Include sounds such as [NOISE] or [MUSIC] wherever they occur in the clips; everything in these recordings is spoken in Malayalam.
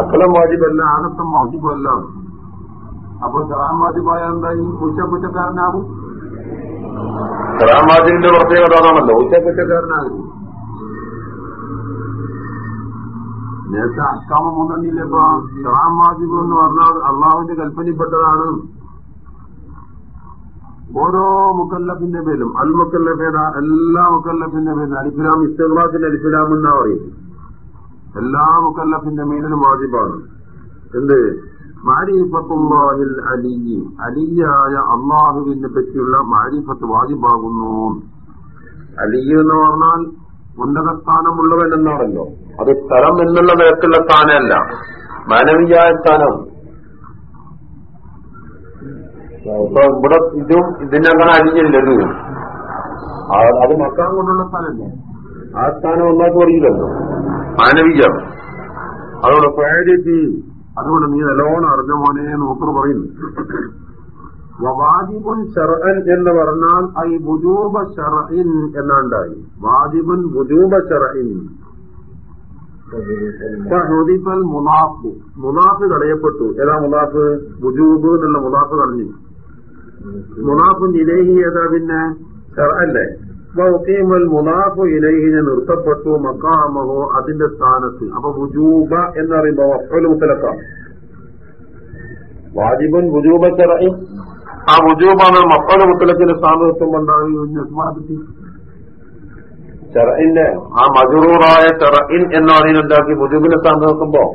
അക്കലം വാജിബല്ല ആകത്തം വാജിബല്ല. അപ്പൊ സലാം വാജിബായ എന്തായി ഉച്ച കുറ്റക്കാരനാകും സലാം വാജിബിന്റെ പ്രത്യേകത അതാണല്ലോ. ഉച്ച കുറ്റക്കാരനാകും നേരത്തെ അക്കാമം മൂന്നെണ്ണില്ലേ ഇപ്പൊ? സലാം വാജിബ് എന്ന് പറഞ്ഞാൽ അള്ളാഹുവിന്റെ കൽപ്പനപ്പെട്ടതാണ് ഓരോ മുക്കല്ലഫിന്റെ പേരും അൽ മുക്കല്ലഫേദ എല്ലാ മുക്കല്ലഫിന്റെ പേരും അലിഫിലാം ഇസ്തഖ്ലാത്തിന്റെ അലിഫിലാം എന്നാ പറയുന്നത്? എല്ലാ മുക്കല്ലഫിന്റെ മീനിലും വാജിബാണ്. എന്ത്? മാരിഫത്തുല്ലാഹിൽ അലിയി അലിയായ അള്ളാഹുവിനെ പറ്റിയുള്ള മാരിഫത്ത് വാജിബാകുന്നു. അലി എന്ന് പറഞ്ഞാൽ ഉന്നത സ്ഥാനമുള്ളവൻ എന്നാണല്ലോ. അത് സ്ഥലം എന്നുള്ള നിരക്കുള്ള സ്ഥാനമല്ല. മാനവീയായ സ്ഥാനം. ഇപ്പൊ ഇവിടെ ഇതും ഇതിനങ്ങനെ അലിയല്ലത് അത് മക്കാൻ കൊണ്ടുള്ള സ്ഥാനമല്ലേ ആ സ്ഥാനം ഒന്നാക്കി പറയില്ലല്ലോ മാനവികം. അതുകൊണ്ട് പേടിച്ച് അതുകൊണ്ട് നീ നല്ലോണം അറിഞ്ഞ മോനെ നോക്കർ പറയുന്നു. വാജിബുൻ ഷറൻ എന്ന് പറഞ്ഞാൽ ഐ ബുജൂബ ഷറഇൻ എന്നാണ്ടായി. വാജിബുൻ ബുജൂബ ഷറഇൻ മുനാഫ്. മുനാഫ് കളയപ്പെട്ടു ഏതാ മുനാഫ്? ബുജൂബ് എന്നുള്ള മുനാഫ് കളഞ്ഞു മുനാഫ് നിലേഹി ഏതാ പിന്നെ? വൗക്കീമൽ മുനാഫു ഇലൈഹിനെ നിർത്തപ്പെട്ടു മക്കാമഹോ അതിന്റെ സ്ഥാനത്ത്. അപ്പൊ വുജൂബ എന്ന് പറയുമ്പോ വഫൽ മുത്തലക്കാം വാജിബുൻ വുജൂബ ചെറയും ആ വുജൂബാണ് മക്കളുടെ മുത്തലത്തിന്റെ സ്ഥാനത്തുണ്ടാക്കി ചെറയിന്റെ ആ മജറൂറായ ചെറയിൻ എന്ന് പറയുന്നുണ്ടാക്കി വുജൂബിന്റെ സ്ഥാനം നോക്കുമ്പോ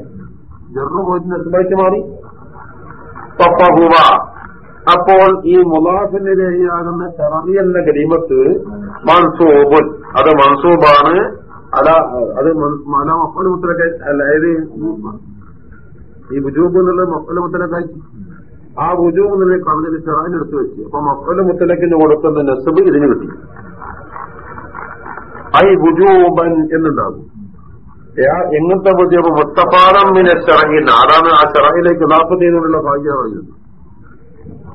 ജെറു പോയിട്ട് മാറി. അപ്പോൾ ഈ മുലാഫിനിരയാകുന്ന ചെററി എന്ന ഗരീമത്ത് മൻസൂബുൻ. അത് മൻസൂബാണ്. അതാ അത് മന മക്കൾ മുത്തലൊക്കെ അതായത് ഈ ബുജൂബ് എന്നുള്ള മക്കൾ മുത്തലൊക്കെ ആ ബുജൂബ് എന്നുള്ള കളഞ്ഞിട്ട് ചെറാനെടുത്ത് വെച്ച്. അപ്പൊ മക്കൾ മുത്തലക്കിന് കൊടുക്കുന്ന നെസബ് ഇതിന് കിട്ടി. ഐ ബുജൂബൻ എന്നുണ്ടാകും. എങ്ങനത്തെ ബുജൂബ് മുത്തപ്പാടം മിന ചെറഹിൻ ആരാണ് ആ ചെറഹിലേക്ക് നാൽപ്പത്തി ഭാഗ്യം പറയുന്നത്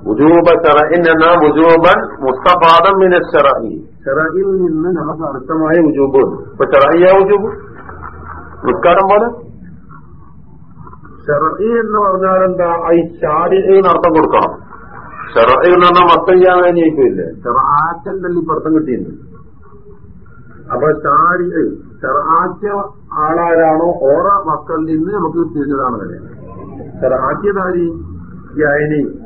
ഉജൂബ ഷറഇൻ എന്ന ഉജൂബൻ മുസ്തഫാദം മിന ഷറഇ. ഷറയിൽ നിന്ന് നമുക്ക് അർത്ഥമായ ഉജൂബ് ഇപ്പൊ ഷറയ്യ ഉജൂബ് നിസ്കാരം പോലെ? ഷറഇ എന്ന് പറഞ്ഞാൽ എന്താ? ഈ ഷാരിന് അർത്ഥം കൊടുക്കണം. ഷറഇ എന്ന് പറഞ്ഞാൽ മത്തം ചെയ്യാൻ കഴിഞ്ഞിട്ടില്ലേ ഷറാച്ചന്റെ ഇപ്പർത്ഥം കിട്ടിയിട്ടുണ്ട്. അപ്പൊ ഷാരി ഷറാച്ച ആളാരാണോ? ഓറ മക്കളിൽ നിന്ന് നമുക്ക് തിരിഞ്ഞതാണ് വരെ ഈ യാനി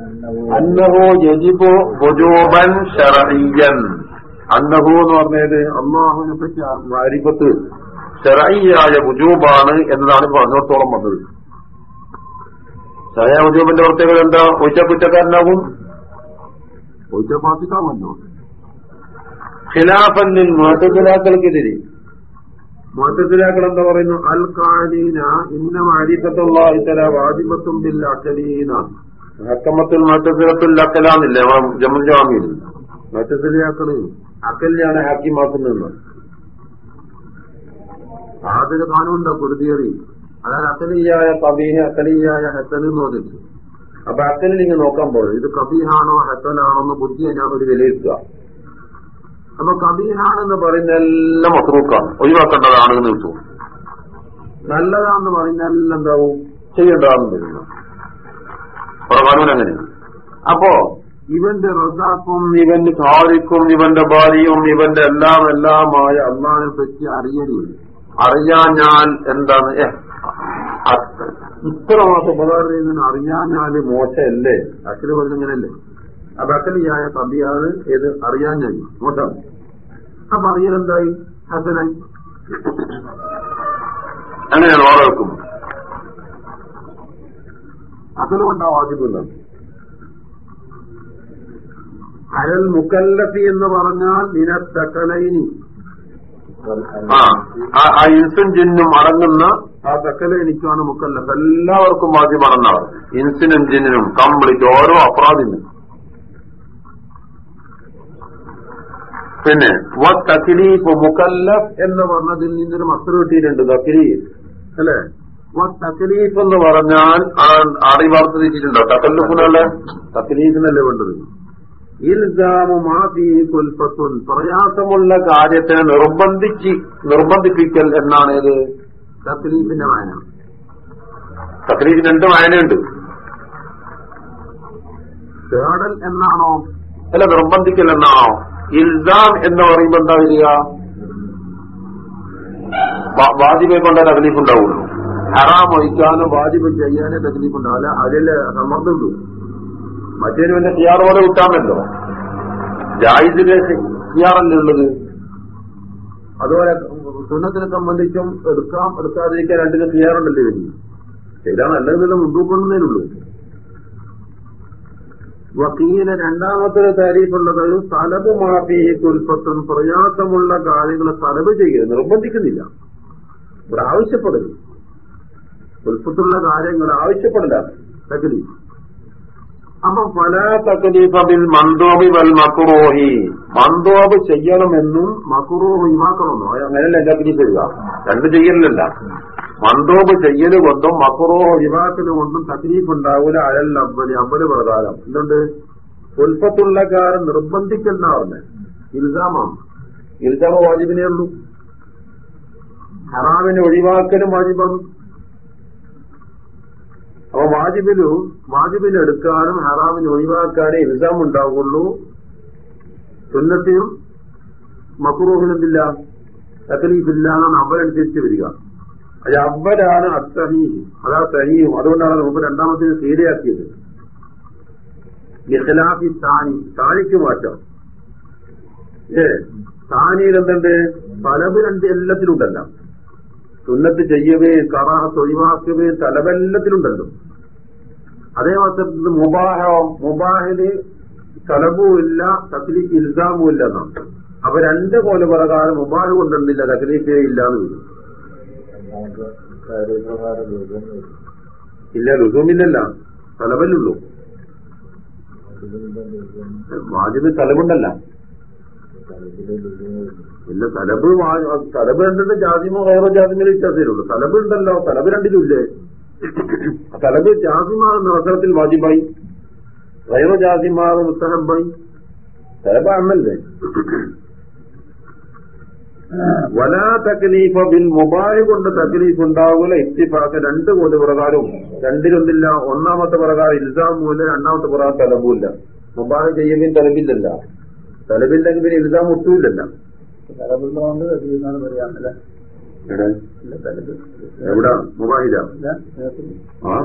അന്നഹു യജിബു വുജൂബൻ ഷറഇയ്യൻ അന്നഹു എന്ന് പറഞ്ഞത് അള്ളാഹുവിനെ പറ്റി മാരിപ്പത്ത് ഷറയ്യായ വുജൂബാണ് എന്നതാണ് പറഞ്ഞിടത്തോളം വന്നത്. ഷറയ വുജൂബിന്റെ പ്രത്യേകത എന്താ? ഒറ്റ കുറ്റക്കാരനാകും ഒറ്റ പാത്തിക്കാമല്ലോ ഖിലാഫന്നിൽ മാറ്റത്തിലാക്കൾക്കെതിരെ മാറ്റത്തിലാക്കൾ എന്താ പറയുന്നു? അൽ കാലീന ഇന്ന മാരിഫത്തുള്ള ഇത്തര വാജിബത്തും ബിൽ അക്കലീന ഹക്കമത്തിൽ മറ്റത്തിലത്തിൽ അക്കലാന്നില്ല? ജമ്മൽ ജാമ്യയിൽ മറ്റത്തിലാക്കൾ അക്കലിനാണ് ഹാക്കിമാക്കുന്നത്. ആദ്യ കാനുണ്ടോ കുടുതിയറി. അതായത് അക്കലിയായ കബീഹ് അക്കലിയായ ഹസൻ എന്ന് പറഞ്ഞിട്ട്. അപ്പൊ അക്കലിൽ ഇങ്ങനെ നോക്കാൻ പോകും ഇത് കബീഹാണോ ഹസനാണോ എന്ന് ബുദ്ധിയെ ഞാൻ ഒരു വിലയിരുത്തുക. അപ്പൊ കബീഹാണെന്ന് പറയുന്ന എല്ലാം മസറൂക്കാണ്. ഒഴിവാക്കേണ്ടതാണ് എന്ന് കിട്ടും. നല്ലതാണെന്ന് പറയുന്ന എല്ലാം എന്താവും? ചെയ്യേണ്ടതാണെന്ന് വരുന്നു പ്രധാനം അങ്ങനെയാണ് അപ്പോ ഇവന്റെ റസാക്കും ഇവന്റെ താരിക്കും ഇവന്റെ ഭാര്യയും ഇവന്റെ എല്ലാം എല്ലാമായ അള്ളാഹിനെ പറ്റി അറിയരുത്. അറിയാൻ ഞാൻ എന്താണ്? ഇത്ര മാസം ഉപകാരം ഞാൻ മോശമല്ലേ? അക്കൽ പറഞ്ഞങ്ങനല്ലേ അപ്പൊ അക്കലിയായ കബിയാണ് ഏത് ഞാൻ മോശം. അപ്പൊ അറിയലെന്തായി ഹസനായി അങ്ങനെയാണ് വാഴക്കും അതുകൊണ്ടാ വാജിബുള്ളത് അരൽ മുക്കല്ലഫി എന്ന് പറഞ്ഞാൽ നിനത്തക്കലൈനി ആ ഇൻസും ജിന്നും അടങ്ങുന്ന ആ തക്കലൈനിക്കാണ് മുക്കല്ലഫ് എല്ലാവർക്കും വാജിബാണെന്നാണ് ഇൻസിനും ജിന്നിനും കംപ്ലീറ്റ് ഓരോ അപരാധിനും. പിന്നെ തക്കിലീഫ് മുക്കല്ലഫ് എന്ന് പറഞ്ഞതിൽ നിന്നൊരു മസ്തർ കിട്ടിയിട്ടുണ്ട് തക്കിലീഫ്. അല്ലേ? തക്കലീഫ് എന്ന് പറഞ്ഞാൽ അറിവാർത്ത് തിരിച്ചിട്ടുണ്ടോ തക്കല്ലുഫിനല്ലേ? തക്കലീഫിനല്ലേ വേണ്ടത്? കുൽഫത്തുൻ. പ്രയാസമുള്ള കാര്യത്തിനെ നിർബന്ധിച്ച് നിർബന്ധിപ്പിക്കൽ എന്നാണ് ഇത് തക്കലീഫിന്റെ വായന തക്ലീഫിന് രണ്ട് വായനയുണ്ട് തേടൽ എന്നാണോ? അല്ല നിർബന്ധിക്കൽ എന്നാണോ? ഇൽസാം എന്ന് പറയുമ്പോ എന്താ വരിക? വാജിബെ കൊണ്ടാൽ തകലീഫ് ഉണ്ടാവുള്ളൂ ഹറാം ഒഴിക്കാനും വാജിബ് ചെയ്യാനും തകലീഫ് അതിൽ അതിൽ സമ്മർദ്ദം തോന്നും മറ്റേന് പിന്നെ സിയാർ പോലെ കിട്ടാമല്ലോ ജായിദിലെ സിയാറല്ലേ ഉള്ളത്? അതുപോലെ സുന്നത്തിനെ സംബന്ധിച്ചും എടുക്കാം എടുക്കാതിരിക്കാൻ രണ്ടിനും സിയാറുണ്ടല്ലേ വരും ചെയ്താൽ നല്ലതെല്ലാം ഉള്ളൂ. വക്കീലിന് രണ്ടാമത്തെ താരീഫുള്ളത് തലബ് മാഫി കുൽപ്പത്തും പ്രയാസമുള്ള കാര്യങ്ങൾ തലബ് ചെയ്യുക നിർബന്ധിക്കുന്നില്ല. ഇവിടെ ആവശ്യപ്പെടരുത് ഉൽപ്പത്തുള്ള കാര്യങ്ങൾ ആവശ്യപ്പെടില്ല. തകലീഫ്. അപ്പൊ പല തകലീഫിൽ മന്തോബി വൽ മക്കുറോഹി മന്തോബ് ചെയ്യണമെന്നും മക്കുറോഹ് ഒഴിവാക്കണമെന്നോ. അങ്ങനെയല്ല തകലീഫ് ചെയ്യുക രണ്ട് ചെയ്യലല്ല മന്തോബ് ചെയ്യൽ കൊണ്ടും മക്കുറോഹ് ഒഴിവാക്കൽ കൊണ്ടും തകലീഫ് ഉണ്ടാവൂല. അയൽ അമ്പൽ അമ്പൽ പ്രകാരം. എന്തുണ്ട്? ഉൽപ്പത്തുള്ള കാരം നിർബന്ധിക്കുന്ന പറഞ്ഞ. ഇൽസാമാണ്. ഇൽസാമ വാജിബിനേ ഉള്ളൂ. ഹറാമിനെ ഒഴിവാക്കലും വാജിബാണ്. അപ്പൊ വാജിബിലു വാജിബിന് എടുക്കാനും ഹറാമിന് ഒഴിവാക്കാനേ ഇൽസാം ഉണ്ടാവുള്ളൂ. സുന്നത്തിനും ഇല്ല തക്കലീഫില്ല എന്നാണ് അവരനുസരിച്ച് വരിക. അത് അവരാണ് അത്തഹീഹ് അതാ സഹീഹും. അതുകൊണ്ടാണ് നമുക്ക് രണ്ടാമത്തിന് തീരയാക്കിയത് ഇഖ്ലാഫി താനി താനിക്ക് മാറ്റം. ഏ താനിയിൽ എന്തുണ്ട്? പലവ് രണ്ട് എല്ലാത്തിലുണ്ടല്ല. സുന്നത്ത് ചെയ്യവേ കറാഹത്ത് ഒഴിവാക്കവേ തലവെല്ലത്തിലുണ്ടല്ലോ. അതേ മാത്രത്തിൽ മുബാഹോ മുബാഹിന് തലബും ഇല്ല തക്ലീഫ് ഇൽസാമും ഇല്ല എന്നാണ്. അപ്പൊ രണ്ട് പോലെ പ്രകാരം മുബാഹ് കൊണ്ടുണ്ടില്ല തക്ലീഫേ ഇല്ല എന്ന് വരും. ഇല്ല ലുസൂമില്ലല്ല തലവല്ലുള്ളൂ വാജിബ് തലവുണ്ടല്ല ഇല്ല തലബ് തലബ് രണ്ടിട്ട് ജാതിമോ വേറെ ജാതിമോ വ്യത്യാസമേ തലബ് ഉണ്ടല്ലോ തലബ് രണ്ടിലുമില്ലേ തലബ് ജാസിമാകുന്ന അവസരത്തിൽ വാജിബായി. വൈറ ജാസിമാവ് മുസ്തഹബായി തലബ് അമ്മല്ലേ വലാ തക്ലീഫ ബിൽ മൊബൈൽ കൊണ്ട് തക്ലീഫ് ഉണ്ടാവൂല. ഇത്തിഫാക്ക് രണ്ട് കോടി പ്രകാരവും. രണ്ടിലൊന്നില്ല. ഒന്നാമത്തെ പ്രകാരം ഇൽസാമുമില്ല. രണ്ടാമത്തെ പ്രകാരം തലബുമില്ല മൊബൈൽ ചെയ്യുമ്പോൾ തലബില്ലല്ല തലബില്ലെങ്കിൽ പിന്നെ ഇൽസാം ഒട്ടുമില്ലല്ല. എവിടെ? മുബാഹിദ ആ?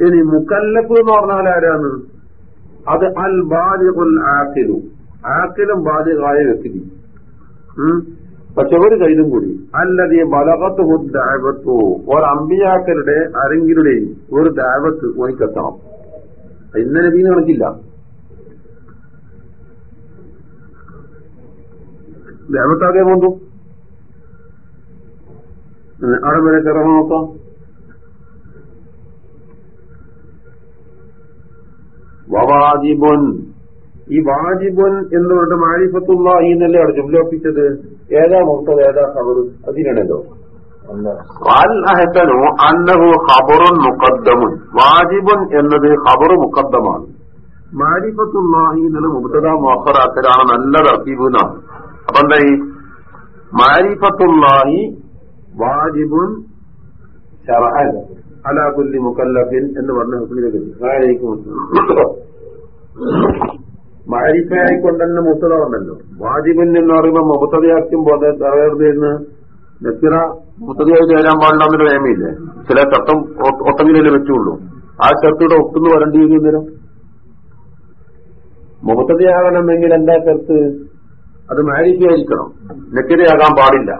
ഇനി മുക്കല്ലഫ് എന്ന് പറഞ്ഞാൽ ആരാണ്? അത് അൽ ബാലിഖുൽ ആക്കിലു ആക്കിലും ബാലികായ വ്യക്തി പക്ഷെ ഒരു കൈതും കൂടി. അല്ലതി ബലകത്ത് ദാവത്തു ഒരു അമ്പിയാക്കരുടെ ആരെങ്കിലുടെയും ഒരു ദാവത്ത് ഓയിക്കെത്തണം ഇന്നലെ നബീന്ന് കണക്കില്ല. ദാവത്താകെ പോന്നു അവിടെ വരെ കയറാൻ അപ്പൊ വവാജിബുൻ. ഈ വാജിബുൻ എന്ന് പറഞ്ഞിട്ട് മാരിഫത്തുള്ള ഈ എന്നല്ലേ അവിടെ ജുംലോപ്പിച്ചത് ഏതാ മുട്ടത് ഏതാ ഖബർ? അതിനാണല്ലോ. വാജിബുൻ എന്നത് ഖബർ മുഖദ്ദമാണ്. മാരിഫത്തുള്ളാഹി നല്ല തർത്തീബ് എന്നാണ്. അപ്പൊ എന്തായി? മാരിഫത്തുല്ലാഹി വാജിബുൻ അലാകുല്ലി അലാ കുല്ലി മുക്കല്ലഫിൻ എന്ന് പറഞ്ഞ ഹുസ്നിലേക്ക് [COUGHS] മാരിഫയായിക്കൊണ്ടെന്ന് മുത്തത ഉണ്ടല്ലോ വാജിബിൻ എന്ന് പറയുമ്പോൾ മുബത്തതയാക്കുമ്പോൾ അത് തറയർന്ന് മുത്തതയായി ചേരാൻ പാടില്ല പാടില്ലെന്നൊരു നിയമമില്ലേ? ചില ചട്ടം ഒട്ടെങ്കിലേ വെച്ചുള്ളൂ. ആ ചർത്തയുടെ ഒട്ടുന്ന് വരേണ്ടി വരും നേരം മുബത്തതയാകണമെങ്കിൽ എന്താ ചർത്ത് അത് മാരിഫയായിരിക്കണം നെക്കിരയാകാൻ പാടില്ല.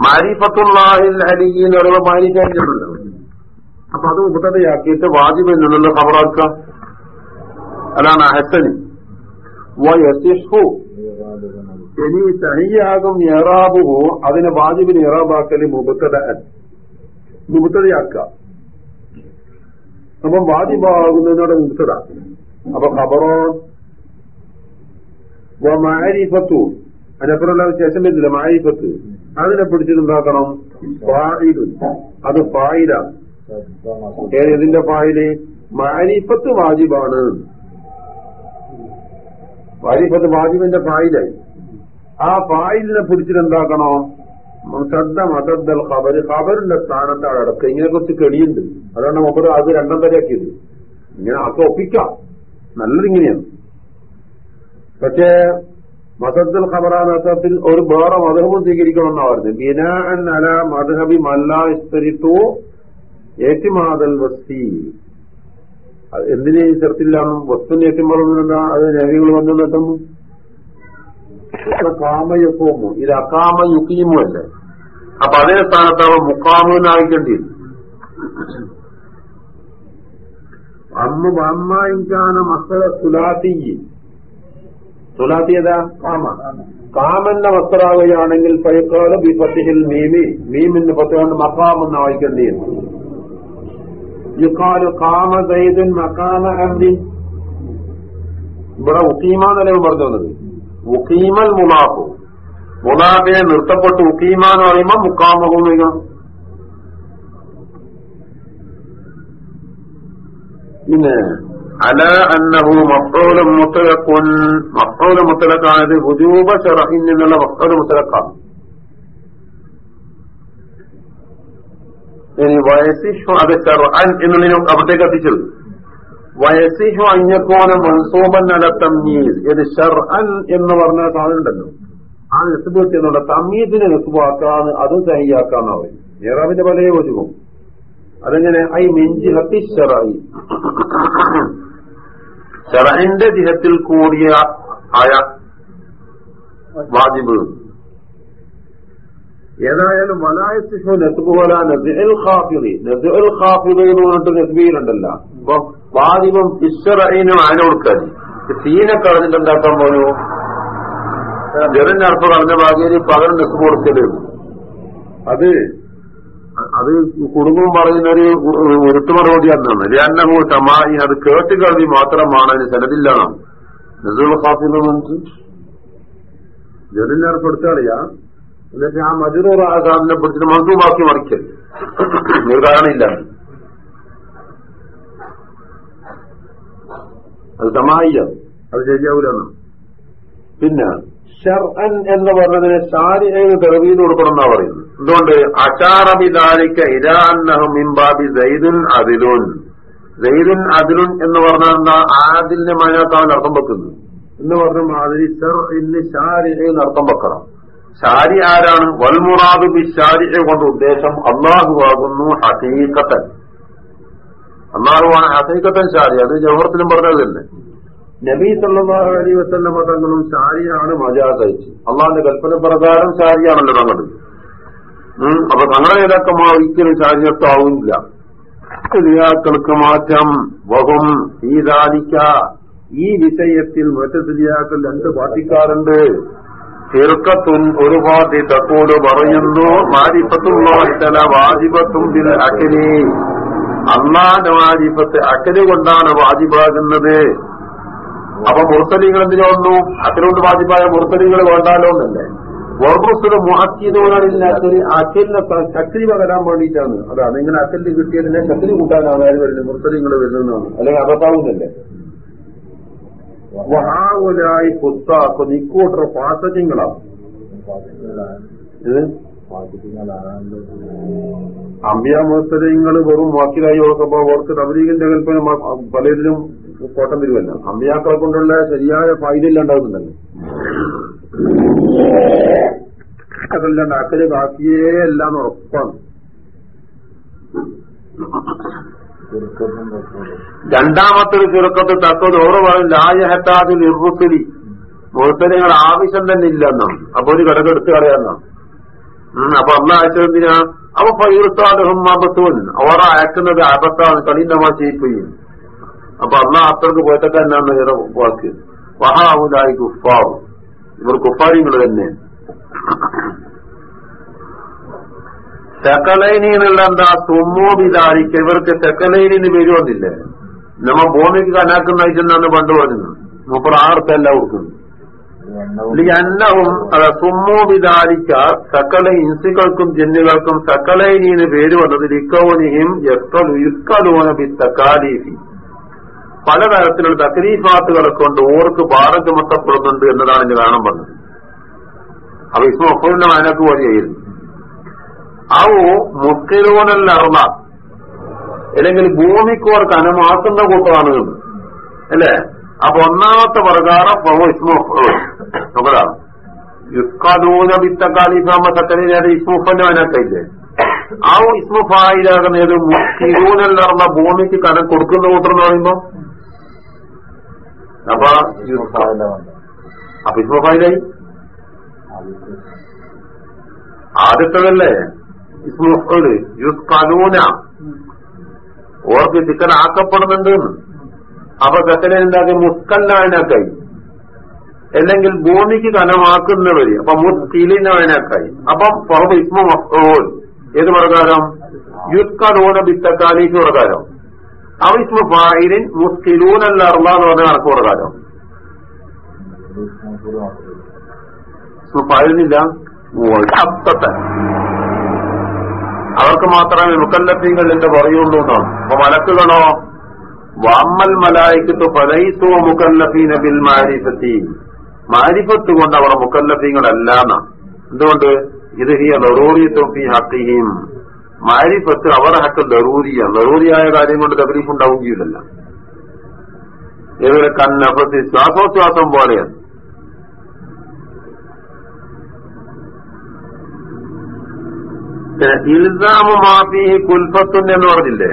മാരിഫത്തുള്ളാഹിൽ അലി എന്ന് അപ്പൊ അത് ഉപതയാക്കിയിട്ട് വാജിബിൽ നിന്നുള്ള ഖബറാക്കുക. അതാണ് അഹസനി വയസിഹു. ഇനി സഹിയാകും ഇറാബുഹു. അതിനെ വാജിബിന് ഇറാബാക്കൽ മുബത്തത മുബത്തതയാക്കുക. അപ്പം വാജിബാകുന്നതിനോട് മുബത്തത അപ്പൊ ഖബറോ മാരിഫത്തു. അതിനപ്പുറമുള്ള ശേഷം വരുന്നില്ല. മാരിഫത്ത്. അതിനെ പിടിച്ചിട്ടുണ്ടാക്കണം. പായിലും. അത് ഫായിലാണ് ഏതിന്റെ ഫായിൽ മാരിഫത്ത് വാജിബാണ്. മാരിഫത്ത് വാജിബിന്റെ ഫായിലായി ആ ഫായിലിനെ പിടിച്ചിട്ട് എന്താക്കണോ ശ്രദ്ധ മതദ്ദൽ ഖബർ. ഖബറിന്റെ സ്ഥാനത്താണ് അടക്കം ഇങ്ങനെ കുറച്ച് കെടിയുണ്ട് അതുകൊണ്ട് മുമ്പ് അത് രണ്ടാം തരയാക്കിയത്. ഇങ്ങനെ ആക്കി ഒപ്പിക്കാം. നല്ലതിങ്ങനെയാണ്. പക്ഷേ മസദ്ദൽ ഖബറാനത്തിൽ ഒരു വേറെ മധുഹബ് സ്വീകരിക്കണമെന്നാ പറഞ്ഞത്. ബിനാൻ അല മധുഹബി മല്ലാ ഇസ്തരിത്തു ഏറ്റുമാതൽ വസ്തി. എന്തിന് വസ്തു ചെറുത്തില്ലാണ് വസ്തുവിന് ഏറ്റുമാറുന്നുണ്ടാ അത് നബികൾ വന്നു നിട്ടുന്നു കാമയുക്കോമു ഇത് അക്കാമ യുക്കീമു അല്ലേ. അപ്പൊ അതേ സ്ഥാനത്താണ് മുക്കാമെന്നായിക്കേണ്ടി അമ്മ അമ്മ ഇൻകാന സുലാത്തി ഏതാ? കാമ. കാമന്റെ വസ്ത്രാവുകയാണെങ്കിൽ പൈക്കാല ബി പത്തിഹിൽ മീമി. മീമിന് പത്തുകൊണ്ട് മക്കാം എന്ന് വായിക്കേണ്ടി യുക്കാൽ കാമ സൈദുൻ മക്കാമ അമ്രി ഇവിടെ ഉക്കീമാന്നല്ലേ പറഞ്ഞു വന്നത് ഉക്കീമൽ മുലാഫു മുലാഫിനെ നിർത്തപ്പെട്ട് ഉക്കീമ എന്ന് പറയുമ്പോൾ മുക്കാമഹവും വയ്ക്കണം പിന്നെ അല അന്നഹു മഫ്റൂലും മുത്തലക്കുൻ മഫ്റൂൽ മുത്തലക്കാണത് ഹുജൂബ ഷറഹിൻ എന്നുള്ള മഫ്റൂൽ മുത്തലക്കാണ് വയസ്സിഷു അത് ഷർഅൻ എന്നുള്ളതിന് അവിടത്തേക്ക് എത്തിച്ചത്. വയസ്സിഷു അഞ്ഞക്കോന മൻസൂബൻ അല തമ്മീസ്. ഇത് ഷർഅൻ എന്ന് പറഞ്ഞ സാധനം ഉണ്ടല്ലോ. ആ നെസുബത്ത് എന്നുള്ള തമ്മീസിനെ നെസ്ബാക്കാന്ന് അത് സഹിയാക്കാന്ന് പറയും ഏറാവിന്റെ പല യോജിക്കും അതെങ്ങനെ? ഐ മിഞ്ചി ഹത്തി ഷറായി ഷറഹിന്റെ ജിഹത്തിൽ കൂടിയ ആയ വാജിബ്. ഏതായാലും വലായത്തിഷു ഖാഫിദി. നസിൽ ഖാഫിദ് എന്ന് പറഞ്ഞിട്ട് നെസ്ബീലുണ്ടല്ല അപ്പൊ വാജിബും ഇഷറൈനും ആന കൊടുക്കാൻ. സീനെ കളഞ്ഞിട്ട് എന്താക്കാൻ പോലും ജെറിന്റെ അർത്ഥം കളഞ്ഞ ഭാഗ്യം പകരം നെസ്ബ് കൊടുക്കരുത് അത് അത് കുടുംബം പറയുന്നൊരു ഉരുട്ടു മറുപടി അന്നാണ്. രണ്ടു തമായി അത് കേട്ട് കേൾവി മാത്രമാണ് അതിന് ചെലവില്ലാണ് നസുൽ നമുക്ക് ജെറിന്റെ അർത്ഥം എടുത്താളിയാ എന്നിട്ട് ആ മജുറൂർ ആ സാധനം പിടിച്ചിട്ട് മധുവാക്കി മറിക്കൽ. ഒരു കാരണമില്ല അത് തമായില്ല അത് ശരിയാവൂലെന്ന്. പിന്നെ ഷർ എന്ന് പറഞ്ഞതിന് ശാരീരിക തെളിവീന്ന് കൊടുക്കണം എന്നാ പറയുന്നത്? എന്തുകൊണ്ട് അഷാറബിദാലിക്ക ഇരാന്നഹം ഇംബാബി സൈദുൻ അതിലുൻ സൈദുൻ അതിലുൻ എന്ന് പറഞ്ഞാൽ എന്താ? ആദിലിന്റെ മനാത്താണ് അർത്ഥം വെക്കുന്നത് എന്ന് പറഞ്ഞ മാതിരി ഇന്ന് ശാരീരിക അർത്ഥം വെക്കണം. ഷാരി ആരാണ്? വൽമുറാദു ബി ഷാരിഹ കൊണ്ട് ഉദ്ദേശം അള്ളാഹുവാകുന്നു ഹസീക്കത്തൻ അള്ളാഹുവാണ് ഹസീക്കത്തൻ ഷാരി അത് ജവഹറത്തിലും പറഞ്ഞത് തന്നെ. നബി സല്ലാഹു അലൈ വസ്ല്ലമ തങ്ങളും ഷാരിയാണ് മജാസ് അയച്ചു അള്ളാഹിന്റെ കൽപ്പന പ്രകാരം ഷാരിയാണല്ലോ തങ്ങൾ അപ്പൊ തങ്ങളെ നേതാക്കന്മാർ ഒരിക്കലും ശാരീരത്താവില്ല ക്രിയാക്കൾക്ക് മാറ്റം വഹും ഈതാലിക്ക ഈ വിഷയത്തിൽ മറ്റു രണ്ട് പാർട്ടിക്കാരുണ്ട്. ചെറുക്കത്തുൻ ഒരു പാർട്ടി തക്കോട് പറയുന്നു മാരിപ്പത്തുള്ള വാജിബത്തും അക്കലി അള്ളാന്റെ വാജിബത്ത് അക്കൽ കൊണ്ടാണ് വാജിബാകുന്നത്. അപ്പൊ മുർത്തലികൾ എന്തിനു വന്നു? അക്കലുകൊണ്ട് വാജിബായ മുർത്തലികൾ വേണ്ടാലോ എന്നല്ലേ ഓർമ്മസ്തുല മുഹക്കിയതോടാണില്ലാത്തൊരു അക്കലിനെ ശക്തി പകരാൻ വേണ്ടിയിട്ടാണ്. അതാണ്. ഇങ്ങനെ അക്കലിന് കിട്ടിയതിനെ ശക്തി കൂട്ടാനാണ് ആര് വരുന്നത്? മുർത്തലിങ്ങൾ വരുന്നതാണ്. അല്ലെങ്കിൽ അബദ്ധാവുന്നല്ലേ വഹാവുലായി പുസ്താക്കും നിക്കോട്ടർ പാസജ്യങ്ങളാണ് ഇത് അമ്പിയ മുസ്തരങ്ങൾ വെറും വാക്കിലായി ഓർക്കുമ്പോ അവർക്ക് തബലീഗിന്റെ കൽപ്പന പലരിലും കോട്ടം തിരുവല്ല. അമ്പിയാക്കളെ കൊണ്ടുള്ള ശരിയായ ഫായിലില്ലാണ്ടാവുന്നുണ്ടല്ലോ അതല്ലാണ്ട് നാട്ടിൽ ബാക്കിയേ എല്ലാം ഉറപ്പാണ്. രണ്ടാമത്തൊരു ചുരുക്കത്തിൽ തത്വം ഓറ് പറയും ലായഹത്താദിൽ നിർവൃത്തിരി മുഹത്തലിങ്ങൾ ആവശ്യം തന്നെ ഇല്ലെന്നാണ് അപ്പൊ ഒരു കടക്കെടുത്ത് കളയാന്നാണ് അപ്പൊ അന്ന് അയച്ചതെന്തിനാ അപ്പൊ പൈർത്താലും അബത്തുവൻ അവർ അയക്കുന്നത് അബത്താണ് കളിന്റെ മാ ചെയ്യിക്കുകയും അപ്പൊ അന്ന് അത്രയ്ക്ക് പോയിട്ടൊക്കെ എന്നാണ് വാക്ക്? വഹാവുലായി ഗുഫാവ് ഇവർ കുഫാരിങ്ങൾ തന്നെ. സെക്കലൈനി എന്നുള്ള എന്താ തുമ്മോ വിചാരിക്ക? ഇവർക്ക് സെക്കലൈനിന് വന്നില്ലേ നമ്മ ഭൂമിക്ക് കനാക്കുന്നതെന്നാണ് പണ്ട് പറഞ്ഞത്. മൂപ്പർ ആർത്തല്ല കൊടുക്കുന്നു അന്നവും അതെ സുമ്മോ വിചാരിക്ക സകല ഇൻസികൾക്കും ജന്നുകൾക്കും സകലൈനിന് പേര് വന്നത് ലിക്കോനിയും യുസ്കലോന ബി തക്കാലീഫി പലതരത്തിലുള്ള തക്രീഫാത്തുകളെ കൊണ്ട് ഓർക്ക് ഭാരം ചുമത്തപ്പെടുന്നുണ്ട് എന്നതാണ് എന്റെ കാരണം പറഞ്ഞത്. അപ്പൊ ഇസ്മൊഫലിന്റെ മാനക്ക് പോലെയായിരുന്നു ആ മുസ്കിലോനല്ല അർള അല്ലെങ്കിൽ ഭൂമിക്കോർ കനമാക്കുന്ന കൂട്ടമാണ്. അല്ലേ? അപ്പൊ ഒന്നാമത്തെ പ്രകാരം ഫഹു ഇസ്മു മഫ്ഊൽ. വിത്തക്കാലിസാമ യുസ്കലൂന ബിത്തക്കാലിഫാമ സക്കലിനെ ഇസ്മുഫന്റെ അതിനകത്തില്ലേ ആ ഇസ്മു ഏത് മുക്കിലൂനൽ അർള ഭൂമിക്ക് കനം കൊടുക്കുന്ന കൂട്ടം എന്ന് പറയുമ്പോ അപ്പൊ അപ്പൊ ഇസ്മു ഫായിലായി ആദ്യത്തതല്ലേ? ഇസ്മുഫ്ഊൽ യുസ്കലൂന ഓർക്ക് ചിക്കൻ ആക്കപ്പെടുന്നുണ്ട്. അപ്പൊ കത്തനെ എന്താക്കി? മുസ്കല്ലാനാക്കായി അല്ലെങ്കിൽ ഭൂമിക്ക് കനമാക്കുന്നവര് അപ്പൊ മുസ്കിലിനവനാക്കായി അപ്പൊ പുറത്ത് ഇസ്മു ഏത് പ്രകാരം? യുസ് കലൂന ബിത്തക്കാലിക്ക് പ്രകാരം. അവ ഇസ്മു ഫായിലിൻ മുസ്കിലൂനല്ല അർള എന്ന് പറഞ്ഞ കണക്ക് പ്രകാരം ഇസ്മു ഫായിലിനില്ല അവർക്ക് മാത്രമേ മുക്കല്ലഫീങ്ങൾ എന്ന് പറയുള്ളൂ എന്നാണ് അപ്പൊ മലക്കുകളോ വാമ്മൽ മലായിക്കത്തു പലയിത്തോ മുക്കല്ലഫീന ബിൽ മാരിഫത്തി. മാരിഫത്ത് കൊണ്ട് അവർ മുക്കല്ലഫീങ്ങളല്ല എന്നാണ് എന്തുകൊണ്ട്? ഇത് ഹിയ ലറൂറിയത്തും ഫി ഹക്കിയും മാരിഫത്ത് അവരുടെ ഹക്ക് ദറൂരിയ. ദറൂരിയായ കാര്യം കൊണ്ട് തകലീഫ് ഉണ്ടാവുകയില്ലല്ല ഇവരെ കന്നഫത്തി ശ്വാസോച്ഛ്വാസം പോലെയാണ്. ഇൽസാമു മാഫി കുൽഫത്തുൻ എന്ന് പറഞ്ഞില്ലേ?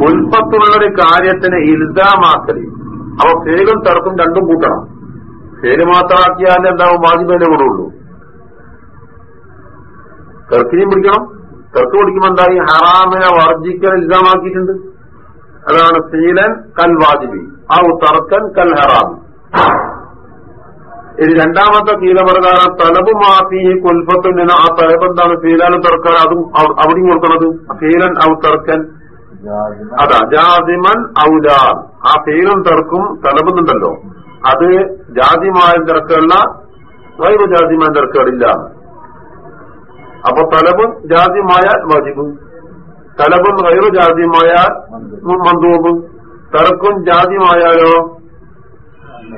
കുൽഫത്തുള്ളൊരു കാര്യത്തിന് ഇൽസാമാക്കൽ അവ ഫേലും തർക്കും രണ്ടും കൂട്ടണം. ഫേൽ മാത്രമാക്കിയാലേ എന്താവും? വാജിബേനെ കൂടുള്ളൂ തെർക്കിനെയും പിടിക്കണം. തെർക്ക് പിടിക്കുമ്പോ എന്തായി ഹറാമിനെ വർജിക്കൽ ഇല്ലാമാക്കിയിട്ടുണ്ട് അതാണ് സീലൻ കൽ വാജിബി. ആ തർക്കൻ കൽ ഹറാം. ഇനി രണ്ടാമത്തെ ഫീലപ്രകാരം തലബ് മാഫി നിന്ന് ആ തലബ് എന്താണ് ശീലാനും തർക്കാൻ? അതും അവിടെ കൊടുക്കണത് ഫീലൻ ഔ തർക്കൻ. അതാ ജാതിമൻ ഔലാൻ ആ ശീലം തർക്കും തലബുന്നുണ്ടല്ലോ. അത് ജാതിമായ തിരക്കല്ല വൈവ ജാതിമായ തിരക്കുകളില്ല അപ്പൊ തലബും ജാതിമായാൽ വാജിബും. തലബും വൈവ ജാതിമായാൽ മന്ദൂബും. തർക്കും ജാതിമായാലോ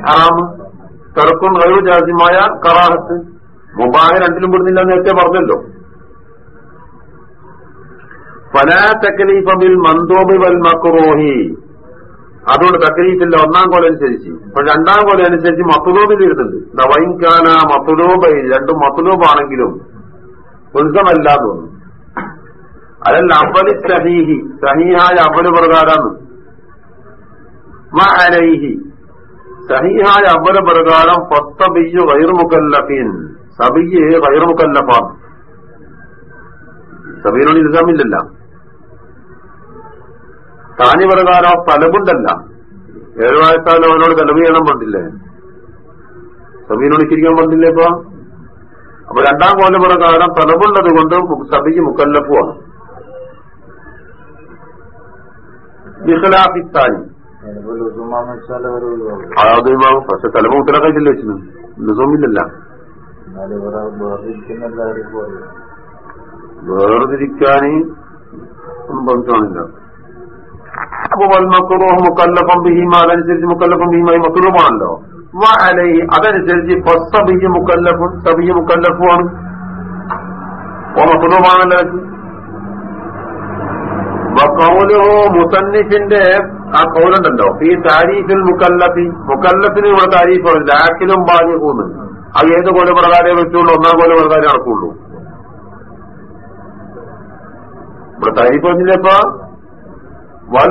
ഹറാമ്. തർക്കും വൈവ ജാതിമായാൽ കറാഹത്ത്. മുബാഹ രണ്ടിലും പെടുന്നില്ല നേരത്തെ പറഞ്ഞല്ലോ. ഫലാ തക്കലീഫ ബിൽ മന്ദൂബ് വൽ മക്റൂഹി അതുകൊണ്ട് തക്കലീഫില്ല ഒന്നാം കോല അനുസരിച്ച്. അപ്പൊ രണ്ടാം കോല അനുസരിച്ച് മത്തുലൂബിൽ ഇരുന്നുണ്ട് ദവൈൻകാന മത്തുലോബൈ രണ്ടും മത്തുലൂബാണെങ്കിലും ഉത്സവമല്ല തോന്നുന്നു. അതല്ല അഫലി സഹീഹി. സഹീഹായ അഫൽ പ്രകാരം സഹീഹായ അഫൽ പ്രകാരം പത്തബിയ്യു വൈറുമുക്കല്ലഫീൻ സബിയ് വൈറുമുക്കല്ലഫാണ് സബീനോട് ഇൽസാമില്ലല്ല താനി പ്രകാരം തലബുണ്ടല്ല ഏഴ് വയസ്സാലും അവനോട് തലബ് ചെയ്യണം പണ്ടില്ലേ? സബീനോട് ഇച്ചിരിക്കാൻ പണ്ടില്ലേ ഇപ്പൊ? അപ്പൊ രണ്ടാം കോല പ്രകാരം തലബുള്ളത് കൊണ്ട് സബിക്ക് മുക്കല്ലഫുമാണ് ബിഖലാഫിത്താനി. അത് പക്ഷെ തലബ് ഉത്തരക്കായിട്ടില്ല വെച്ചിന് നിസോമില്ലല്ല. വേർതിരിക്കാന് ഒന്നും പറഞ്ഞു കാണില്ല അപ്പൊ മുക്കല്ലഫം ബിഹിമ അതനുസരിച്ച് മുക്കല്ലഫം ബിഹിമായി മക്കുറുമാണല്ലോ അതനുസരിച്ച് സബിയ മുക്കല്ലഫുമാണ്. മുസന്നിഫിന്റെ ആ കൗലുണ്ടല്ലോ ഈ താരീഫിൽ മുക്കല്ലഫി മുക്കല്ലഫിന് ഇവിടെ താരീഫ് പറയില്ല ആക്കിലും ബാധ്യകൂന്ന് അത് ഏത് കൊല പ്രകാരമേ വെച്ചുള്ളൂ? ഒന്നാം കൊല പ്രകാരം നടക്കുള്ളൂ. ഇവിടെ താരീഫ് പറഞ്ഞില്ലപ്പോ വൽ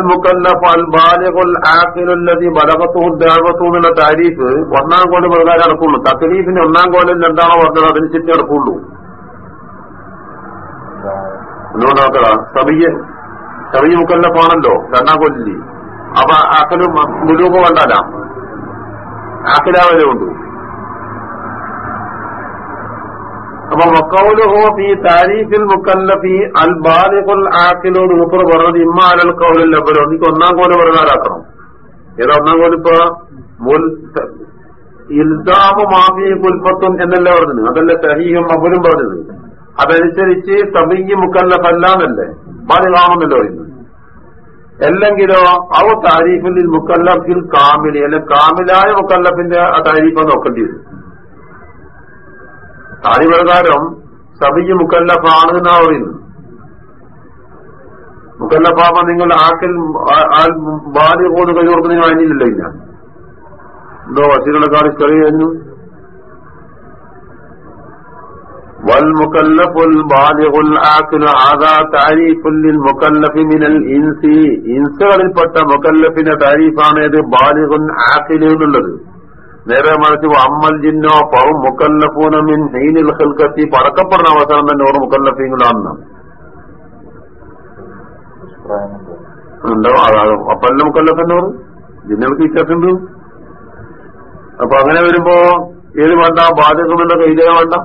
മുക്കല്ലഫ് അൽ ബാലിഖുൽ ആഖിലുല്ലതി ബലഗത്തുഹു ദഅവത്തു എന്നുള്ള താരീഫ് ഒന്നാം കോലം പ്രകാരം നടക്കുള്ളൂ. തക്ലീഫിന് ഒന്നാം കോലം എന്താണോ പറഞ്ഞത് അതനുസരിച്ച് നടക്കുള്ളൂ. ഒന്നുകൊണ്ട് നോക്കടാ സബിയ സബിയ മുക്കല്ലഫാണല്ലോ രണ്ടാം കൊല്ലി അപ്പൊ ആക്കലും മുലൂക്ക് വേണ്ടല്ല. ആക്കിലാവലുണ്ട് അപ്പൊ മക്കൗലുഹോ ഫി താരീഫിൽ മുക്കല്ലഫി അൽ ബാലിഖുൽ ആക്കിലോ നൂപ്പർ പറഞ്ഞത് ഇമ്മ അലൽ കൗലിൽ ലബലോ എനിക്ക് ഒന്നാം കോൽ പറഞ്ഞാലാക്കണം. ഏതാ ഒന്നാം കോൽ ഇപ്പൊ? ഇൽദാമു മാഫി കുൽപ്പത്തും എന്നല്ലേ പറഞ്ഞത്? അതല്ലേ സഹീഹും അബുലും പറഞ്ഞത്? അതനുസരിച്ച് തബിയ്യ് മുക്കല്ലഫല്ലാന്നല്ലേ? ബാലികാണെന്നല്ലേ പറയുന്നത്. അല്ലെങ്കിലോ അവ താരീഫിൽ മുക്കല്ലഫിൽ കാമിലി അല്ലെ കാമിലായ മുക്കല്ലഫിന്റെ ആ താരീഫ് നോക്കേണ്ടി വരും. താരി പ്രകാരം സബിയ് മുക്കല്ലഫാണ് എന്നാ പറയുന്നത് മുക്കല്ലപ്പാപ്പ നിങ്ങൾ ആക്കൽ ബാധ്യ പോകുന്ന കഴിവർക്ക് നിങ്ങൾ അഞ്ഞില്ലല്ലോ ഇല്ല എന്തോ വസീലുള്ളക്കാർ കഴിയുന്നു والمكلف البالغ العاقل هذا تعريف للمكلف من الانس ഇൻസുകളിൽപ്പെട്ട മുക്കല്ലഫിന്റെ താരീഫാണ് ഇത് ബാലിഗുൻ ആഖിൽ എന്നുള്ളത് നേരെ മറിച്ച് അമ്മൽ ജിന്നോ പവും മുക്കല്ലപ്പൂനമിൻ മിൻ ഹൽക്കത്തി പടക്കപ്പെടുന്ന അവസരം തന്നെ ഓർ മുക്കല്ലഫീങ്ങളാണെന്ന് ഉണ്ടോ? അപ്പല്ല മുക്കല്ലഫെന്നോർ ജിന്നകൾക്ക് ഇച്ചുണ്ട് അപ്പൊ അങ്ങനെ വരുമ്പോ ഏത് വേണ്ട? ബാധകമെന്ന കൈതേ വേണ്ട?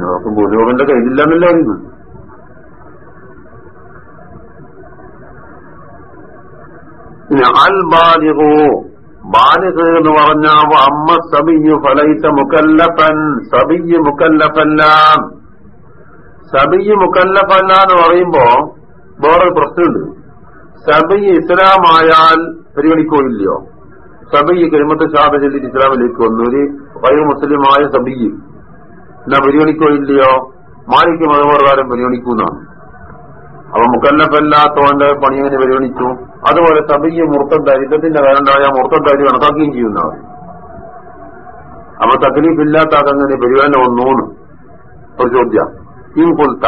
നോക്കും ഭൂലോകന്റെ കയ്യിലില്ലെന്നല്ലേ അറിയുന്നു എന്ന് പറഞ്ഞ അമ്മ സബിയു ഫലൈസ മുക്കല്ലഫൻ സബിയ് മുക്കല്ലഫല്ല. സബിയ് മുക്കല്ലഫല്ല എന്ന് പറയുമ്പോ വേറൊരു പ്രശ്നമുണ്ട്. സബിയ് ഇസ്ലാമായാൽ പരിഗണിക്കോ ഇല്ലയോ സബിയ് കരിമത്ത് ചൊല്ലിട്ട് ഇസ്ലാമിലേക്ക് വന്നു. ഒരു വൈ മുസ്ലിമായ സബിയ്. എന്നാ പരിഗണിക്കോ ഇല്ലയോ മാലിക്ക് മതപ്രകാരം പരിഗണിക്കുന്നതാണ്. അപ്പൊ മുക്കല്ലഫല്ലാത്തോണ്ട് പണി അങ്ങനെ പരിഗണിച്ചു അതുപോലെ സബയ്യ മുർത്തദ്ദാരി യുദ്ധത്തിന്റെ കാരണമായ മുർത്തദ്ദാരി കണക്കാക്കുകയും ചെയ്യുന്നവർ അപ്പൊ തക്ലീഫില്ലാത്ത അതങ്ങനെ പരിഗണന വന്നൂന്ന്. ഒരു ചോദ്യം. ഇൻ കൊൽത്ത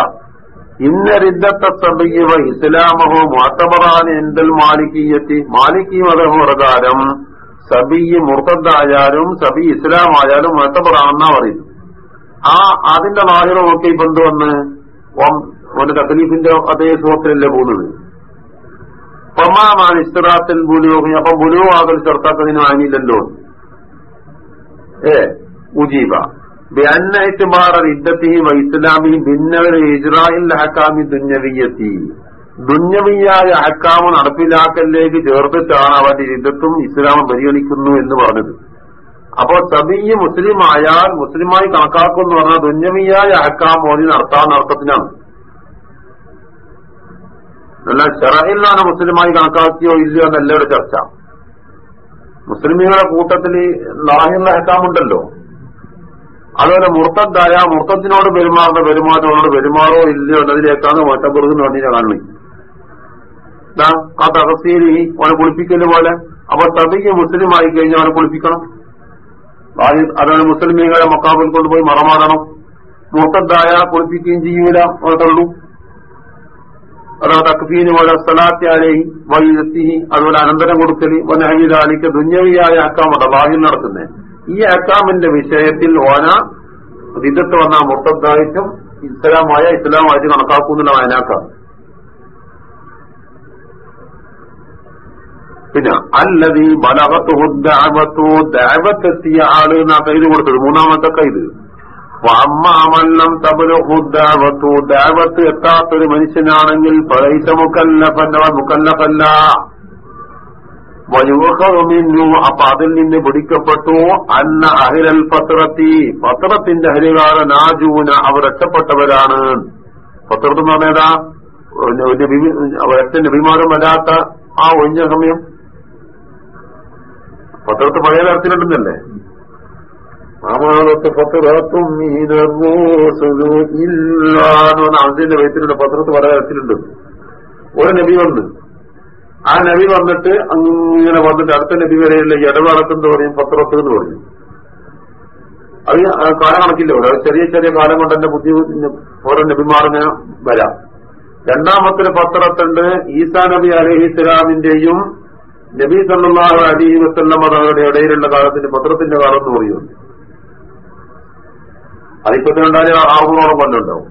ഇന്ന റിദ്ദത്ത സബയ്യവ ഇസ്ലാമഹോ മുഅത്തബറാൻ എന്തൽ മാലിക്കീയത്തി. മാലിക്കി മതപ്രകാരം സബിയ് മുർത്തദ്ദായാലും സബി ഇസ്ലാം ആയാലും മുഅത്തബറാണെന്നാ പറയുന്നു. ആ അതിന്റെ നാഹിറം ഒക്കെ ഇപ്പൊ എന്ത് വന്ന്? ഓന്റെ തക്ലീഫിന്റെ അതേ സുഹൃത്തിലല്ലേ പോകുന്നത്? പമാമാണ് ഇസ്തറാത്തിൽ ബുലുഹി. അപ്പൊ ബുലു ആകൽ ചെറുത്താക്കുന്നതിന് വാങ്ങിയില്ലല്ലോ ഏ ഉജീബ ബിഅന്നഹിറ്റുമാറ ഇസ്ലാമിയും ഭിന്നവര് ഇസ്രായേൽ ഹക്കാമി ദുഞ്ഞവിയത്തി ദുഞ്ഞവിയായ ഹക്കാമ് നടപ്പിലാക്കലിലേക്ക് ചേർത്തിട്ടാണ് അവന്റെ യുദ്ധത്തും ഇസ്ലാം പരിഗണിക്കുന്നു എന്ന് പറഞ്ഞത്. അപ്പോ സബിയ് മുസ്ലിം ആയാൽ മുസ്ലിമായി കണക്കാക്കുമെന്ന് പറഞ്ഞാൽ ദുഞ്ഞവിയായ ഹക്കാം മോദി നടത്താൻ അർത്ഥത്തിനാണ് അല്ല ഷറയിലാണ് മുസ്ലിമായി കണക്കാക്കിയോ ഇല്ലയോ എന്നല്ല ഇവിടെ ചർച്ച. മുസ്ലിമീങ്ങളുടെ കൂട്ടത്തിൽ ലാഹിറിന്റെ ഹെക്കാമുണ്ടല്ലോ അതുപോലെ മുർത്തദ്ദായ മുർത്തത്തിനോട് പെരുമാറുന്ന പെരുമാറ്റങ്ങളോട് പെരുമാറോ ഇല്ലയോ എന്നതിലേക്കാണ് മോറ്റപ്പുറത്ത് വേണ്ടി ഞാൻ കാണുന്നത്. ആ തഹസീലി അവനെ കുളിപ്പിക്കൽ പോലെ. അപ്പൊ തബിക്ക് മുസ്ലിം ആയി കഴിഞ്ഞാൽ അവനെ കുളിപ്പിക്കണം. അതാണ് മുസ്ലിമീങ്ങളെ മക്കാബിൽ കൊണ്ടുപോയി മറമാടണം. മുർത്തദ്ദായ കുളിപ്പിക്കുകയും ചെയ്യൂല അതുള്ളൂ അതാ തക്ബീന് പോലെ സ്ഥലാത്യാലെയും വൈദത്തിഹി അതുപോലെ അനന്തരം കൊടുക്കൽ വനഹീദാലിക്ക് ദുഞ്ഞവിയായ അക്കാമുണ്ട് ഭാഗ്യം നടത്തുന്നത് ഈ അക്കാമിന്റെ വിഷയത്തിൽ ഓന വിദത്ത് വന്ന മുർത്തദ്ദായിട്ടും ഇസ്ലാമായ ഇസ്ലാമായിട്ട് കണക്കാക്കുന്നില്ല വയനാക്കാം പിന്നെ അല്ലതി ബലകത്ത് ദാവത്തു ദാവത്തെത്തിയ ആൾ എന്നാ കയ്യിൽ കൊടുത്തത്. മൂന്നാമത്തെ കയ്ത് അമ്മാമല്ലം തബലുദാവത്തു ദാവത്ത്. എത്താത്തൊരു മനുഷ്യനാണെങ്കിൽ പലൈസ മുക്കല്ലഫല്ല മുക്കല്ലഫല്ല വയുഹമിന്നു അപ്പൊ അതിൽ നിന്ന് പിടിക്കപ്പെട്ടു. അന്ന അഹിരൽ പത്രത്തി പത്രത്തിന്റെ ഹരികാല നാജൂന അവർ രക്ഷപ്പെട്ടവരാണ്. പത്രത്ത് എന്ന് പറഞ്ഞാ ഒറ്റ നബിമാരും വരാത്ത ആ ഒഴിഞ്ഞ സമയം. പത്രത്ത് പഴയ തരത്തിലുണ്ടെന്നല്ലേ? അമാനത്ത് പത്രത്തും അതിന്റെ വയറ്റിലുണ്ട്. പത്രത്ത് പല തരത്തിലുണ്ട്. ഒരു നബി വന്ന്. ആ നബി വന്നിട്ട് അങ്ങനെ വന്നിട്ട് അടുത്ത നബി വരെയുള്ള ഇടവടക്കെന്ന് പറയും? പത്രത്ത് എന്ന് പറയും. അത് കാലം കണക്കില്ല ഇവിടെ. ചെറിയ ചെറിയ കാലം കൊണ്ട് എന്റെ ബുദ്ധി ഓരോ നബിമാറിന് വരാം. രണ്ടാമത്തെ പത്രത്തുണ്ട് ഈസാ നബി അലഹി ഇസ്ലാമിന്റെയും നബി സല്ലാഹു അലി വസ്ല്ലം അവരുടെ ഇടയിലുള്ള കാലത്തിന്റെ പത്രത്തിന്റെ കാലം എന്ന് പറയുന്നു അതിപ്പത്തിനുണ്ടായ ആറുനോളം കൊല്ലുണ്ടാവും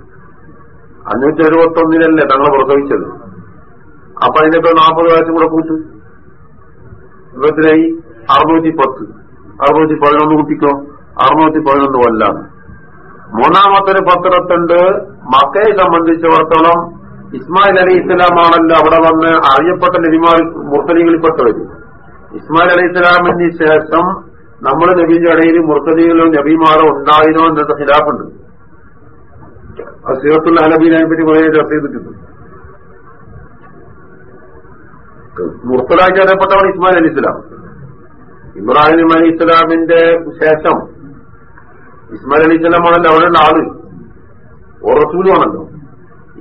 അഞ്ഞൂറ്റി എഴുപത്തി ഒന്നിനല്ലേ തങ്ങൾ പ്രസവിച്ചത്? അപ്പൊ അതിനൊക്കെ നാൽപ്പത് വയസ്സും കൂടെ കൂട്ടു ഇരുപത്തിനായി അറുന്നൂറ്റി പത്ത് അറുന്നൂറ്റി പതിനൊന്ന് കുട്ടിക്കോ? അറുന്നൂറ്റി പതിനൊന്ന് കൊല്ലാണ്. മൂന്നാമത്തൊരു പത്രത്തുണ്ട് മക്കയെ സംബന്ധിച്ചിടത്തോളം ഇസ്മായിൽ അലി ഇസ്ലാമാണല്ലോ അവിടെ വന്ന് അറിയപ്പെട്ട നബിമാർ മുർത്തലികളിൽപ്പെട്ടവര് ഇസ്മായിൽ അലി ഇസ്ലാമിന് ശേഷം നമ്മൾ നബീന്റെ ഇടയിൽ മുർത്തലികളോ നബിമാരോ ഉണ്ടായിരുന്നോ എന്നത് ഖിലാഫുണ്ട്. സീറത്തുൽ അലബീനെ പറ്റി കുറെ ചർച്ച ചെയ്തിട്ടുണ്ട്. മുർത്തലാക്കി അറിയപ്പെട്ടവൻ ഇസ്മാൻ അലി ഇസ്ലാം ഇബ്രാഹിം അലി ഇസ്ലാമിന്റെ ശേഷം ഇസ്മാൻ അലി ഇസ്ലാമാണല്ലോ അവിടെയുള്ള ആൾ റസൂലുമാണല്ലോ.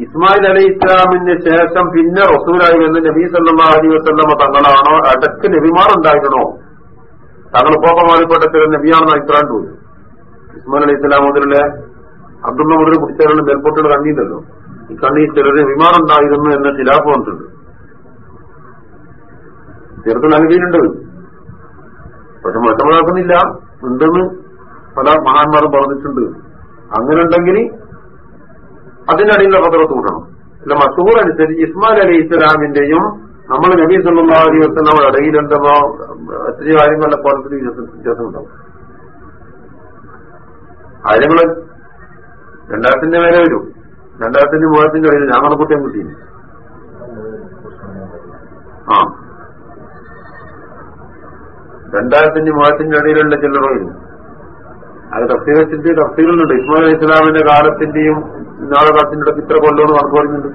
ഇസ്മായിൽ അലി ഇസ്ലാമിന് ശേഷം പിന്നെ റസൂലായി വന്ന് നബി സല്ലാ അലി വസ്ലമ തങ്ങളാണോ അടക്ക് നബിമാർ ഉണ്ടായിരുന്നോ? തങ്ങൾ പോകമാറിപ്പെട്ട ചില നബിയാണെന്ന് അഭിപ്രായം തോന്നി. ഇസ്മാൻ അലി ഇസ്ലാം മുതലുള്ള അബ്ദുള്ള മുതൽ കുടിച്ചാലുള്ള മേൽപോട്ടുള്ള കണ്ണിയില്ലല്ലോ ഈ കണ്ണി ചിലര് വിമാറുണ്ടായിരുന്നു എന്ന ശിലാഫ് വന്നിട്ടുണ്ട്. ചെറുത്ത് നൽകിയിട്ടുണ്ട്. പക്ഷെ മനസ്സിലാക്കുന്നില്ല ഉണ്ടെന്ന് പല മഹാന്മാരും പറഞ്ഞിട്ടുണ്ട്. അങ്ങനെ ഉണ്ടെങ്കിൽ അതിനടിയിലുള്ള പത്രത്ത് കൂട്ടണം അല്ല മസൂർ അനുസരിച്ച് ഇസ്മാൽ അലി ഇസ്ലാമിന്റെയും നമ്മൾ നബി സല്ലാ ദിവസം നമ്മൾ ഇടയിലുണ്ടെന്നോ ഒത്തിരി കാര്യങ്ങളുടെ കോലത്തിൽ വ്യത്യാസമുണ്ടാവും ഉണ്ടാവും കാര്യങ്ങൾ രണ്ടായിരത്തിന്റെ മേലെ വരും. രണ്ടായിരത്തിന്റെ മൂവായിരത്തിന്റെ ഇടയിൽ ഞങ്ങളുടെ കുട്ടിയും കുട്ടി ആ. രണ്ടായിരത്തിന്റെ മൂവായിരത്തിന്റെ ഇടയിലുള്ള ചില്ലറ വരും. അത് തഫ്സീറത്തിന്റെ തഫ്സീറുണ്ട് ഇസ്മാൽ ഇസ്ലാമിന്റെ കാലത്തിന്റെയും ഇന്നാളെ കാലത്തിന്റെ ഇടയ്ക്ക് ഇത്ര കൊല്ലോന്ന് കണക്ക് പറയുന്നുണ്ട്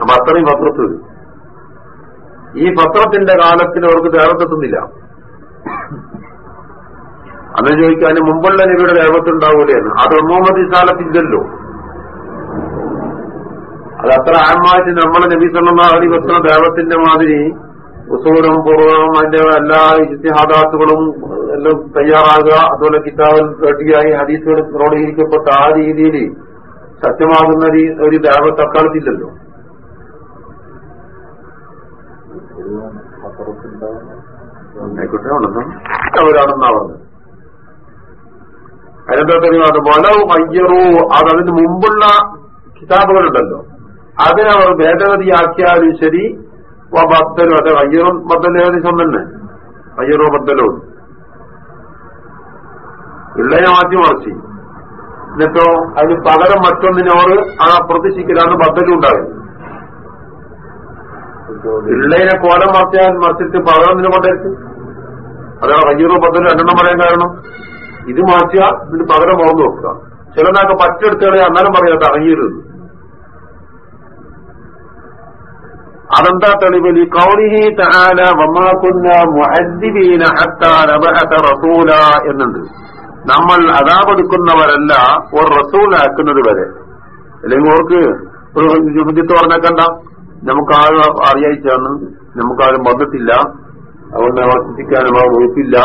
അപ്പൊ അത്രയും പത്രത്ത് ഈ പത്രത്തിന്റെ കാലത്തിൽ അവർക്ക് ദേവത്തെത്തുന്നില്ല അന്ന് ചോദിക്കാൻ മുമ്പുള്ള നബിയുടെ ദേവത്തുണ്ടാവൂലെന്ന് അത് ഒന്നാമത് കാലത്തില്ലല്ലോ അത് അത്ര ആഴമായിട്ട് നമ്മളെ നബി സല്ലാ അലി വസ്ല ദേവത്തിന്റെ മാതിരി ഉസൂലും പൂർവം അതിന്റെ എല്ലാ ഇത്തിഹാദാത്തുകളും എല്ലാം തയ്യാറാകുക. അതുപോലെ കിതാബിൽ റെഡിയായി ഹദീസുകൾ ക്രോഡീകരിക്കപ്പെട്ട ആ രീതിയിൽ സത്യമാകുന്ന ഒരു ദേവത്ത് അതിനെന്താ തെളിവാണ് വലവ് അയ്യറൂ അത് അതിന് മുമ്പുള്ള കിതാബുകളുണ്ടല്ലോ. അതിനവർ ഭേദഗതിയാക്കിയാലും ശരി ബദ്ദലും അതെ അയ്യറും ബദ്ദലും ഏകദേശം തന്നെ. അയ്യറോ ബദ്ദലോ. ഇള്ളയെ മാറ്റി മറിച്ച് എന്നിട്ടോ അതിന് പകരം മറ്റൊന്നിനോട് ആ പ്രതിഷിക്കലാണ് ബദ്ദലും ഉണ്ടാകുന്നത്. ഇള്ളയിനെ കോലം മറിച്ചാൽ മറിച്ചിട്ട് പതിനൊന്നിന് നിന്നെ കൊണ്ടായിരിക്കും അതാണ് അയ്യറോ ബദ്ദലും രണ്ടെണ്ണം പറയാൻ കാരണം. ഇത് മാറ്റുക ഇതിന് പകരം മുറന്നു നോക്കുക ചിലതൊക്കെ പറ്റെടുത്തുകളെ അന്നേരം പറയാത്ത അറിയരുത് അതെന്താ തെളിവ്? ലി കൗലിഹി തആല വമാ കുന്ന മുഅദ്ദിബീന ഹത്താ റസൂല എന്നുണ്ട്. നമ്മൾ അതാപെടുക്കുന്നവരല്ല ഒരു റസൂലാക്കുന്നത് വരെ അല്ലെങ്കിൽ ഓർക്ക് ഒരു ജുഹദിത്ത് പറഞ്ഞേക്കണ്ട. നമുക്കാരും അറിയായിട്ടാണ്. നമുക്കാരും വന്നിട്ടില്ല. അതുകൊണ്ട് അവർ ചിന്തിക്കാനും അവർ ഒഴിപ്പില്ല.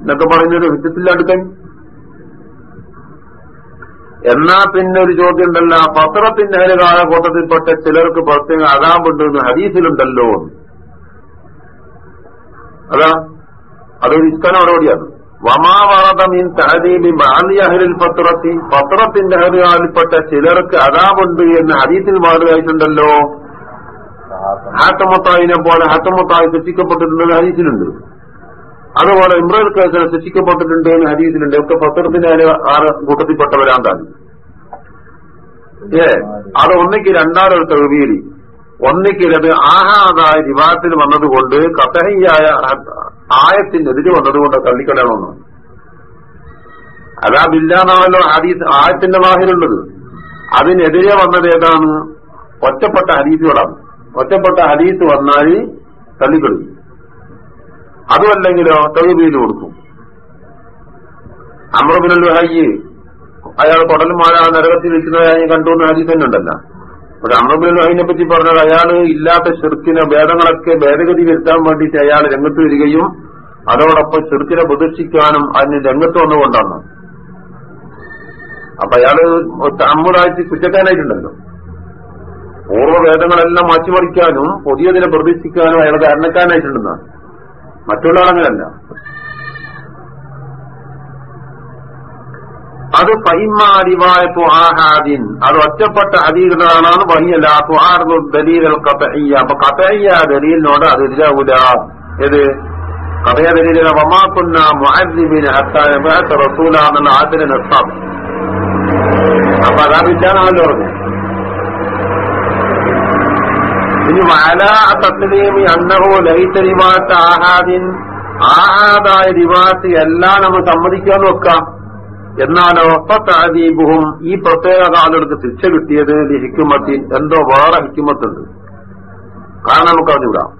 എന്നൊക്കെ പറയുന്നത് അടുക്കൻ എന്നാ പിന്നെ ഒരു ചോദ്യം ഉണ്ടല്ല പത്രത്തിന്റെ ഒരു കാലഘട്ടത്തിൽപ്പെട്ട ചിലർക്ക് പ്രത്യേക അതാമ്പുണ്ട് എന്ന് ഹദീസിലുണ്ടല്ലോ. അതാ അതൊരു ഇഷ്ടം മറുപടിയാണ് വമാവറത മീൻ തഹദീബി ബാലിയഹരിൽ പത്രത്തി പത്രത്തിന്റെ അയൽകാലിൽപ്പെട്ട ചിലർക്ക് അതാബുണ്ട് എന്ന് ഹദീസിൽ മാറുകയായിട്ടുണ്ടല്ലോ ഹാത്തമത്തായിനെ പോലെ ഹാത്തമത്തായി ശിക്ഷിക്കപ്പെട്ടിട്ടുണ്ടെന്ന് ഹദീസിലുണ്ട്. അതുപോലെ ഇമ്രാൻ കേസിനെ ശിക്ഷിക്കപ്പെട്ടിട്ടുണ്ട് എന്ന് ഹദീസിലുണ്ട്. ഒക്കെ പത്രത്തിന്റെ ആറ് കൂട്ടത്തിൽപ്പെട്ടവരാൻ താൻ. ഏ അത് ഒന്നിക്ക് രണ്ടാലൊരു തെളിവീരി ഒന്നിക്കിലത് ആഹാദായ വിവാഹത്തിൽ വന്നതുകൊണ്ട് കഥഹിയായ എതിര് വന്നതുകൊണ്ട് തള്ളിക്കളയണമെന്ന്. അതാ ബില്ലാന്നാണല്ലോ ഹദീസ് ആയത്തിന്റെ വാഹിലുള്ളത്. അതിനെതിരെ വന്നത് ഏതാണ്? ഒറ്റപ്പെട്ട ഹദീസുകളാണ്. ഒറ്റപ്പെട്ട ഹദീസ് വന്നാൽ തള്ളിക്കളി അതുമല്ലെങ്കിലോ തെളിവീൽ കൊടുക്കും. അമ്രബിനുൽ ഹയ്യ് അയാൾ കുടലുമാല നരകത്തിൽ വെക്കുന്നതായി കണ്ടു എന്ന് ഹദീസ് തന്നെ ഉണ്ടല്ലോ പക്ഷെ അമ്രബിൻ ഹൈനെ പറ്റി പറഞ്ഞത് അയാൾ ഇല്ലാത്ത ചെറുക്കിനെ ഭേദങ്ങളൊക്കെ ഭേദഗതി വരുത്താൻ വേണ്ടിയിട്ട് അയാൾ രംഗത്ത് വരികയും അതോടൊപ്പം ചെറുക്കിനെ പ്രദർശിക്കാനും അതിന് രംഗത്ത് വന്നുകൊണ്ടാണ്. അപ്പൊ അയാൾ അമ്മുതായിട്ട് കുറ്റക്കാരായിട്ടുണ്ടല്ലോ. പൂർവവേദങ്ങളെല്ലാം മാറ്റിമറിക്കാനും പുതിയതിനെ പ്രതീക്ഷിക്കാനും അയാൾ കാരണക്കാരനായിട്ടുണ്ടെന്നാണ്. മറ്റുള്ള ആളങ്ങനല്ല. അത് പൈമാരിവായു ആഹാദിൻ. അത് ഒറ്റപ്പെട്ട ഹദീകളാണ് വഹിയല്ല. തുഹാർന്നു ദലീൽ കഥയ്യ അപ്പൊ കഥയ്യ ദലീലിനോട് അത് എതിരാവൂല ഏത്? കഥയ ദലീലിനെ വമാക്കുന്ന മുഅദ്ദിബിന് ഹത്തായ റസൂല എന്നുള്ള ആദ്യ നിർത്താം. അപ്പൊ അതാവില്ലാന്നാണല്ലോ പറഞ്ഞു ഇനി വല തത്ലീമി അന്നഹോ ലൈത്ത റിവാത്ത് ആഹാദിൻ. ആഹാദായ റിവാത്ത് എല്ലാം നമ്മൾ സമ്മതിക്കാൻ വെക്കാം എന്നാലോ ഒപ്പത്താദീപും ഈ പ്രത്യേക കാലടുത്ത് ശിക്ഷ കിട്ടിയത് ഹിക്കുമത്തിൽ എന്തോ വേറെ ഹിക്കുമത്തുണ്ട് കാരണം നമുക്ക് അറിഞ്ഞുവിടാം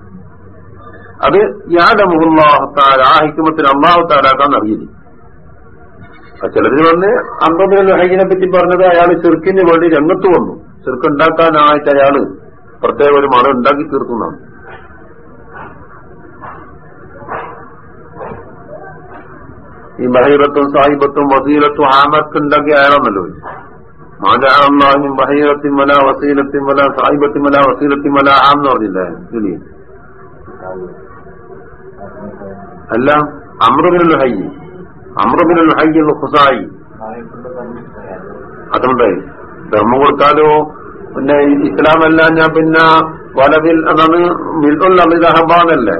അത് യാതെ മുഹുല്ലാഹത്താൽ ആ ഹിക്കുമത്തിന് അമ്മാവത്താരാക്കാൻ അറിയില്ല. ചിലതിന് വന്ന് അന്തോദിനെ ഹൈജിനെ പറ്റി പറഞ്ഞത് അയാൾ ചെറുക്കിന് വേണ്ടി രംഗത്ത് വന്നു. ചെറുക്കുണ്ടാക്കാനായിട്ട് അയാൾ പ്രത്യേക ഒരു മറുണ്ടാക്കി തീർക്കുന്നതാണ്. ഈ ബഹീറത്തും സാഹിബത്തും വസീലത്തും ആമത്ത് ഉണ്ടാക്കിയ മാതാവും ബഹീറത്തിൻ മല വസീലത്തിൻ മല സാഹിബത്തിൻ മല വസീലത്തിൻ മല ആം എന്ന് അല്ല അമ്രബിനുൽ ഹൈ. അമ്രബിനുൽ ഹൈ എന്ന് ഹുസായി അതുകൊണ്ട് ധർമ്മം കൊടുത്താലോ? പിന്നെ ഇസ്ലാമല്ല ഞാൻ പിന്നെ വലവിൽ അതാണ് മിൽത്തുൽ അമിത് അഹബാനല്ലേ?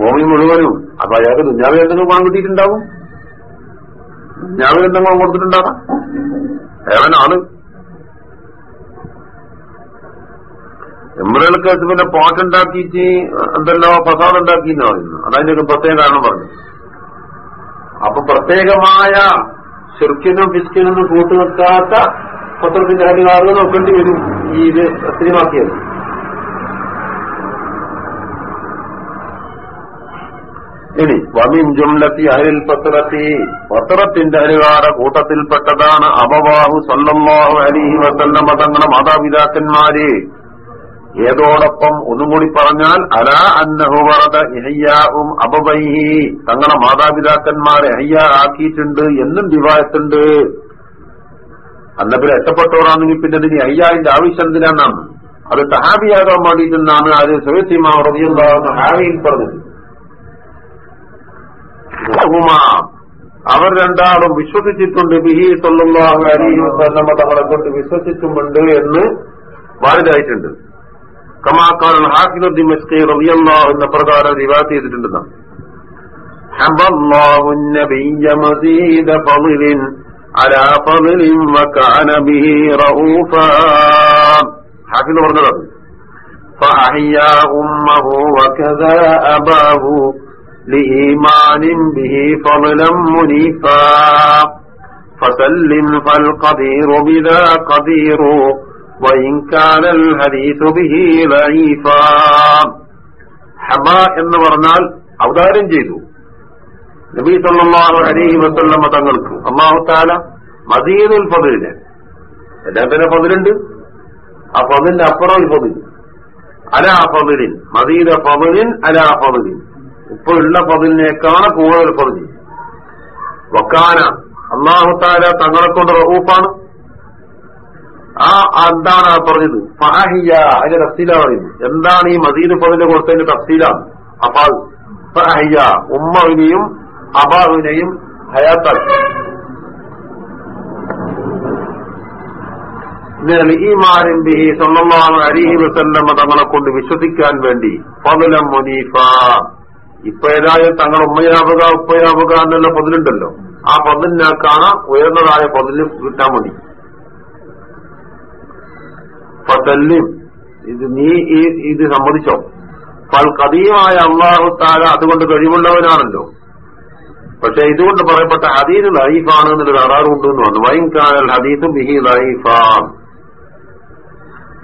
ഭൂമി മുഴുവനും അപ്പൊ അയാൾക്ക് ദുഞ്ഞാവിൽ എന്തെങ്കിലും പണം കിട്ടിയിട്ടുണ്ടാവും? ദുഞ്ഞാവിൽ എന്തെങ്കിലും കൊടുത്തിട്ടുണ്ടാകാം ഏവനാണ് എംബ്രകൾക്ക് പിന്നെ പാട്ടുണ്ടാക്കിയിട്ട് എന്തല്ലോ ഫസാദ് ഉണ്ടാക്കി എന്ന് പറയുന്നു അതതിനൊക്കെ പ്രത്യേക കാരണം പറഞ്ഞു. അപ്പൊ പ്രത്യേകമായ ചെറുക്കിനും ബിസ്കിനും കൂട്ടുനിർത്താത്ത പത്രത്തിന്റെ അധികാരം നോക്കേണ്ടി വരും ഈ ഇത് സ്ഥിരമാക്കിയത്. ഇനി വമിൻ ജുംലത്തി അരിൽ പത്രത്തി പത്രത്തിന്റെ അരുകാര കൂട്ടത്തിൽപ്പെട്ടതാണ് അബവാഹു സല്ലല്ലാഹു അലിഹി വസല്ലമ തങ്ങളുടെ മാതാപിതാക്കന്മാര്. ഏതോടൊപ്പം ഒന്നും കൂടി പറഞ്ഞാൽ അല അന്നഹു വറദ ഇഹയ്യാവും അബവൈഹി. തങ്ങളെ മാതാപിതാക്കന്മാരെ എഹയ്യ ആക്കിയിട്ടുണ്ട് എന്നും വിവാഹത്തുണ്ട്. അന്നപ്പിൽ എത്തപ്പെട്ടവരാണെങ്കിൽ പിന്നെ ഇതിന് അയ്യാവിന്റെ ആവശ്യം എന്തിനാണ് അത് തഹാബിയാകാൻ വേണ്ടിയിട്ടെന്നാണ് അത് സുഹൃത്തിമാർ റബിയുണ്ടാകുന്ന ഹാവിയിൽ പറഞ്ഞത്. അവർ രണ്ടാളും വിശ്വസിച്ചിട്ടുണ്ട് ബിഹി തൊല്ലാഹു അലിഹി വസല്ലമ തങ്ങളെ കൊണ്ട് വിശ്വസിച്ചുമുണ്ട് എന്ന് വാരിതായിട്ടുണ്ട് കമാക്കാരൻ ഹാഫിദ് മസ്കി റബിയല്ലാഹു എന്ന പ്രകാരം റിവാത്ത് ചെയ്തിട്ടുണ്ടെന്നാണ് حب الله النبي مزيد فضل على فضل وكان به رؤوفا حافظ പറഞ്ഞത് فأحيا أمه وكذا أباه لإيمان به فضلا منيفا فسلم فالقدير بذا قدير وإن كان الحديث به ضعيفا ഹബ എന്ന് പറഞ്ഞാൽ അവതാരം ചെയ്തു നബി സല്ലല്ലാഹു അലൈഹി വസല്ലമ തങ്ങൾക്ക് അള്ളാഹു താല മദീനുൽ ഫതിലിന് എല്ലാത്തിനെ ഫതിലുണ്ട് ആ ഫതിലിന്റെ അപ്പുറം ഒരു ഫതിൽ അലാ ഫതിലിൻ മദീന ഫതിലിൻ അലാ ഫതിലിൻ ഇപ്പോൾ ഉള്ള പതിലിനേക്കാണ് കൂടുതൽ പറഞ്ഞു വക്കാന അള്ളാഹു താല തങ്ങളെ കൊണ്ട് റഹൂഫാണ് ആ എന്താണ് പറഞ്ഞത്? ഫാഹിയ അതിന്റെ തഫ്സീല പറയുന്നു എന്താണ് ഈ മദീന പതിന് കൊടുത്തതിന്റെ തഫ്സീലാണ് അപ്പാൽ. ഫാഹിയ ഉമ്മവിനെയും അബാവിനെയും ഹയാത്താക്കി. ഈമാനും ബിഹി സല്ലല്ലാഹു അലൈഹി വസല്ലമ തങ്ങളെ കൊണ്ട് വിശ്വസിക്കാൻ വേണ്ടി ഫضലം മുനീഫ ഇപ്പൊ ഏതായാലും തങ്ങൾ ഉമ്മയാവുക ഉപ്പയാവുക എന്നുള്ള പതിലുണ്ടല്ലോ. ആ പതിലിനാക്കാണ് ഉയർന്നതായ പതിൽ കിട്ടാൻ മതി പതല്ലും. ഇത് നീ ഈ ഇത് സമ്മതിച്ചോ? ഫൽ കദീമായ അള്ളാഹു താര അതുകൊണ്ട് കഴിവുള്ളവനാണല്ലോ. പക്ഷെ ഇതുകൊണ്ട് പറയപ്പെട്ട ഹദീസ് ലൈഫാണ് എന്നൊരു കരാറുണ്ട് വന്നു വൈകാനൽ ഹദീദും ബിഹി ലൈഫാൻ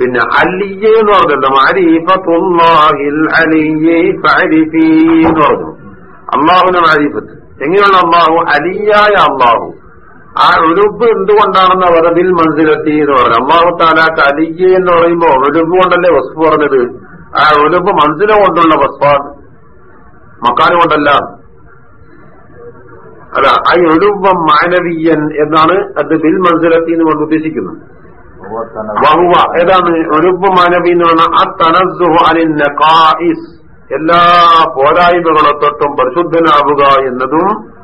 പിന്നെ അല്ലിയ എന്ന് ഫഅരിഫീ എന്ന് പറഞ്ഞു. അള്ളാഹുവിന്റെ മാരീഫത്ത്. എങ്ങനെയുള്ള അള്ളാഹു? അലിയായ അള്ളാഹു. ആ ഒഴുപ്പ് എന്തുകൊണ്ടാണെന്ന് വറബിൽ മനസ്സിലെത്തി എന്ന് പറഞ്ഞു. അള്ളാഹു താലാക്ക് അലിയ എന്ന് പറയുമ്പോൾ ഒഴുപ്പ് കൊണ്ടല്ലേ വസ്തു പറഞ്ഞത്? ആ ഒഴുപ്പ് മനസ്സിനെ കൊണ്ടുള്ള വസ്ഫാണ് മക്കാന് കൊണ്ടല്ല. അല്ല ആ ഒഴുപ്പം മാനവീയൻ എന്നാണ് അത് ബിൽ മനസ്സിലെത്തി എന്ന് കൊണ്ട് ഉദ്ദേശിക്കുന്നത്. വഹുവ. ഏതാണ്? ഒഴുപ്പ് മാനവി എന്ന് പറഞ്ഞാൽ ആ തനസുഹു നഖായിസ്. എല്ലാ പോരായ്മകളെ തൊട്ടും പരിശുദ്ധനാവുക എന്നതും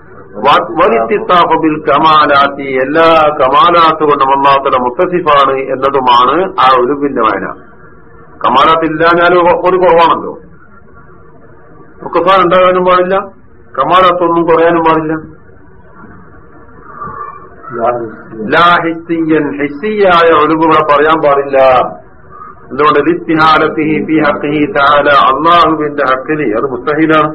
വലിത്തിത്താഫബിൽ കമാലാത്തി. എല്ലാ കമാലാത്ത് കൊണ്ടും അള്ളാത്തല മുത്തസിഫാണ് എന്നതുമാണ് ആ ഒഴുപ്പിന്റെ വായന കമാലാത്തില്ലാഞ്ഞാലും ഒരു കുറവാണല്ലോ. മുക്കസാൻ ഉണ്ടാകാനും പാടില്ല. കമാലാത്തൊന്നും കുറയാനും പാടില്ല. ലാ ഹിസ്സിയൻ ഹിസ്സിയായ ഒഴിവുകളെ പറയാൻ പാടില്ല എന്തുകൊണ്ട് ലിസ്തിഹാലത്തിഹി ഫി ഹഖിഹി തആല അള്ളാഹുവിന്റെ ഹക്കിന് അത് മുസ്തഹിലാണ്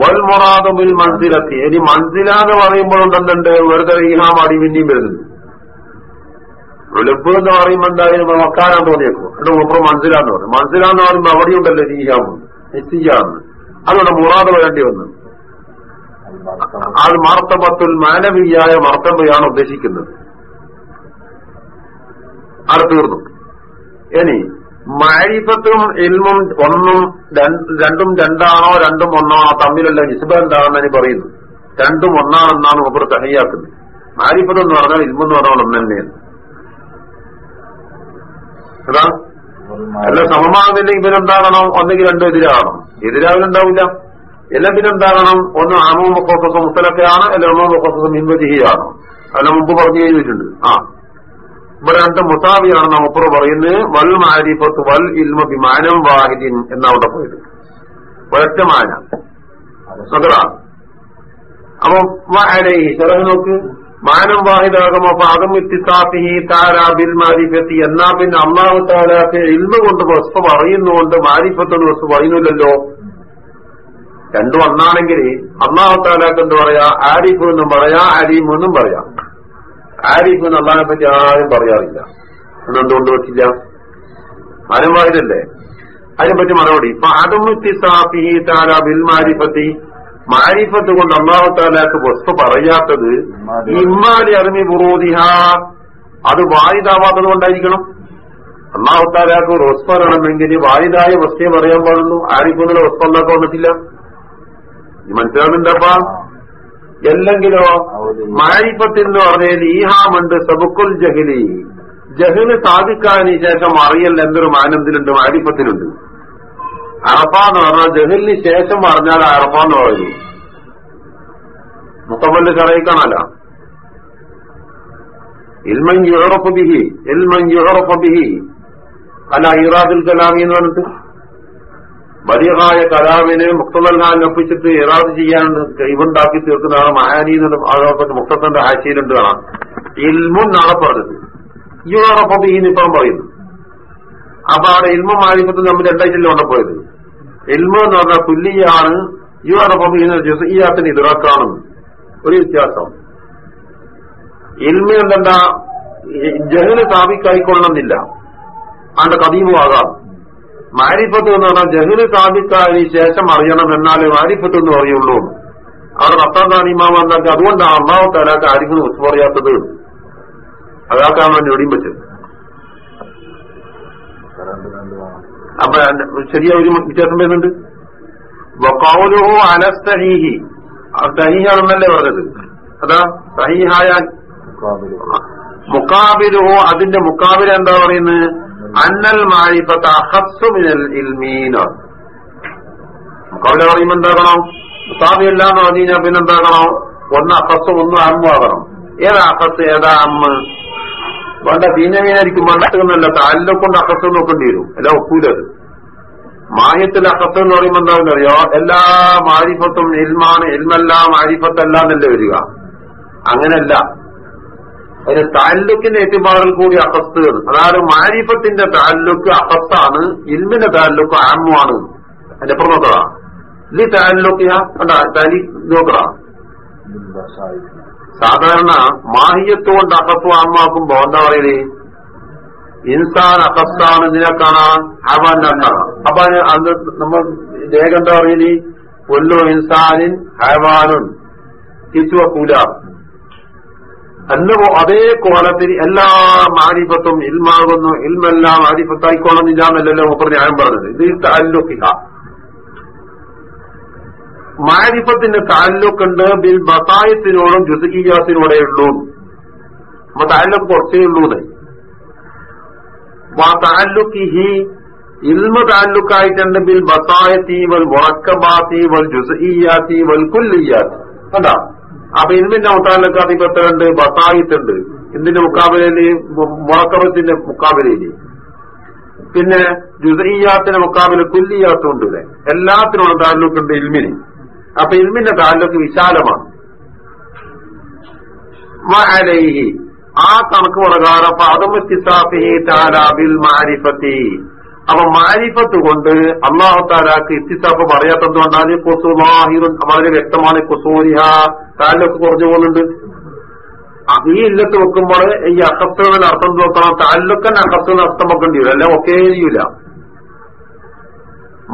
വൽ മുറാദു ബിൽ മൻസിലത്തി ഇനി മൻസില എന്ന് പറയുമ്പോൾ എന്തുണ്ട് വെറുതെ ഈഹാം അടി പിന്നെയും വരുന്നുണ്ട് വെളുപ്പ് എന്ന് പറയുമ്പോൾ എന്തായാലും മക്കാനാൻ തോന്നിയേക്കും എന്നിട്ട് മുമ്പ് മനസ്സിലാന്ന് പറയും മനസ്സിലാന്ന് പറയുമ്പോൾ അവിടെയുണ്ടല്ലോ ഈഹാമുണ്ട് നിശ്ചയാന്ന് അതുകൊണ്ട് മുറാദ് വരേണ്ടി വന്നു അത് മർത്തബത്തുൽ മാനവീയായ മർത്തബയാണ് ഉദ്ദേശിക്കുന്നത്. അത് തീർന്നു. ഇനി മാരിഫത്തും ഇൽമും ഒന്നും രണ്ടും രണ്ടാണോ രണ്ടും ഒന്നാണോ തമ്മിലുള്ള നിസ്ബ എന്താണെന്ന് പറയുന്നു. രണ്ടും ഒന്നാണെന്നാണ് മുമ്പ് തഹയ്യാക്കുന്നത്. മാരിഫത്ത് എന്ന് പറഞ്ഞാൽ ഇൽമെന്ന് പറഞ്ഞാൽ ഒന്ന് തന്നെയാണ്. അതാ അല്ല സമമാകുന്നില്ലെങ്കിൽ ഇവരെന്താകണം? ഒന്നെങ്കിൽ രണ്ടും എതിരാകണം. എതിരാകലുണ്ടാവില്ല എല്ലാം പിന്നെ എന്താകണം? ഒന്ന് ആമോ മുക്കോസസ് മുത്തലൊക്കെയാണ് അല്ല ഒന്നോ മുക്കോസസ് മിൻവജിഹിയാണ്. അല്ല മുമ്പ് പറഞ്ഞു കഴിഞ്ഞിട്ടുണ്ട്. ആ. ഇവിടെ രണ്ട് മുസാബിയാണ് മുപ്പർ പറയുന്നത്. വൽ മാരിഫത്ത് വൽ ഇൽമ ബിമാനം വാഹിദിൻ എന്നവിടെ പോയത് ഒരൊറ്റ മാന. അപ്പൊ ചെറു നോക്ക്. മാനം വാഹിദാകുമോ പാകം ഇത്തിസാഫിഹി താര ബിൽ മാരിഫത്തി. എന്നാ പിന്നെ അള്ളാഹു താലാക്ക് ഇൽമ കൊണ്ട് വസ്തു പറയുന്നുകൊണ്ട് മാരിഫത്തോട് വസ്തു പറയുന്നില്ലല്ലോ. രണ്ടും ഒന്നാണെങ്കിൽ അള്ളാഹുത്താലാക്ക് എന്ത് പറയാ? ആരിഫ് എന്നും പറയാ അരീമു എന്നും പറയാ. ആരിഫ് എന്ന് അള്ളാഹിനെ പറ്റി ആരും പറയാറില്ല. എന്നെന്തുകൊണ്ട് പറ്റില്ല ആരും വാഹിദല്ലേ അതിനെപ്പറ്റി മറുപടി. ഇപ്പൊ അതും ഇത്തിസാഫിഹി താര ബിൽ മാരിഫത്തി. മാരിഫത്ത് കൊണ്ട് അള്ളാഹു താലാക്ക് വസ്തു പറയാത്തത് ഇമ്മാലി അറിമി ബുറൂദിഹ. അത് വായുതാവാത്തത് കൊണ്ടായിരിക്കണം. അള്ളാഹു താലാക്ക് വസ്തു പറയണമെങ്കിൽ വായുതായ വസ്തുയെ പറയാൻ പാടുള്ളൂ. ആരിഫെന്നുള്ള വസ്തു അല്ലാത്ത വന്നിട്ടില്ല. മനസ്സിലാകുന്നുണ്ടപ്പാ എല്ലെങ്കിലോ? മാരിഫത്തിൽ എന്ന് പറഞ്ഞാൽ ഈഹാമുണ്ട് സബുക്കുൽ ജഹിലി. ജഹിൽ സാധിക്കാതിന് ശേഷം അറിയൽ എന്തൊരു മാനന്തിലുണ്ട് മാരിപ്പത്തിലുണ്ട് അറപ്പാന്ന് പറഞ്ഞാൽ ജഹലിന് ശേഷം പറഞ്ഞാൽ അറപ്പാന്ന് പറയും. മുത്തമല്ല് കറയിക്കാണല്ല ഇൽമൻ യുഹറപ്പ് ബിഹി ഇൽമൻ യുഹറപ്പ് ബിഹി. അല്ല ഇറാദുൽ കലാമി എന്ന് പറഞ്ഞിട്ട്? വലിയതായ കലാമിനെ മുക്തമൽഹാൻ ഒപ്പിച്ചിട്ട് ഇറാദ് ചെയ്യാൻ ഇവുണ്ടാക്കി തീർക്കുന്നതാണ് മഹാനീന്ന് അതോടൊപ്പം മുക്തത്തിന്റെ ആശയിലുണ്ട് കാണാം ഇൽമുൻ നാളെ പറഞ്ഞത് യുഹറഫ് ബിഹി നിപ്പം പറയുന്നു. അപ്പൊ അവിടെ ഇൽമും മാലിപ്പത്തും തമ്മിൽ രണ്ടായിട്ടല്ലേ കൊണ്ടപ്പോയത് ഇൽമു എന്ന് പറഞ്ഞാൽ തുല്യാണ് ഈ ദിവസം ഈ ജസീയാത്തിന് ഇതിറക്കാണ് ഒരു വ്യത്യാസം. ഇൽമ എന്തെന്താ? ജഹൽ സ്ഥാപിക്കായിക്കൊള്ളണമെന്നില്ല. അതിന്റെ കദീമുമാകാം മാരിഫത്ത് എന്ന് പറഞ്ഞാൽ ജഹൽ സാധിക്കാതിന് ശേഷം അറിയണം എന്നാലേ മാരിഫത്ത് എന്ന് പറയുള്ളൂ. അവിടെ റത്താൻ ഇമാമ എന്താക്കി അതുകൊണ്ടാണ് അമ്മാവ് തലാക്ക് ആർക്കും ഒത്തു പറയാത്തത്. അതാക്കാൻ വേണ്ടി ഒടിയും വെച്ചത്. അപ്പൊ ശരിയായ ഒരു വ്യത്യാസം വരുന്നുണ്ട്? വക്കൗലുഹു അലസ്തഹീഹി സഹീഹാണെന്നല്ലേ പറഞ്ഞത്? അതാ സഹീഹായ മുക്കാബിലുഹു അതിന്റെ മുക്കാബില എന്താ പറയുന്നത്? അന്നൽ മാരിഫത്ത് അഹസ്സുമിനൽ ഇൽമീന. കവിത പറയുമ്പോ എന്താകണം? മുക്കാബില്ല എന്ന് പറഞ്ഞു കഴിഞ്ഞാൽ പിന്നെന്താകണം ഒന്ന് അഹസ് ഒന്ന് അമ്മാകണം ഏതാ അഹസ് ഏതാ അമ്മ വേണ്ട ദീനമീനായിരിക്കും വേണ്ടെന്നല്ല താലിനെ കൊണ്ട് അഹസ് നോക്കേണ്ടി വരും. എല്ലാം ഒക്കൂലത്. മായത്തിൽ അഹസ് എന്ന് പറയുമ്പോൾ എന്താണെന്ന് അറിയോ? എല്ലാ മാരിഫത്തും ഇൽമാണ് ഇൽമല്ല മാരിഫത്തല്ല എന്നല്ലേ വരിക. അങ്ങനല്ല. അതിന് താല്ലുക്കിന്റെ ഏറ്റുപാടിൽ കൂടി അഹസ്തുകൾ അതായത് മാരിഫത്തിന്റെ താല്ലുക്ക് അഹസ്താണ് ഇൽമിന്റെ താല്ലുക്ക് ആമുമാണ് അതിന്റെ അപ്പുറം നോക്കടാ. ഇത് താല്ലുക്ക് കണ്ടാ സാധാരണ മാഹിയത്ത് കൊണ്ട് അകത്വ ആമാക്കുമ്പോ എന്താ പറയൽ? ഇൻസാൻ അഹസ്താണ് ഇതിനെ എന്നാണ്. അപ്പൊ അത് നമ്മൾ രേഖ എന്താ പറയൽ? ഒല്ലോ ഇൻസാനിൻ ഹവാനുൻ. തിരിച്ചുവെക്കൂല എന്നോ അതേ കോലത്തിൽ എല്ലാ മാരിഫത്തും ഇൽമാകുന്നു. ഇൽമെല്ലാം മാരിഫത്തായിക്കോണമെന്നില്ലാന്നല്ലല്ലോ മുപ്പർ ഞാൻ പറഞ്ഞത്. ഇത് താല്ലുക്കില്ല മാരിഫത്തിന് താല്ലുക്കുണ്ട് ബിൽ ബസായത്തിനോടും ജുസുഖിയാസിനോടെ ഉള്ളൂ അപ്പൊ താല്ലുക്ക് കുറച്ചേ ഉള്ളൂ താല്ലുക്കിഹി ഇൽമ താല്ലുക്കായിട്ടുണ്ട് ബിൽ ബസായത്തി വൽ മുറക്കബാത്തി വൽ ജുസീയാത്തി വൽ കുല്ലിയാത്തി. കണ്ടാ അപ്പൊ ഇൽമിന്റെ മുത്താലക്കാത്തി പെട്ടുണ്ട് ബസായിത്തുണ്ട് ഇതിന്റെ മുക്കാബിലയിൽ മുറക്കബത്തിന്റെ മുക്കാബിലയിൽ. പിന്നെ ജുസീയാത്തിന്റെ മുക്കാബില കുല്ലിയാത്തും ഉണ്ട് ഇവിടെ. താലൂക്ക് ഉണ്ട് ഇൽമിന്. അപ്പൊ ഇൽമിന്റെ താലൂക്ക് വിശാലമാണ്. ആ കണക്ക് പ്രകാരം അപ്പൊ മാരിഫത്ത്. കൊണ്ട് അള്ളാഹു താലാക്ക് ഇത്തിസാഫ് പറയാത്തതുകൊണ്ടാണ് കൊസുമാഹിറും വളരെ വ്യക്തമാണ് കൊസൂരിഹ താലൂക്ക് കുറഞ്ഞു പോകുന്നുണ്ട്. ഈ ഇല്ലത്ത് വെക്കുമ്പോൾ ഈ അഹസ്തുവിന് അർത്ഥം നോക്കണം. താലൂക്കൻ അഹസ്തുവിന് അർത്ഥം വെക്കേണ്ടി വരും. അല്ലെ ഒക്കെ ചെയ്യൂല.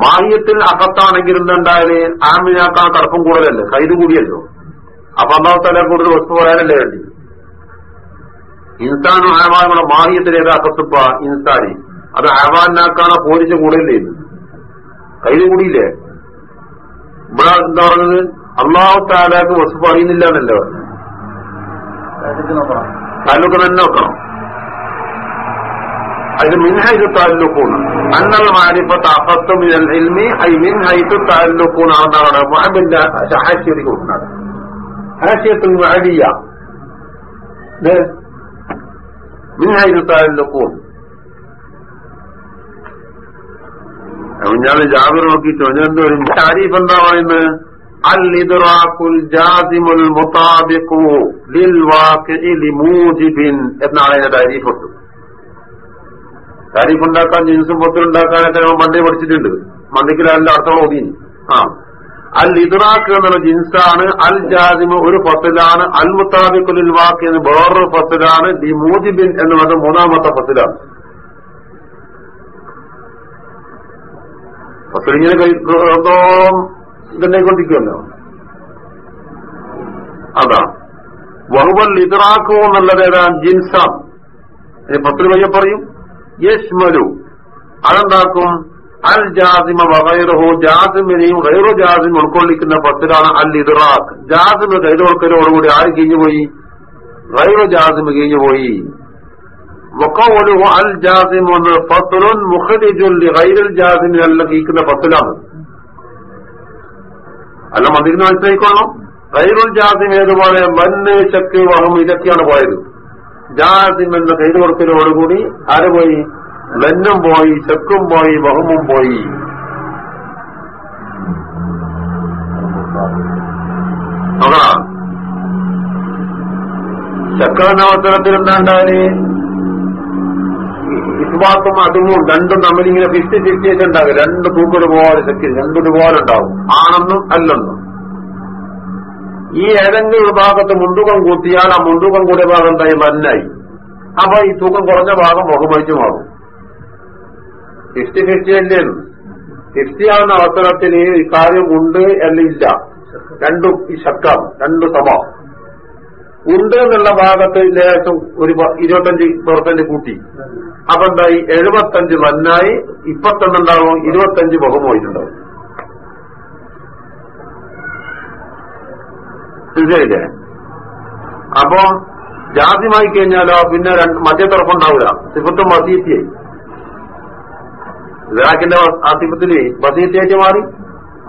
മാഹിയത്തിൽ അകത്താണെങ്കിൽ എന്തുണ്ടായാൽ ആമിനാക്കാൻ തർക്കം കൂടുതലല്ലേ? കൈത് കൂടിയല്ലോ. അപ്പൊ അന്നാമത്തല്ല കൂടുതൽ വസ്തു പറയാനല്ലേ വേണ്ടി? ഇൻസാനും ആവാനുള്ള മാഹിയത്തിൽ ഏതാ അസത്തുപ്പ ഇൻസാനി. അത് ആവാനാക്കാണ പോലീസ് കൂടുതലേ കൈത് കൂടിയില്ലേ? ഇവിടെ എന്താ പറഞ്ഞത്? അള്ളാഹു താലാക്ക് വസ്തു അറിയുന്നില്ല എന്നല്ലേ പറഞ്ഞു താലൂക്ക് തന്നെ നോക്കണം. അത് മിൻഹൈത്ത് താലൂക്കൂണ് അന്നൽ മാരിഫത്ത് അഫത്ത് ഇൽമി ഐ മിൻഹൈത്ത് താലൂക്കൂണ് എന്നാണ് മുഹബിന്റെ ഹാഷ്യതി കൊടുക്കുന്നത്. ഹാഷ്യത്തിൽ അടിയ മിൻഹൈത്ത് താലൂക്കൂൺ ഞാൻ ജാബിർ നോക്കിയിട്ടോ? ഞാൻ എന്തോ താരീഫ് എന്താ പറയുന്നത്? അൽ ജാസിമുൽ മുതാബിഖു ലിൽ വാഖിഇ ലിമൂജിബിൻ എന്നാണ് അതിന്റെ താരീഫ് ഉണ്ട് താരീഫ് ഉണ്ടാക്കാൻ ജിൻസും പൊത്തിലുണ്ടാക്കാനൊക്കെ നമ്മൾ മണ്ടി പഠിച്ചിട്ടുണ്ട്. മണ്ടിക്ക് അതിന്റെ അർത്ഥം ഓതി. ആ. അൽ ഇദ്റാഖ് എന്നുള്ള ജിൻസാണ് അൽ ജാസിമ് ഒരു ഫസലാണ് അൽ മുത്താബിഖുലിൽ വാക്ക് എന്ന് വേറൊരു ഫസലാണ് ലിമൂജിബിൻ എന്നുള്ളത് മൂന്നാമത്തെ ഫസലാണ് ഫസലിങ്ങനെ ഇതന്നെ കൊണ്ടിരിക്കുമല്ലോ അതാ. വഹുവൽ ഇതറാക്കു എന്നുള്ളത് ഏതാ ജിൻസാം പത്തിൽ വയ്യ പറയും യശ്മരു അതെന്താക്കും? അൽ ജാസിമ വകൈറഹോ ജാസിമിനെയും ഗൈറു ജാസിം ഉൾക്കൊള്ളിക്കുന്ന പത്തിലാണ് അൽ ഇതറാഖ് ജാസിമ് കൈതോർക്കലോടുകൂടി ആര് കഴിഞ്ഞുപോയി ഗൈറു ജാസിമ് കഴിഞ്ഞുപോയി അൽ ജാസിം എന്ന് ഫത്തുലുൻ മുഖദിജുൽ ജാസിമിനെല്ലാം കീക്കുന്ന പത്തിലാണ്. അല്ല മതിരിന് മനസ്സിലായിക്കൊള്ളണം കൈറുൽ ജാസിം ഏതുപോലെ മന്ന് ശക്തി വഹം ഇതൊക്കെയാണ് പോയത്. ജാസിം എന്ന കൈത് കൊടുക്കലോടുകൂടി ആര് പോയി? മെന്നും പോയി ശക്കും പോയി വഹമും പോയി. ശക്കാന്ന അവസരത്തിൽ എന്താണ്ടാൽ ഇസ്ബാത്തും അതുമും രണ്ടും തമ്മിലിങ്ങനെ ഫിഫ്റ്റി ഫിഫ്റ്റി ഒക്കെ ഉണ്ടാകും. രണ്ട് തൂക്കൊരുപോലെ ശക്തി രണ്ടൊരുപോലെ ഉണ്ടാവും ആണെന്നും അല്ലെന്നും. ഈ ഏതെങ്കിലും ഒരു ഭാഗത്ത് മുണ്ടുകം കൂട്ടിയാൽ ആ മുണ്ടുകം കൂടിയ ഭാഗം എന്തായി? മന്നായി. അപ്പൊ ഈ തൂക്കം കുറഞ്ഞ ഭാഗം ബഹുമതിച്ചു മാറും. ഫിഫ്റ്റി ഫിഫ്റ്റി അല്ലേ? ഫിഫ്റ്റി ആവുന്ന അവസരത്തിൽ ഈ കാര്യം ഉണ്ട് എന്നില്ല രണ്ടും ഈ ശക്കാണ് രണ്ടു സമ. ഉണ്ട് എന്നുള്ള ഭാഗത്ത് ലേശം ഒരു ഇരുപത്തഞ്ച് പെർസെന്റ് കൂട്ടി. അപ്പൊ എന്തായി? എഴുപത്തഞ്ച് മന്നായി ഇപ്പത്തൊന്നുണ്ടാവും ഇരുപത്തഞ്ച് ബഹുമോയിട്ടുണ്ടാവും ശരിയല്ലേ അപ്പൊ ജാതിമായി കഴിഞ്ഞാലോ പിന്നെ മധ്യത്തുറപ്പുണ്ടാവില്ല സിഫത്തും വസീത്തിയായി ഇറാഖിന്റെ ആ സിഫത്തിന് വസീത്തിയായിട്ട് മാറി.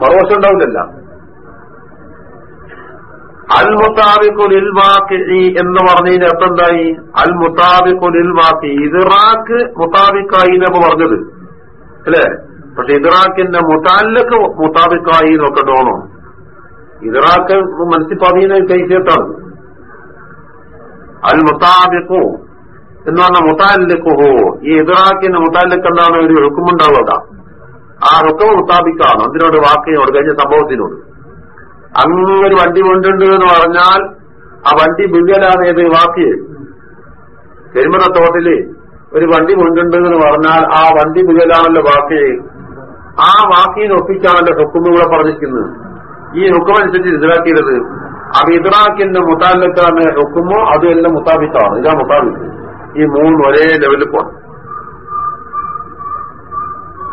മറുവശം ഉണ്ടാവില്ലല്ല. അൽ മുത്താബിഖുലിൽ വാക്കി എന്ന് പറഞ്ഞതിന് അർത്ഥം എന്തായി? അൽ മുത്താബിഖുലിൽ വാക്കി ഇറാഖ് മുത്താബിക്കായി എന്നൊക്കെ പറഞ്ഞത്. അല്ലേ? പക്ഷെ ഇറാഖിന്റെ മുത്താലക്ക് മുത്താബിക്കായി എന്നൊക്കെ തോന്നും ഇറാഖ് മനസ്സിൽ പതിയുന്ന കൈഫിയത്താണ്. അൽ മുത്താബിഖു എന്ന് പറഞ്ഞ മുത്താലിക്കുഹോ ഈ ഇറാഖിന്റെ മുത്താലിക്ക് എന്താണ് ഒരു ഹുക്കുമുണ്ടാവുക. ആ ഹുക്കം മുത്താബിക്കാണ് അതിനോട് വാക്കിനോട്. കഴിഞ്ഞ സംഭവത്തിനോട്. അങ്ങൊരു വണ്ടി കൊണ്ടുണ്ട് എന്ന് പറഞ്ഞാൽ ആ വണ്ടി ബിഗലാണ് ഏത് വാക്ക് കരിമറ തോട്ടിൽ ഒരു വണ്ടി കൊണ്ടുണ്ട് എന്ന് പറഞ്ഞാൽ ആ വണ്ടി ബിഗലാണല്ലോ വാക്ക്. ആ വാക്കിനെ ഒപ്പിച്ചാണല്ലോ ഹുക്കുമുകളെ പറഞ്ഞിരിക്കുന്നത്. ഈ ഹുക്കുമനുസരിച്ച് ഇതിലാക്കിയത് അപ്പൊ ഇദ്രാക്കിന്റെ മുത്താലിക്കാണ് ഹുക്കുമോ അതുമെല്ലാം മുത്താബിക്കാണ് ഇതാ മുത്താബിക്ക് ഈ മൂന്ന് ഒരേ ലെവലിൽ പോണം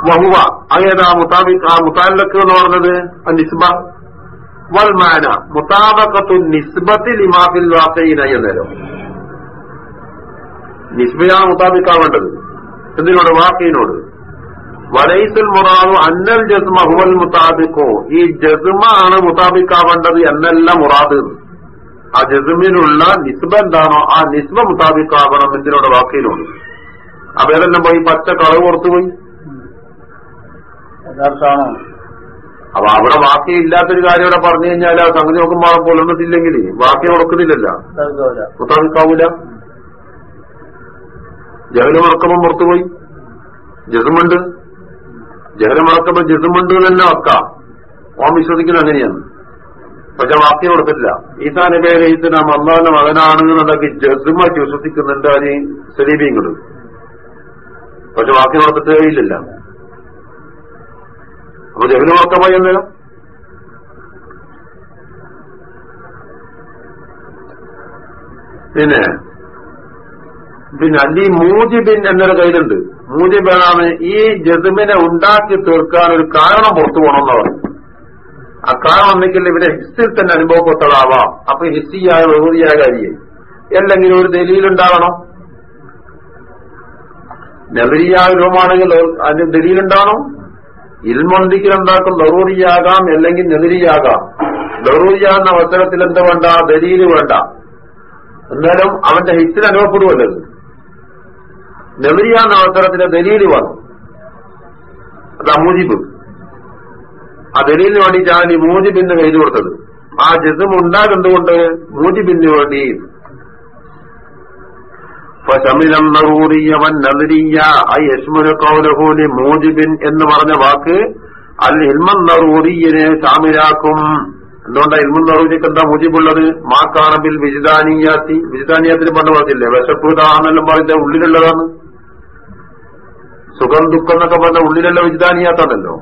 വഹുവ. ആ മുത്താബിക്ക് ആ മുത്താലിക്ക് എന്ന് പറഞ്ഞത്? ആ നിസ്ബ. വൽമാന മുതാബക്കത്തു നിസ്ബത്തിൽ ഇമാഫിൽ വാക്കയിന എന്നേരം നിസ്ബയാണ് മുതാബിക്കാവേണ്ടത് എന്തിനോട്? വാക്കിനോട് വലൈസുൽ മുറാദു അന്നൽ ജസ്മ ഹുവൽ മുതാബിക്കോ ഈ ജസ്മ ആണ് മുതാബിക്കാവേണ്ടത് എന്നല്ല മുറാദ്. ആ ജസ്മിനുള്ള നിസ്ബ എന്താണോ ആ നിസ്ബ മുതാബിക്കാവണം എന്തിനോട്? വാക്കിനോട് അപ്പൊ ഏതെല്ലാം പോയി പച്ച കളവ് പുറത്തുപോയി യഥാർത്ഥാണോ അപ്പൊ അവിടെ വാക്യം ഇല്ലാത്തൊരു കാര്യം ഇവിടെ പറഞ്ഞു കഴിഞ്ഞാൽ ആ സംഗതി നോക്കുമ്പോൾ പൊലർന്നിട്ടില്ലെങ്കിൽ വാക്യം ഉറക്കുന്നില്ലല്ലോ തർക്കമില്ല ജഹലം മറക്കുമ്പോൾ പുറത്തുപോയി ജസുമുണ്ട് ജഹലം മറക്കുമ്പോൾ ജസുമുണ്ട് തന്നെ വെക്കാം. ഓം വിശ്വസിക്കുന്നത് അങ്ങനെയാണ്. പക്ഷെ വാക്യം കൊടുത്തില്ല ഈസാ നബി അലഹിത്തിന് മകനാണ് മകനാണെന്നുണ്ടെങ്കിൽ ജസുമ വിശ്വസിക്കുന്നുണ്ട് അതിന് സലീബിയും കൊടുക്കും പക്ഷെ വാക്യം കൊടുത്തിട്ട് ഇല്ലല്ല അപ്പൊ ജബിന് ഉറക്കമായി എന്നേരം പിന്നെ പിന്നെ അല്ലി മൂജിബിൻ എന്നൊരു കയ്യിലുണ്ട്. മൂജിബാണ് ഈ ജതുമിനെ ഉണ്ടാക്കി തീർക്കാൻ ഒരു കാരണം പുറത്തു പോകണമെന്ന് പറഞ്ഞു. ആ കാരണം ഒന്നെങ്കിൽ ഇവിടെ ഹിസ്സിൽ തന്നെ അനുഭവപ്പെട്ടതാവാം. അപ്പൊ ഹിസ്സിയായ ബഹുതിയായ കാര്യം. അല്ലെങ്കിൽ ഒരു ദലീലുണ്ടാകണം. നെവരിയായ രൂപമാണെങ്കിൽ അതിന് ദലീലുണ്ടാകണം. ഇൽമന്തിക്കലുണ്ടാക്കും ദറൂറിയാകാം അല്ലെങ്കിൽ നെതിരിയാകാം. ദറൂറിയാകുന്ന അവസരത്തിൽ എന്താ വേണ്ട ദലീൽ വേണ്ട. എന്നാലും അവന്റെ ഹിസ്സിൽ അനുഭവപ്പെടുവല്ലത്. നെതിരിയാകുന്ന അവസരത്തിൽ ദലീൽ വേണം. അത് അമൂജിബ് ആ ദലീലിന് വേണ്ടിയിട്ടാണ് ഈ മൂജിബിന് കൈ കൊടുത്തത്. ആ ജസം ഉണ്ടാകുന്നതുകൊണ്ട് മൂജിബിന് വേണ്ടി വൻ നദരിയ ഐ യശ്മുന കൗലഹൂലി മൂജിബിൻ എന്ന് പറഞ്ഞ വാക്ക്. അൽ ഇൽമൻ നറൂറിയനെ ഷാമിലാക്കും എന്തുകൊണ്ടാ ഇൽമുൻ നറൂരിക്ക് എന്താ മുജിബുള്ളത്? കാണബിൽ വിജിതാനിയാത്തി വിജിതാനിയാത്തിന് പണ്ട് പറഞ്ഞില്ലേ വിശപ്പുതാണെന്നെല്ലാം പറഞ്ഞ ഉള്ളിലുള്ളതാണ്. സുഖം ദുഃഖം എന്നൊക്കെ പറഞ്ഞ ഉള്ളിലുള്ള വിജിതാനിയാത്താണല്ലോ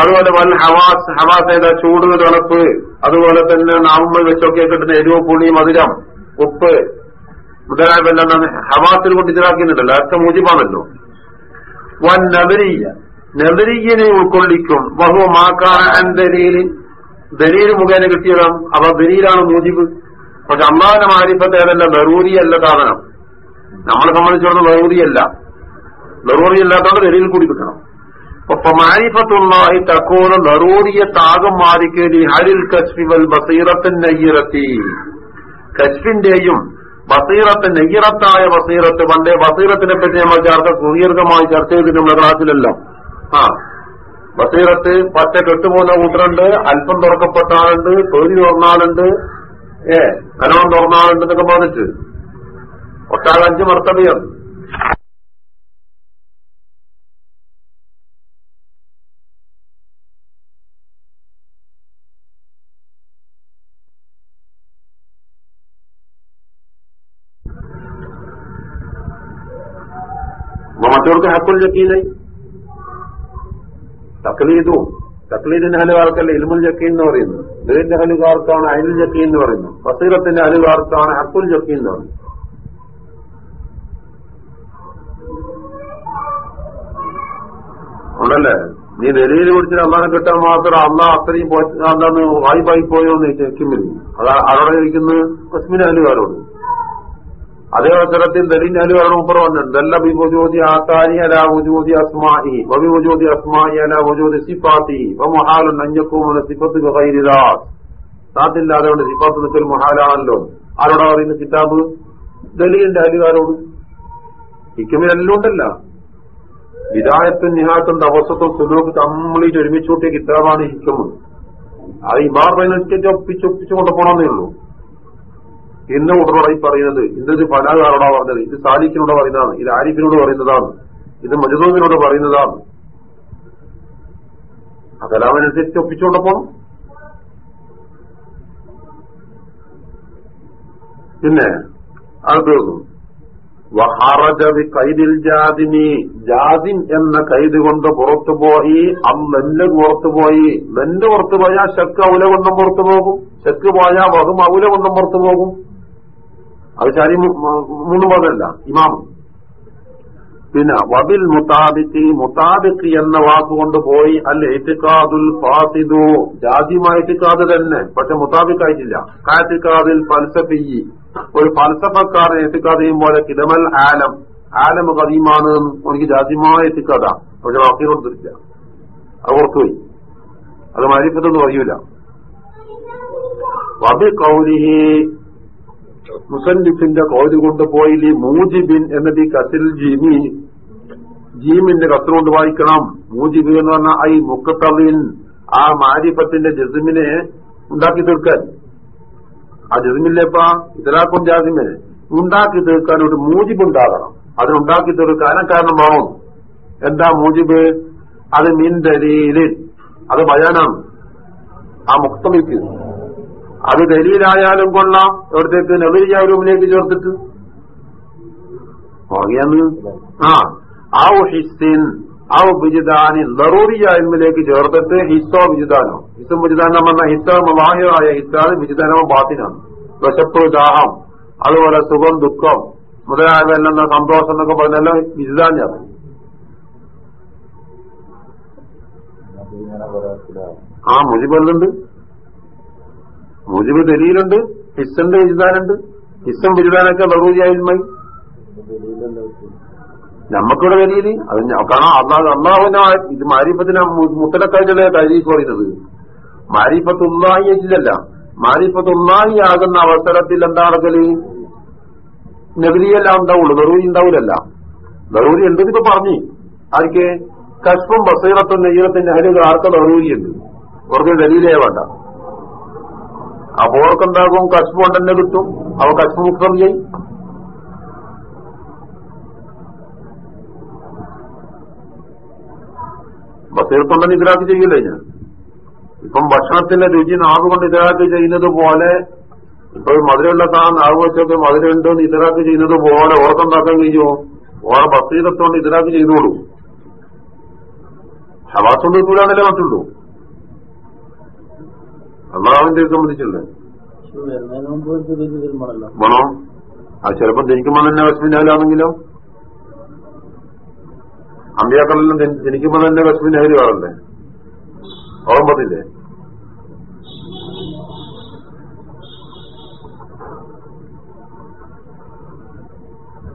അതുപോലെ വൽ ഹവാസ്. ഹവാസ് ഏതാ? ചൂട് തണുപ്പ്. അതുപോലെ തന്നെ നാവുമ്മൽ വെച്ചൊക്കെ കിട്ടുന്ന എരിവ് പുളി മധുരം ഉപ്പ്. മുതലായവെല്ലാം ഹവാസിൽ കൊണ്ട് ഇതിലാക്കുന്നുണ്ടല്ലോ അതൊക്കെ മൂജിബാണല്ലോ. വൻ നബരിയ. നബരിയനെ ഉൾക്കൊള്ളിക്കും. ബഹു മാക്കാന ദലീലിൻ ദലീൽ. മുഖേന കിട്ടിയതാണ് അവ ദലീലാണ് മൂജിബ്. പക്ഷെ അമ്മാവിന്റെ മാരിപ്പത്തേതല്ല ബറൂരിയല്ല സാധനം. നമ്മളെ സംബന്ധിച്ചിടത്തോളം ബറൂരിയല്ല ബറൂറിയല്ലാത്തോണ്ട് ദലീൽ കൂടി കിട്ടണം. അപ്പൊ മാരിഫത്തുള്ളായി തക്കോന്ന് ബറൂറിയ താകം മാറിക്കേടി ഹരിൽ കശ്മി വൽ ബസീറത്തിൻ കശ്മിന്റെയും ബസീറത്ത് നെയ്യറത്തായ ബസീറത്ത് പണ്ടേ ബസീറത്തിനെ പറ്റി നമ്മൾ ചർച്ച സുദീർഘമായി ചർച്ച ചെയ്തിട്ട് നമ്മുടെ ക്ലാസ്സിലെല്ലാം ആ. ബസീറത്ത് പച്ച കെട്ടുപോകുന്ന കൂട്ടറുണ്ട് അല്പം തുറക്കപ്പെട്ട ആളുണ്ട് തൊഴിൽ തുറന്നാളുണ്ട് ഏ നനവം തുറന്നാളുണ്ട് എന്നൊക്കെ പറഞ്ഞിട്ട്. ഒട്ടാകെ അഞ്ച് മറ്റവർക്ക് ഹക്കുൽ ജക്കീനായി തക്ലീദും തക്ലീദിന്റെ ഹലുകാർക്കല്ല ഇൽമുൽ ജക്കീൻ എന്ന് പറയുന്നു ദീന്റെ ഹലുകാർക്കാണ് അയിനുൽ ജക്കീൻ എന്ന് പറയുന്നു ഫസീറത്തിന്റെ ഹലുകാർക്കാണ് ഹക്കുൽ ജക്കീൻ എന്ന് പറയുന്നു ഉണ്ടല്ലേ? നീ ദലീൽ കുടിച്ചിട്ട് അമ്മാനെ കിട്ടാൻ മാത്രം അള്ളാഹ് അത്രയും എന്താന്ന് വായ്പായി പോയോ എന്ന് ചോദിക്കുമ്പോൾ അത് ആരോടെ ചോദിക്കുന്നത് കശ്മീർ ഹലുകാരോട് അതേ അവസരത്തിൽ ദലിഞ്ഞാലും അവരുടെ മുപ്പറ വന്നിട്ടുണ്ട് അല്ല ബിബുജോതി ആത്താനി അല വുജൂദി അസ്മാഹി വബിവുജൂദി അസ്മാഇ അല വുജൂദി സിഫാത്തി വമുഹാലുൻ അഞ്ഞക്കൂമുന സിഫത്ത് സാത്തില്ലാതെ കൊണ്ട് സിഫാത്ത് നിൽക്കൽ മഹാലാണല്ലോ. ആരോടാ പറയുന്ന കിതാബ്? ദലീലിന്റെ അലുകാരോട് ഹിക്കുമിലെല്ലാം ഉണ്ടല്ല. വിദായത്തും നിഹാത്തും തപസ്സത്തും സുലൂക്ക് കംപ്ലീറ്റ് ഒരുമിച്ച് കൂട്ടിയ കിതാബാണ് ഹിക്കമ് അത് ഇമാർ പറയുന്ന ഒപ്പിച്ച് ഒപ്പിച്ച് കൊണ്ടുപോകണമെന്നേ ഉള്ളൂ. ഇന്ന് ഉടനോടായി പറയുന്നത്. ഇന്നത് പനാകാരോടാ പറഞ്ഞത്? ഇത് സാലിക്കിനോട് പറയുന്നതാണ്. ഇത് ആരിഫിനോട് പറയുന്നതാണ്. ഇത് മജുദോമിനോട് പറയുന്നതാണ്. ആ കലാമനുസരിച്ച് പോണം. പിന്നെ അത് തീർന്നു വഹറജവി കൈദിൽ ജാതിനി ജാതിൻ എന്ന കൈത് കൊണ്ട് പുറത്തുപോയി അന്നെല്ല് പുറത്തുപോയി നെല്ല് പുറത്തു പോയാൽ ശക്ക് അവലകൊണ്ടും കൊണ്ടും പുറത്തു പോകും. ശക്ക് പോയാൽ വഹും ഔല കൊണ്ടും പോകും. അത് ശരി മൂന്ന് പദമല്ല ഇമാം. പിന്നെ വബിൽ മുത്താബിക്ക് മുത്താബിക്ക് എന്ന വാക്കുകൊണ്ട് പോയി അല്ല എത്തിക്കാതുൽ ഫാസിദു. എത്തിക്കാത് തന്നെ പക്ഷെ മുത്താബിക്കായിട്ടില്ല കാത്തിക്കാതിൽ ഫൽസഫി. ഒരു ഫൽസഫക്കാരൻ എത്തിക്കാതെ പോലെ കിടമൽ ആലം. ആലം കദീമാണ് എനിക്ക് ജാതിമായ എത്തിക്കാതാ പക്ഷെ വാക്കി കൊടുത്തിട്ടില്ല. അത് ഓർത്തുപോയി. അത് മാരിപ്പത്തൊന്നും അറിയൂല. വബി കൗലിഹി മുസന്നിഫിന്റെ കൗൽ കൊണ്ടുപോയി മൂജിബിൻ എന്നത് ഈ കത്തിൽ ജീമി ജീമിന്റെ കത്ത് കൊണ്ട് വായിക്കണം. മൂജിബ് എന്ന് പറഞ്ഞാൽ ഐ മുക്കത്തവിൻ ആ മാരിഫത്തിന്റെ ജസ്മിനെ ഉണ്ടാക്കി തീർക്കാൻ. ആ ജസ്മില്ലേപ്പാ ഇതലാക്കും ജാസിമിനെ ഉണ്ടാക്കി തീർക്കാൻ ഒരു മൂജിബ് ഉണ്ടാകണം. അതിനുണ്ടാക്കി തീർക്കാൻ കാരണം വേണം എന്താ മൂജിബ്? അത് മിൻ ദലീലിൻ അത് ബയാനാണ്. ആ മുക്തമിക്ക് അത് ദലീലായാലും കൊള്ളാം. എവിടത്തേക്ക് നെളിയ റൂമിലേക്ക് ചേർത്തിട്ട്? ഇൽമിലേക്ക് ചേർത്തിട്ട് ഹിസ്സോ വിജിതാനോ ഹിസ്സും വിജിതാനം പറഞ്ഞ ഹിസ്സ ബാഹ്യമായ ഹിസ്സാണ് വിജിതാനോ ബാത്തിനാണ്. വിശപ്പ് ദാഹം അതുപോലെ സുഖം ദുഃഖം മുതലായവെല്ലാം സന്തോഷം എന്നൊക്കെ പറഞ്ഞെല്ലാം ഞാൻ ആ മുജിബല്ലുണ്ട് മുജിബ് ദലീലുണ്ട് ഹിസ്സന്റെ വിജിതാനുണ്ട് ഹിസ്സം വിജിതാനൊക്കെ ബഹുജിയായിരുന്നു നമ്മക്കിവിടെ ദലീൽ അത് കാരണം അള്ളാഹ് അള്ളാഹുവിനെ ഇത് മാരിപ്പത്തിന് മുത്തലക്കായിട്ടുള്ള തരീഫ് പറയുന്നത്. മാരിപ്പത്ത് മാരിപ്പത്തുള്ളാഹി ആകുന്ന അവസരത്തിൽ എന്താ നടക്കൽ നെഗരിയെല്ലാം ഉണ്ടാവുള്ളൂ ബറൂരി ഉണ്ടാവൂലല്ല. നെറൂരി ഇപ്പൊ പറഞ്ഞു. ആർക്ക്? കഷ്പും ബസീറത്തും നെയ്യത്തും ഹരികൾ ആർക്കും നെറൂരിയുണ്ട് അവർക്ക് ദലീലേ വേണ്ട. അപ്പോൾ എന്താകും? കഷ്പ് കൊണ്ട് കിട്ടും. അവ കഷ്പ് മുക്തം ചെയ്യും. ബസീർക്കൊണ്ടെന്ന് ഇതിലാക്കി ചെയ്യില്ലേ ഞാൻ ഇപ്പം ഭക്ഷണത്തിന്റെ രുചി നാവ് കൊണ്ട് ഇതിലാക്കി ചെയ്യുന്നത് പോലെ ഇപ്പൊ മധുരമുള്ള സാധനം നാവ് വെച്ചൊക്കെ മധുരമുണ്ടോ എന്ന് ചെയ്യുന്നത് പോലെ ഓർക്കുണ്ടാക്കാൻ കഴിയുമോ? ഓറെ ബസീരത്തോണ്ട് ഇതിലാക്കി ചെയ്തോളൂ. ഹവാസുണ്ട് കൂടാണല്ലേ മറ്റുള്ളൂ. അള്ളാഹുവിന്റെ സംബന്ധിച്ചല്ലേ മണോ അത് ചിലപ്പോ ജനിക്കുമ്പോൾ തന്നെ വിഷമിനാലാണെങ്കിലോ അമ്പിയാക്കളെല്ലാം ജനി- ജനിക്കുമ്പോൾ തന്നെ വിഷമിനായി വേറല്ലേ ഓർമ്മത്തില്ലേ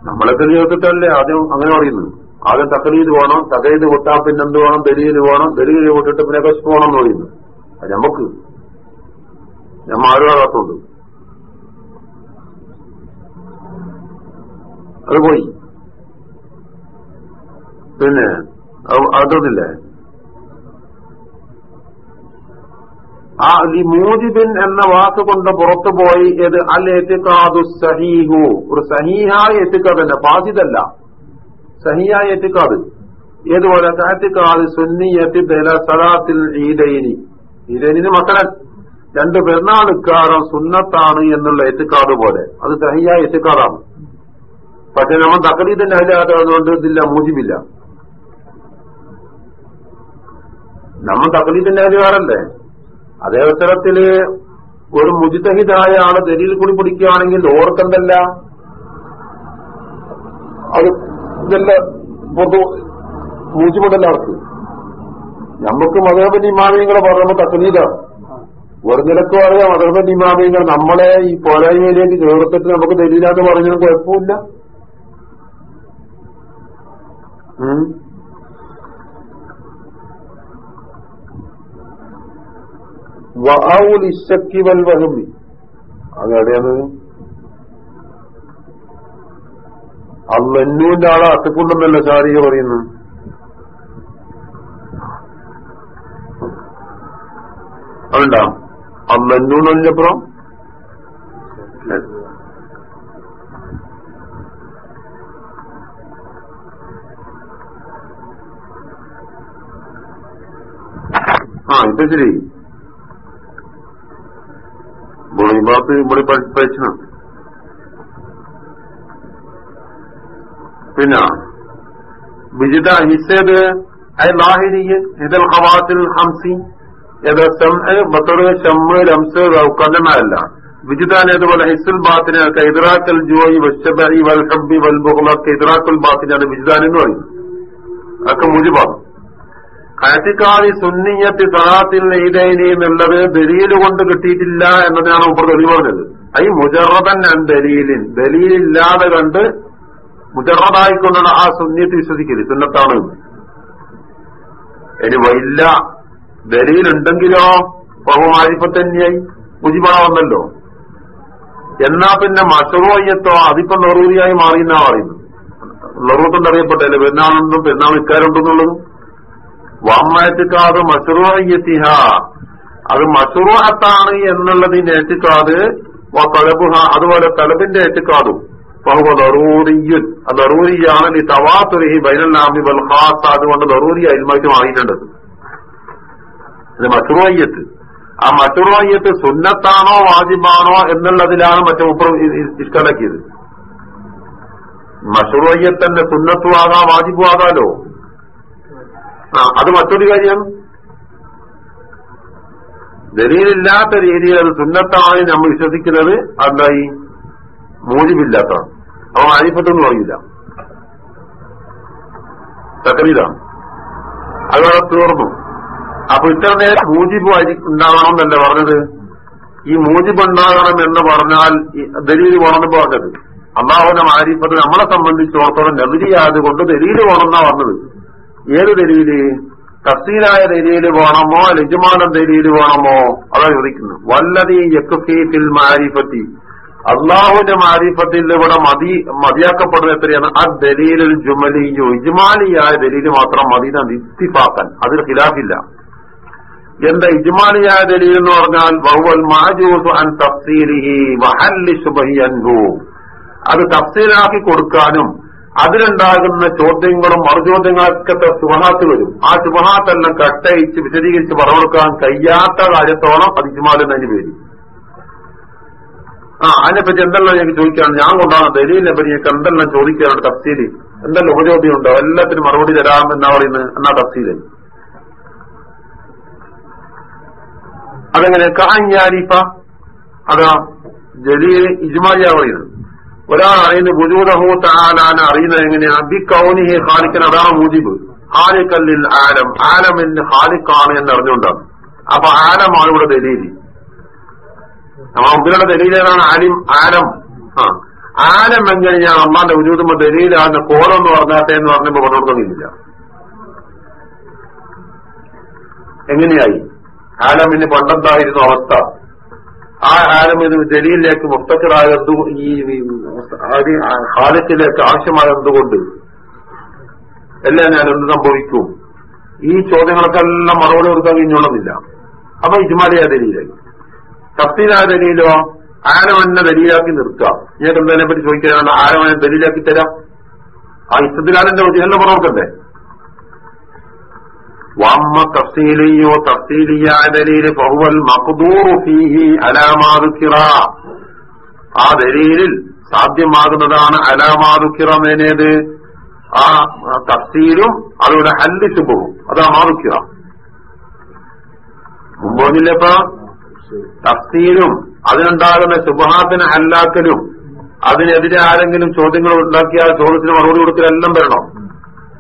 നമ്മളൊക്കെ ജീവിതത്തിലല്ലേ ആദ്യം അങ്ങനെ പറയുന്നു ആദ്യം തക്കലീത് വേണം തകലീത് കൊട്ടാ പിന്നെന്ത് വേണം? ദലീൽ വേണം ദലീൽ വിട്ടിട്ട് പിന്നെ കശ് പോകണം എന്ന് പറയുന്നു അത് നമുക്ക് നമ്മ ആരും ആകാത്തുണ്ട് അത് പോയി. പിന്നെ അത് അതൊന്നില്ലേ ആ ഈ മൂജിബിൻ എന്ന വാക്ക് കൊണ്ട് പുറത്തു പോയി ഏത് അൽ എത്തിക്കാതു സഹീഹു. ഒരു സഹീഹായ എത്തിക്കാത് തന്നെ ഫാസിദല്ല. സഹിയായ എത്തിക്കാത് ഏതുപോലെ കാത്തിക്കാത് സുന്നിയത്തി ബല സലാത്തിൽ ഈദൈനി. ഈദൈനിന് മക്കളൻ. രണ്ട് പെരുന്നാളുക്കാരം സുന്നത്താണ് എന്നുള്ള എത്തിക്കാട് പോലെ. അത് സഹിയായ എത്തിക്കാടാണ്. പക്ഷെ നമ്മൾ തക്കലീദിന്റെ അതിലാത്തതുകൊണ്ട് ഇതില്ല മൂജിമില്ല നമ്മൾ തക്കലീദിന്റെ അധികാരല്ലേ അതേ അവസരത്തിൽ ഒരു മുജിതഹിതായ ആൾ ദരിയിൽ കൂടി പിടിക്കുകയാണെങ്കിൽ ഓർക്കെന്തല്ല? അത് ഇതല്ല പൊതു മൂജിമുണ്ടല്ല അവർക്ക് നമുക്ക് ഇമാമിയങ്ങളെ പറയുമ്പോൾ തക്കലീദാണ് ഒരു നിലയ്ക്ക് പറയാം മതേബൻ ഇമാമിയങ്ങൾ നമ്മളെ ഈ പോരായ്മയിലേക്ക് ചേർത്തിട്ട് നമുക്ക് തരില്ലാന്ന് പറഞ്ഞാൽ കുഴപ്പമില്ല. ഉം. വഅൗൽ ഇശ്ശക്കി വൽ വഹമി. അതെവിടെയാണ് അള്ളന്നൂന്റെ ആളെ അത്തക്കുണ്ടെന്നല്ല ചാരിക പറയുന്നു. അതുണ്ടാ അള്ളന്നു എന്ന് പറഞ്ഞപ്പുറം ആ ഇപ്പൊ ശരി ബോളിബാത്ത് ഇവിടെ പഠിച്ചു പിന്നെ വിജിത ഹിസേത് ഐ ലാഹിരിയ് ഇതൽ ഖവാത്തിൽ ഹംസി ബത്തറ് ഷമ്മ് രംസ് കല്ലമല്ല വിജിതാൻ ഏതുപോലെ ഹിസുൽ ബാത്തിനെ ഇദ്രാക്കൽ ജോയി വശബി വൽ ഹബ്ബി വൽ ബാത്തിനാണ് വിജിതാൻ എന്ന് പറയുന്നത്. അതൊക്കെ മുജിബാണ്. കയറ്റിക്കാതി സുന്നിയത്തി സലാത്തിൽ നെയ്തൈനി എന്നുള്ളത് ദലീൽ കൊണ്ട് കിട്ടിയിട്ടില്ല എന്നതിനാണ് മുപ്പർ തെളിവ് പറഞ്ഞത്. ഐ മുജറബൻ ദലീലിൻ. ദലീലില്ലാതെ കണ്ട് മുജറബായിക്കൊണ്ടാണ് ആ സുന്നിയത്ത് വിശ്വസിക്കരുത്. സുന്നത്താണ്. ഇനി വൈല്ല ദലീലുണ്ടെങ്കിലോ ബഹുമാരിപ്പത്തന്നെയായി വന്നല്ലോ എന്നാ പിന്നെ മഷറോയ്യത്തോ അതിപ്പോ നെറൂരിയായി പറയുന്നത്. നെറൂത്തുണ്ട് അറിയപ്പെട്ടല്ലേ പെരുന്നാളുണ്ടും? പെരുന്നാൾ ഇക്കാരുണ്ടെന്നുള്ളതും വാമ്മയത്തിക്കാത് മഷറൂഹ അത് മഷറൂഹത്താണ് എന്നുള്ളതിന്റെ ഏറ്റിക്കാത് തലബുഹ അതുപോലെ തലബിന്റെ ഏറ്റിക്കാതും നെറൂറിയുൻ അത് നെറൂരിയാണ്. ഈ തവാത്തുരഹി ബൈനൽ നാമി ബൽഹാസ് അതുകൊണ്ട് നെറൂരി അതിന്മാറ്റി മാറിയിട്ടുണ്ട്. ഇത് മഷറൂയ്യത്ത്. ആ മഷറൂയ്യത്ത് സുന്നത്താണോ വാജിബാണോ എന്നുള്ളതിലാണ് മറ്റേ ഉപ്ര ഇഷ്കലാക്കിയത്. മഷറൂയ്യത്തന്നെ സുന്നത്തും ആകാം ആ അത് മറ്റൊരു കാര്യമാണ് ദലീലില്ലാത്ത രീതിയിൽ അത് സുന്നത്താണ് നമ്മൾ വിശ്വസിക്കുന്നത് എന്തായി മൂലിമില്ലാത്തതാണ് അവൻ അരിപ്പത്തൊന്നും പറയില്ല തക്കലീലാണ് അതോടെ തീർന്നു. അപ്പൊ ഇത്ര നേരം മൂജിബ് ഉണ്ടാകണം എന്നല്ലേ പറഞ്ഞത്? ഈ മൂജിബ് ഉണ്ടാകണം എന്ന് പറഞ്ഞാൽ ദലീൽ വേണമെന്ന് പറഞ്ഞത്. അള്ളാഹുവിന്റെ മാരിപ്പത് നമ്മളെ സംബന്ധിച്ചിടത്തോളം നെതിരിയായത് കൊണ്ട് ദലീൽ വേണമെന്നാ പറഞ്ഞത്. ഏത് ദലീൽ? തഫ്സീലായ ദലീൽ വേണമോ ലജുമാനം ദലീൽ വേണമോ അതാ ചോദിക്കുന്നു വല്ലതീ യക്കുഫീഫിൽ മാരിഫത്തി. അള്ളാഹുവിന്റെ മാരിഫത്തിൽ ഇവിടെ മതി മതിയാക്കപ്പെടുന്ന എത്രയാണ്? ആ ദലീലിൽ ജുമലിയോ. ഇജ്മാലിയായ ദലീൽ മാത്രം മതി ഇത്തിഫാക്കാൻ അതിൽ ഖിലാഫില്ല. എന്താ ഇജ്മാലിയായ ദലീൽ എന്ന് പറഞ്ഞാൽ വഹുവൽ മാജൂസ് അൻ തഫ്സീലിഹി വഹല്ലി ശുബഹി അൻഹു. അത് തഫ്സീലാക്കി കൊടുക്കാനും അതിലുണ്ടാകുന്ന ചോദ്യങ്ങളും മറുചോദ്യങ്ങളൊക്കെ സുബഹാത്ത് വരും. ആ സുബഹാത്തെല്ലാം കട്ടയിച്ച് വിശദീകരിച്ച് പറഞ്ഞുകൊടുക്കാൻ കഴിയാത്ത കാര്യത്തോളം അത് ഇജ്മാൽ എന്നതിന് പേര്. ആ അതിനെപ്പറ്റി എന്തെല്ലാം ഞങ്ങൾക്ക് ചോദിക്കാണ് ഞാൻ കൊണ്ടാണ് ദലീലിനെ പറ്റി ഞങ്ങൾക്ക് എന്തെല്ലാം ചോദിക്കാനാണ് തഫ്സീലി? എന്തെല്ലാം ഉപചോദ്യം ഉണ്ടോ എല്ലാത്തിനും മറുപടി തരാമെന്നാ പറയുന്നത്. എന്നാ തഫ്സീൽ? അതെങ്ങനെ കാഞ്ഞാരിഫ അതാ ജലീൽ ഇജ്മാലിയാ പറയുന്നത് ഒരാൾ അറിയുന്ന ബുജൂദഹു താലാന അറിയുന്നത് എങ്ങനെയാ ബി കൗനിഹെ ഖാലിക്കൻ അതാണ് മൂജിബ്. ഹാലിക്കല്ലിൽ ആലം. ആലമിന്റെ ഹാലിക്കാണ് എന്ന് അറിഞ്ഞുകൊണ്ടാണ്. അപ്പൊ ആലമാണ് ഇവിടെ ദലീലി. മുമ്പിലുള്ള ദലീലാണ് ആലിം ആലം. ആ. ആലം എങ്ങനെയാണ് അമ്മാന്റെ ഉജൂതുമ്പോ ദലീലാണ് കോലം എന്ന് പറഞ്ഞാട്ടെ എന്ന് പറഞ്ഞപ്പോ കൊണ്ടുകൊടുക്കുന്നില്ല എങ്ങനെയായി? ആലമിന് പണ്ടെന്തായിരുന്നു അവസ്ഥ? ആ ആലം ഇത് ദലീലിലേക്ക് മുസ്തഖറായ എന്തു ഈ ഹാലത്തിലേക്ക് ആവശ്യമായ എന്തുകൊണ്ട്? എല്ലാം ഞാൻ എന്ത് സംഭവിക്കും? ഈ ചോദ്യങ്ങൾക്കെല്ലാം മറുപടി കൊടുക്കാൻ കഴിഞ്ഞോളുന്നില്ല അപ്പൊ ഇജ്മാലിയ ദലീലായി. തഫ്സീലായ ദലീലോ? എന്നെ ദലീലാക്കി നിർത്തുക. ഞാൻ എന്തതിനെ പറ്റി ചോദിക്കാനാണ് ആരവനെ ദലീലാക്കി തരാം. ആ ഇസ്തിലാലിന്റെ ഉദയല്ല പറഞ്ഞോക്കണ്ടേ വാമ്മ دليل فهو المقدور فيه على ما ذكر ആ ദലീലിൽ സാധ്യമാകുന്നതാണ് അലാമാതുക്കിറ എന്നേത്? ആ തഫ്സീലും അതോടെ ഹല്ല് ശുഭവും അതാ മാതുക്കിറ മുമ്പോന്നില്ലപ്പ തഫ്സീലും അതിനുണ്ടാകുന്ന ശുഭഹാത്തിന് ഹല്ലാക്കലും അതിനെതിരെ ആരെങ്കിലും ചോദ്യങ്ങൾ ഉണ്ടാക്കിയാൽ ചോദ്യത്തിന് മറുപടി കൊടുക്കലെല്ലാം വരണം.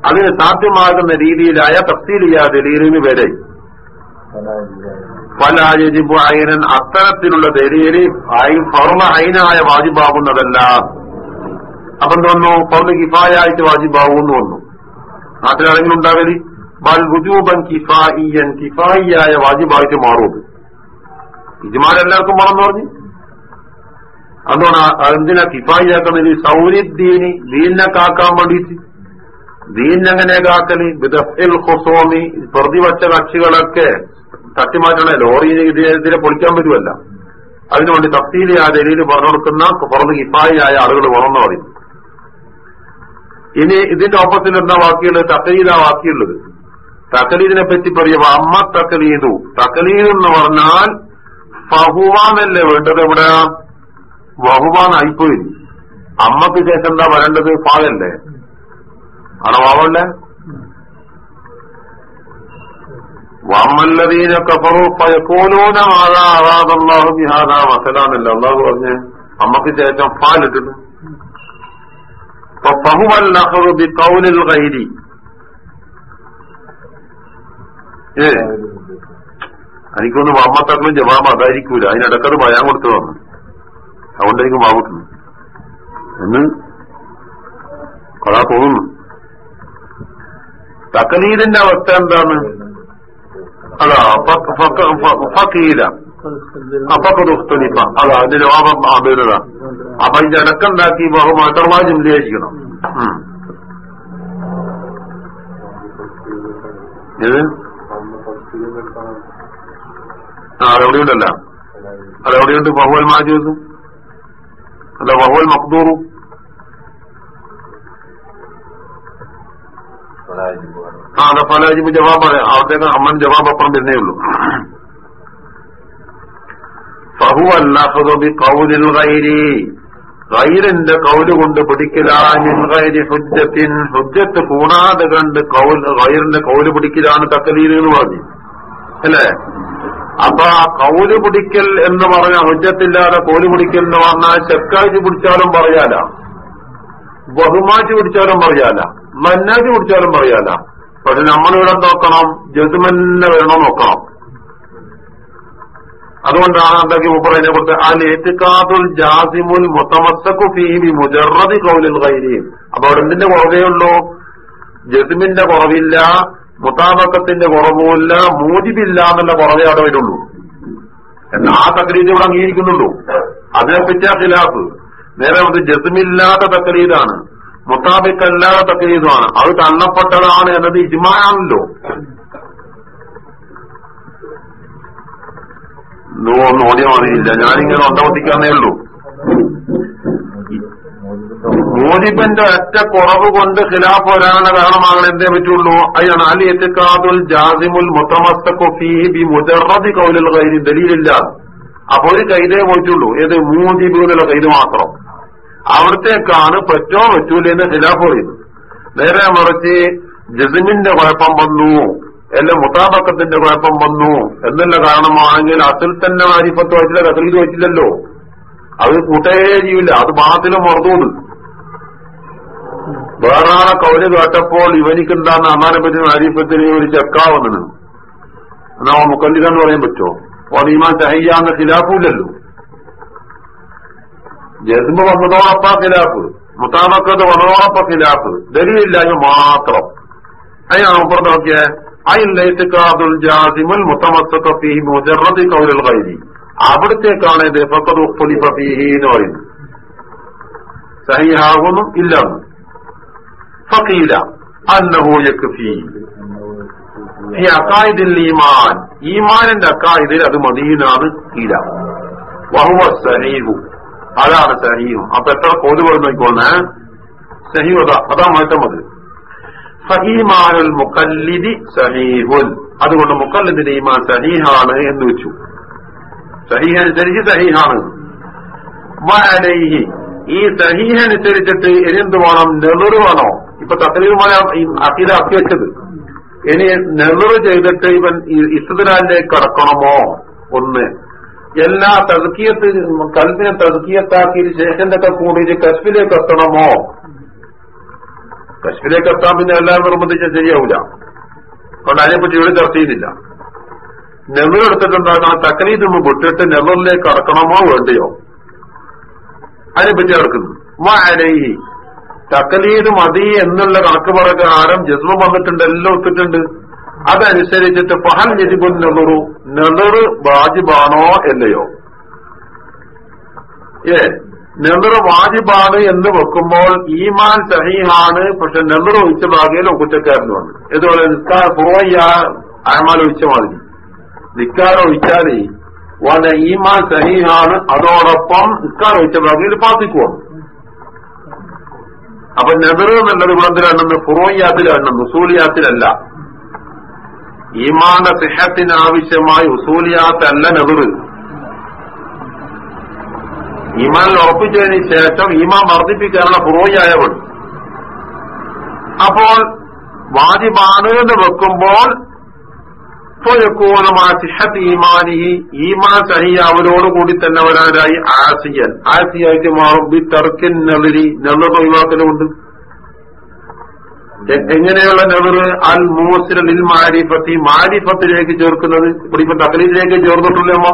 അതിന് സാധ്യമാകുന്ന രീതിയിലായ തഫ്സീലിയ ദലീലിന് വരെ ഫലാജിബു അയനൻ. അത്തരത്തിലുള്ള ദലീൽ ഫർമ അയിനായ വാജിബാകുന്നതല്ല. അപ്പം തോന്നുന്നു ഫർമ കിഫായായിട്ട് വാജിബാകുന്നു വന്നു. നാട്ടിലാരെങ്കിലും ഉണ്ടാകരുത് ബൽ റുജൂബൻ കിഫായിയൻ. കിഫായിയായ വാജിബായിട്ട് മാറും. ഇജ്മാരെല്ലാവർക്കും മറന്നു പറഞ്ഞു. അതുകൊണ്ട് എന്തിനാ കിഫായിയാക്കുന്നത്? സൗരിദ്ദീനി ദീനിനെ കാക്കാൻ വേണ്ടിയിട്ട്. ദീനങ്ങനെ കാക്കൽ ബിദഫിൽ ഹുസോമി പ്രതിപക്ഷ കക്ഷികളൊക്കെ തട്ടിമാറ്റണേ ലോറി ഇതിനെതിരെ പൊളിക്കാൻ പറ്റുമല്ല. അതിനുവേണ്ടി തഫ്സീലി ആ ദലീൽ പറഞ്ഞു കൊടുക്കുന്ന പുറത്ത് കിഫായിയായ ആളുകൾ വേണമെന്ന് പറയും. ഇനി ഇതിന്റെ ഒപ്പത്തിൽ എന്താ വാക്കിയുള്ളത്? തക്കലീലാ വാക്കിയുള്ളത്. തക്കലീദിനെ പറ്റി പറയുമ്പോ അമ്മ തക്കലീദു തക്കലീദ് എന്ന് പറഞ്ഞാൽ ഫഹുവാന്നല്ലേ വേണ്ടത് ഇവിടെ? വഹുവാന്നായിപ്പോയി. അമ്മയ്ക്ക് ശേഷം എന്താ വരേണ്ടത്? ഫാഗല്ലേ ആണോ വാവല്ലേ വമ്മല്ലതീന കഫറു പയക്കോലൂന മാതാ അറാദല്ലാഹു ബിഹാദാ മസലാന്നല്ല അള്ളാഹു പറഞ്ഞ് അമ്മയ്ക്ക് ശേഷം പാലിട്ടിട്ടു ഫഹുവല്ലഹറു ബി കൗലിൽ ഗൈരി. ഏ? എനിക്കൊന്ന് വമ്മത്തക്കളും ജവാബ് അതായിരിക്കൂല. അതിനിടക്കത് ഭയം കൊടുത്തു വന്നു. എനിക്ക് വാവുട്ടുന്നു എന്ന് കൊള്ളാ തോന്നുന്നു. തക്കലീദിന്റെ അവസ്ഥ എന്താണ്? അതാ ഫക്കീല അപ്പക്കുസ്തുനിപ്പ അതാ അതിന്റെ ലോകം അഭിരുത അപ്പൊ ഇതിന്റെ അടക്കുണ്ടാക്കി ബഹുമാറ്റർമായി ചിന്തിച്ചിരിക്കണം ഇത് ആ അതെവിടെയുണ്ടല്ല അതെവിടെയുണ്ട് ബഹുവൽ മാജൂസും? അല്ല ബഹുവൽ മക്ദൂറും ആ ഫലാജിബ് ജവാബ് അവിടത്തേക്ക് അമ്മൻ ജവാബ് അപ്പുറം വരുന്നേ ഉള്ളൂ. ഫഹു അല്ലാത്തതോബി കൗലിൽ കൈരി കൈരന്റെ കൗൽ കൊണ്ട് പിടിക്കലാനിൻ ഗൈരി ഹുജ്ജത്തിൻ. ഹുജ്ജത്ത് കൂടാതെ കണ്ട് കൗൽ കൈറിന്റെ കൗൽ പിടിക്കലാണ് തക്കലീൽ എന്ന് പറഞ്ഞു. അല്ലേ? അപ്പൊ ആ കൗൽ പിടിക്കൽ എന്ന് പറഞ്ഞ ഹുജ്ജത്തില്ലാതെ കോൽ പിടിക്കൽ എന്ന് പറഞ്ഞാൽ ചെക്കാഴ്ച പിടിച്ചാലും പറയാല. ബഹുമാറ്റി പിടിച്ചാലും പറയാല. മന്നാജ് കുടിച്ചാലും പറയാല പക്ഷെ നമ്മളിവിടെ നോക്കണം ജതുമന്ന വരണം നോക്കണം. അതുകൊണ്ടാണ് എന്തൊക്കെ മുപ്പതിനെ കുറിച്ച് അൽ ഏറ്റുക്കാതുൽ ജാസിമുൽ മുത്തമസ്സക്കു ഫീമി മുജറദി കൗലിൽ കൈരിയും അപ്പൊ അവിടെ എന്തിന്റെ കുറവേ ഉള്ളൂ ജസിമിന്റെ കുറവില്ല മുത്താബക്കത്തിന്റെ കുറവുമില്ല മൂജിബില്ല എന്നുള്ള കുറവേ അവിടെ വരുള്ളൂ. എന്നാ ആ തക്രീത് ഇവിടെ അംഗീകരിക്കുന്നുള്ളൂ. അതിനെപ്പറ്റി ഖിലാഫ്. നേരെ അത് ജസ്മില്ലാത്ത തക്രീതാണ് മുത്താബിക്കല്ലാത്ത തക്രീതുമാണ് അത് തള്ളപ്പെട്ടതാണ് എന്നത് ഇജ്മാണല്ലോ മാതിരിയില്ല ഞാനിങ്ങനെ ഒന്നവധിക്കാന്നേ ഉള്ളൂ. മോദിബന്റെ ഒറ്റ കുറവ് കൊണ്ട് ഖിലാഫ് വരാനുള്ള കാരണമാകാൻ എന്തേ പറ്റുള്ളൂ? അയ്യാണ് അലി എത്തിക്കാതുൽ ജാസിമുൽ മുത്തമസ്തഖി മുജറബി കൗലുൽ കൈരി ദലീലില്ല. അപ്പൊ ഒരു കൈതേ പോയിട്ടുള്ളൂ. ഏത്? മൂജിബ് എന്നുള്ള കൈത് മാത്രം. അവിടത്തേക്കാണ് പറ്റോ പറ്റൂല എന്ന് ഖിലാഫ് പറയുന്നത് നേരെ മറിച്ച് ജസിമിന്റെ കുഴപ്പം വന്നു അല്ല മുത്താബക്കത്തിന്റെ കുഴപ്പം വന്നു എന്നുള്ള കാരണമാണെങ്കിൽ അതിൽ തന്നെ ആരിപ്പത്ത് വെച്ചില്ല കസീത് വെച്ചില്ലല്ലോ. അത് കൂട്ടേ ചെയ്യില്ല അത് ബാത്തിലും മറന്നൂത് വേറെ കൗൽ കേട്ടപ്പോൾ ഇവനിക്ക് എന്താണ് അമ്മാനെ പറ്റി ആരിഫത്തിന് ഒരു ചെക്കാവുന്നതിന് എന്നാ മുക്കല്ലിക എന്ന് പറയാൻ പറ്റുമോ? ഓനീമാൻ ചഹയ്യാന്ന ഖിലാഫില്ലല്ലോ ജസ്മ വന്നതോടൊപ്പ ഖിലാഫ്. മുത്താബക്കത്ത് വന്നതോടൊപ്പ ഖിലാഫ്. ദലിയില്ലായ്മ മാത്രം. അതിനാണ് അപ്പുറത്ത് നോക്കിയേ? അയില്ലൈത്തിക്കാതുൽ ജാസിമുൽ മുത്തമസ്സക്ക ഫീഹി മുജറദി കൗലുൽ ഗൈരി. അവിടത്തേക്കാണ് ഇത് എന്ന് പറയുന്നത്. സഹിയാകുന്നു ഇല്ല. ഫഖീല അന്നഹു യക്ഫി. ഈ അക്കായിദിൽ ഈമാൻ. ഈമാനിന്റെ അക്കായിദിൽ അത് മദീനാണ്. തീര വഹുവ സഹീഹു. അതാണ് സഹീഹും അപ്പൊ എത്ര കോൽ പറഞ്ഞു നോക്കിക്കോളേ സഹീഹ് അതാ അതാ മാറ്റം മതി സഹീമാനുൽ മുക്കല്ലിദി സഹീഹുൻ. അതുകൊണ്ട് മുക്കല്ലിദിന്റെ ഈമാൻ സഹീഹാണ് എന്ന് വെച്ചു. സഹീഹ് അനുസരിച്ച് സഹീഹാണ് ഈ സഹീഹ് അനുസരിച്ചിട്ട് ഇനി എന്ത് വേണം? നെളുറ് വേണോ ഇപ്പൊ തക്കലീവുമായ അഖില വെച്ചത്. ഇനി നെളുറ് ചെയ്തിട്ട് ഇവൻ ഇസ്തിലാലിലേക്ക് കടക്കണമോ? ഒന്ന്. എല്ലാ തതുക്കിയത്ത് കൽപ്പിനെ തതുക്കിയത്താക്കി ശേഷന്റെ കൂടിയിട്ട് കശ്മിലേക്ക് എത്തണമോ? കശ്മിലേക്ക് എത്താൻ പിന്നെ എല്ലാം നിർബന്ധിച്ചാൽ ശരിയാവില്ല അതുകൊണ്ട് അതിനെപ്പറ്റി ഒരു ചർച്ച ചെയ്തില്ല നെല്ലെടുത്തിട്ടുണ്ടാക്കണം തക്കലീത് മുമ്പ് വിട്ടിട്ട് നെവറിലേക്ക് അടക്കണമോ വേണ്ടയോ? അതിനെപ്പറ്റി അടക്കുന്നു വാലയി തക്കലീത് മതി എന്നുള്ള കണക്ക് ആരം ജസ്മം വന്നിട്ടുണ്ട് എല്ലാം ഒത്തിട്ടുണ്ട് അതനുസരിച്ചിട്ട് ഫഹൽ ജതിബുൻ നെളുറു നെളുറ് വാജിബാണോ അല്ലയോ? ഏ നെളുറ് വാജിബാണ് എന്ന് വെക്കുമ്പോൾ ഈമാൻ സഹീഹാണ് പക്ഷെ നെളുറ് ഒഴിച്ച ഭാഗയിലും കുറ്റക്കാരനുമാണ്. ഇതുപോലെ നിസ്കാര പുറവയ്യ അയമാൽ ഒഴിച്ച മാതിരി നിസ്കാരം ഒഴിച്ചാൽ വളരെ ഈമാൻ സഹീഹാണ് അതോടൊപ്പം നിസ്കാരം ഒഴിച്ച ഭാഗയിൽ പാത്തിക്കുവാണ് അപ്പൊ നെതിർ എന്നുള്ളത് ഗുണത്തിലാണെന്ന് പുറോയാത്തിലാണെന്ന് ഉസൂലിയാത്തിലല്ല ഈമാന്റെ സിഹത്തിന് ആവശ്യമായി ഉസൂലിയാത്തല്ല നെതിറ് ഈമാനിൽ ഉറപ്പിച്ചതിന് ശേഷം ഈമാൻ വർദ്ധിപ്പിക്കാനുള്ള പുറോയായവൾ അപ്പോൾ വാജിബാണ് എന്ന് വെക്കുമ്പോൾ ഈമാനി ഈമാൻ സഹി അവരോട് കൂടി തന്നെ വരാനായി ആസിയൻ. ആസിയായിട്ട് മാറും. ബി തർക്കിൻ നെളിരി നെള്ളു ഒഴിവാക്കലുമുണ്ട് എങ്ങനെയുള്ള നെവറ് അൽ മൂസിൽ മാരിഫത്തി മാരിഫത്തിലേക്ക് ചേർക്കുന്നത് ഇവിടെ ഇപ്പൊ തക്ലീദിലേക്ക് ചേർന്നിട്ടുള്ളൂ അമ്മ?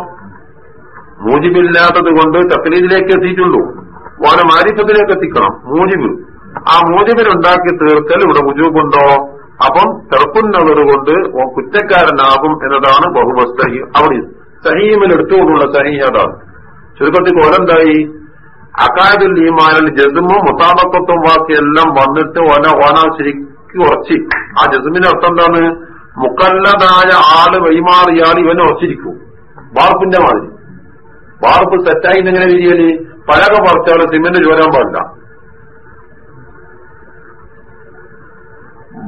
മൂജിബില്ലാത്തത് കൊണ്ട് തക്ലീദിലേക്ക് എത്തിയിട്ടുള്ളൂ. ഓനെ മാരിഫത്തിലേക്ക് എത്തിക്കണം. മൂജിബ്. ആ മൂജിബിനുണ്ടാക്കി തീർക്കൽ ഇവിടെ മുജൂബുണ്ടോ അപ്പം തെറുക്കുന്നവർ കൊണ്ട് കുറ്റക്കാരനാകും എന്നതാണ് ബഹുമസ്തഹി അവിടെ സഹീമിൽ എടുത്തുകൊണ്ടുള്ള സഹീ അതാണ്. ചുരുക്കത്തിൽ കോലെന്തായി അക്കായതിൽ ഈമാനിൽ ജസ്മും മുത്താബക്കത്തും ബാക്കിയെല്ലാം വന്നിട്ട് ഓന ഓന ശരിക്ക് ഉറച്ചി. ആ ജസ്മിന്റെ അർത്ഥം എന്താണ്? മുക്കല്ലതായ ആൾ വൈമാറിയാൾ ഇവനെ ഉറച്ചിരിക്കും. വാർപ്പിന്റെ മാതിരി. വാർപ്പ് സെറ്റായി എങ്ങനെ വിരിയൽ പലക പറിച്ചവരെ സിമെന്റ് ചോരാൻ പാടില്ല.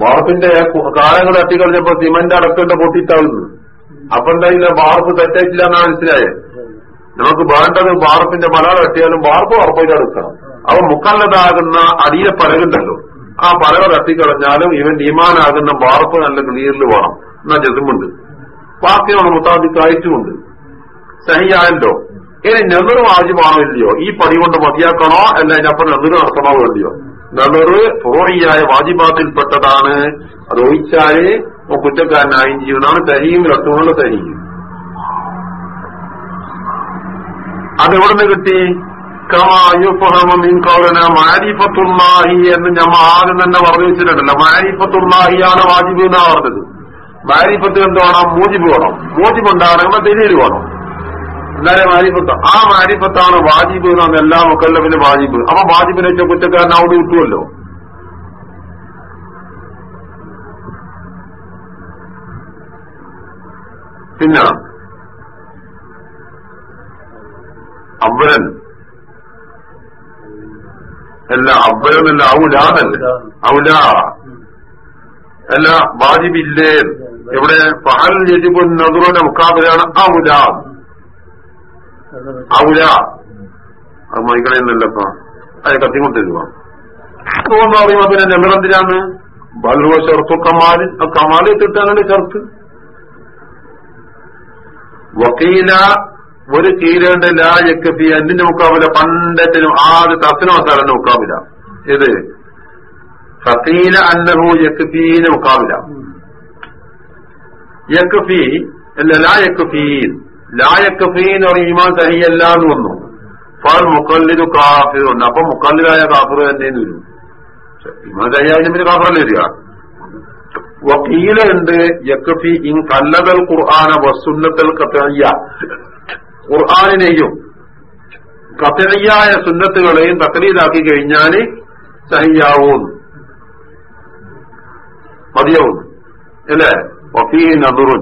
വാർപ്പിന്റെ കാലങ്ങൾ തട്ടിക്കളഞ്ഞപ്പോ സിമന്റ് അടക്കേണ്ട പൊട്ടിത്താവുന്നു അപ്പൊ എന്തായില്ല വാർപ്പ് തെറ്റായിട്ടില്ല എന്നാണ് മനസ്സിലായത് നമുക്ക് വേണ്ടത് വാർപ്പിന്റെ മല തട്ടിയാലും വാർപ്പ് ഉറപ്പായിട്ട് എടുക്കണം. അവ മുക്കല്ലതാകുന്ന അടിയിലെ പലകുണ്ടല്ലോ. ആ പലക തട്ടിക്കളഞ്ഞാലും ഇവൻ ഈമാനാകുന്ന വാർപ്പ് നല്ല ക്ലിയറിൽ വേണം. എന്നാ ജസുമുണ്ട്. ബാക്കിയുള്ള മുത്താദിക്കായിട്ടുമുണ്ട് സഹിയായല്ലോ. ഇനി നെതിറ് വാജിബാണോ ഇല്ലയോ ഈ പടി കൊണ്ട് മതിയാക്കണോ? അല്ല അതിനപ്പുറം നെന്നറ് നടത്തണോ ഇല്ലയോ നെന്നറ് ഫോറിയായ വാജിബാത്തിൽപ്പെട്ടതാണ്. അത് ഒഴിച്ചാൽ കുറ്റക്കാരനായും ചെയ്യുന്നതാണ് തരിയും രട്ടുമുള്ള തരിയും. അതെവിടുന്ന് കിട്ടി? മാരിഫത്തുള്ളാഹി എന്ന് ഞമ്മ ആദ്യം തന്നെ പറഞ്ഞു വെച്ചിട്ടുണ്ടല്ലോ മാരിഫത്തുള്ളാഹിയാണ് വാജിബ് എന്നാ പറഞ്ഞത്. മാരിഫത്ത് എന്ത് വേണം മൂജിബ് വേണം. മൂജിബ് ഉണ്ടാകണമെങ്കിൽ ദലീൽ വേണം. എന്നാലേ മാരിഫത്ത്. ആ മാരിഫത്താണ് വാജിബ് എന്നാണ് എല്ലാ മുക്കല്ലവിന് വാജിബ്. അപ്പൊ വാജിബിനെ വെച്ച കുറ്റക്കാരൻ അവിടെ കിട്ടുമല്ലോ പിന്നെ അവരൻ അല്ല അവരനല്ല ഔലാന്നല്ല ഔല അല്ല വാജിബില്ലേ? എവിടെ? പഹൽ യജിബുൻ നദുറിന്റെ മുക്കാബിലാണ് ഔല. ഔല. അത് മൈക്കണേന്നല്ലപ്പ അത് കത്തിക്കൊണ്ടിരുക തോന്നുന്നു പറയുമ്പോ പിന്നെ ഞങ്ങളെന്തിനാണ് ബൽവ ചെറുത്തു കമാൽ. ആ കമാൽ കിട്ടാനുണ്ട് ചെറുത്ത് വക്കീല ഒരു കീലുണ്ട് ലാ യക്കഫി എന്തിന്റെ മുക്കാബില പണ്ടത്തിനും ആദ്യ അസിനോ സ്ഥലന്റെ മുക്കാബില. ഇത്? ഫീല അന്നഹു യക്കഫീന്റെ മുക്കാബില. യക്കഫി അല്ല ലാ യക്കഫീൻ ലാ യക്കഫീ എന്ന് പറയും ഈമാൻ സഹിയല്ല എന്ന് വന്നു. ഫാൽ മുക്കല്ലിനു കാഫിർ ഉണ്ട് അപ്പൊ മുക്കല്ലിലായ കാഫിർ തന്നെ വരും. ഈമാൻ സഹിയായാലും പിന്നെ കാഫറല്ലേ വരിക? വക്കീലുണ്ട് യക്കഫി ഇൻ കല്ലതൽ ഖുർആാന വസുന്നത്തൽ കത്തയ്യ ഖുർആാനിനെയും കഥയായ സുന്നത്തുകളെയും തക്കലീലാക്കി കഴിഞ്ഞാൽ സഹിയാവും മതിയാവും അല്ലേ? വഫീ നദുറുൻ.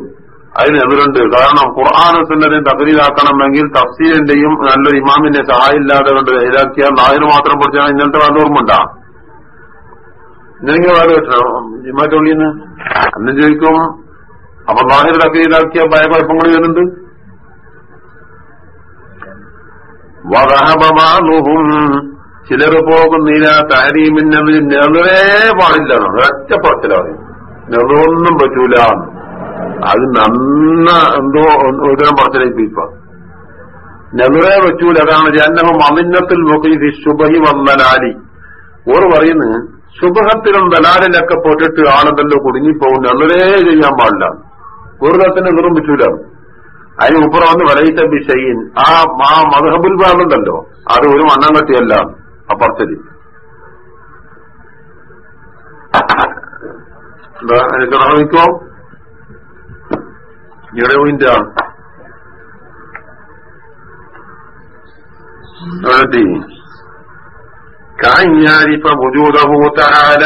അതിന് എതിരുണ്ട് കാരണം ഖുർആാനും സുന്നതിനെ തകരീലാക്കണമെങ്കിൽ തഫ്സീലിന്റെയും നല്ലൊരു ഇമാമിന്റെ സഹായം ഇല്ലാതെ കൊണ്ട് ഇതാക്കിയാൽ നായര് മാത്രം പഠിച്ചാൽ ഇന്നത്തെ വേണ്ട ഓർമ്മണ്ടാ ഇന്നെങ്കിൽ വേറെ ജിമാറ്റുള്ളിന്ന് അന്ന് ചോദിക്കും അപ്പൊ നായര് തകരീലാക്കിയ ഭയ കുഴപ്പങ്ങൾ വരുന്നുണ്ട്? വറഹബമാനുഹും ചിലർ പോകുന്നില്ല താരീമിന്നത് നെറുവേ പാടില്ല ഒറ്റ പറച്ചില പറയും നെറുവൊന്നും പറ്റൂല. അത് നന്ന എന്തോ ഒരുതരം പറച്ചിലേക്ക് ഇപ്പൊ. നെറുവേ പറ്റൂല. അതാണ് ജന്നഹം അമിന്നത്തിൽ നോക്കി ശുഭഹി വന്നലാലി. ഓർ പറയുന്നു ശുഭഹത്തിലും ദലാലിലൊക്കെ പോട്ടിട്ട് ആണെന്തല്ലോ കുടുങ്ങിപ്പോകും നെറുവേ ചെയ്യാൻ പാടില്ല. ഒരു തരത്തിന് നിറും പറ്റൂല. അതിന് ഉപ്പുറം വന്ന് വലയിച്ച ബിഷയിൻ ആ ആ മധുഹബുൽ ബാബുണ്ടല്ലോ അത് ഒരു മണ്ണം കെട്ടിയല്ല എനിക്ക് നിർമ്മിക്കോ ഇവിടെ പോയിന്റ്. ബുജൂതഭൂതാല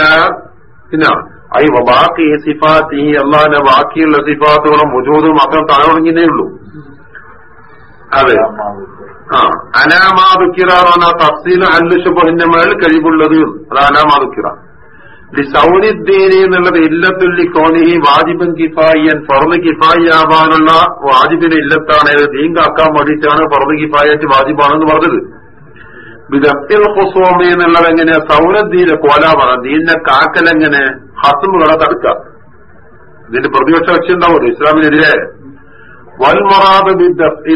പിന്നെ ഐ ബാക്കി സിഫാത്തി അള്ളാന്റെ ബാക്കിയുള്ള സിഫാത്തുകളും മുജൂദും മാത്രം താഴെ തുടങ്ങിയേ ഉള്ളൂ. അതെ. ആ അനാമാതുക്കിറ പറഞ്ഞാൽ തഫ്സീൽ അല്ലു ശുഭഹിന്റെ മേൽ കഴിവുള്ളത്. അത് അനാമാതുക്കിറ സൗരിദ്ദീനി എന്നുള്ളത് ഇല്ലത്തുല്ലി കോനിഹി വാജിബൻ കിഫായിയൻ പറന്ന് കിഫായി ആവാനുള്ള വാജിബിന് ഇല്ലത്താണ്. ദീൻ കാക്കാൻ വേണ്ടിയിട്ടാണ് പറന്ന് കിഫായിട്ട് വാജിബാണെന്ന് പറഞ്ഞത്. ബിദത്തിൽ ഹുസോമി എന്നുള്ളത് എങ്ങനെ സൗരദ്ദീനെ കോലാവാണ് ദീനിന്റെ കാക്കലെങ്ങനെ ഹസുമുകളെ തടുക്കുക ഇതിന്റെ പ്രതിപക്ഷ കക്ഷി ഉണ്ടാവുമല്ലോ ഇസ്ലാമിനെതിരെ വൽമറാദ് ഈ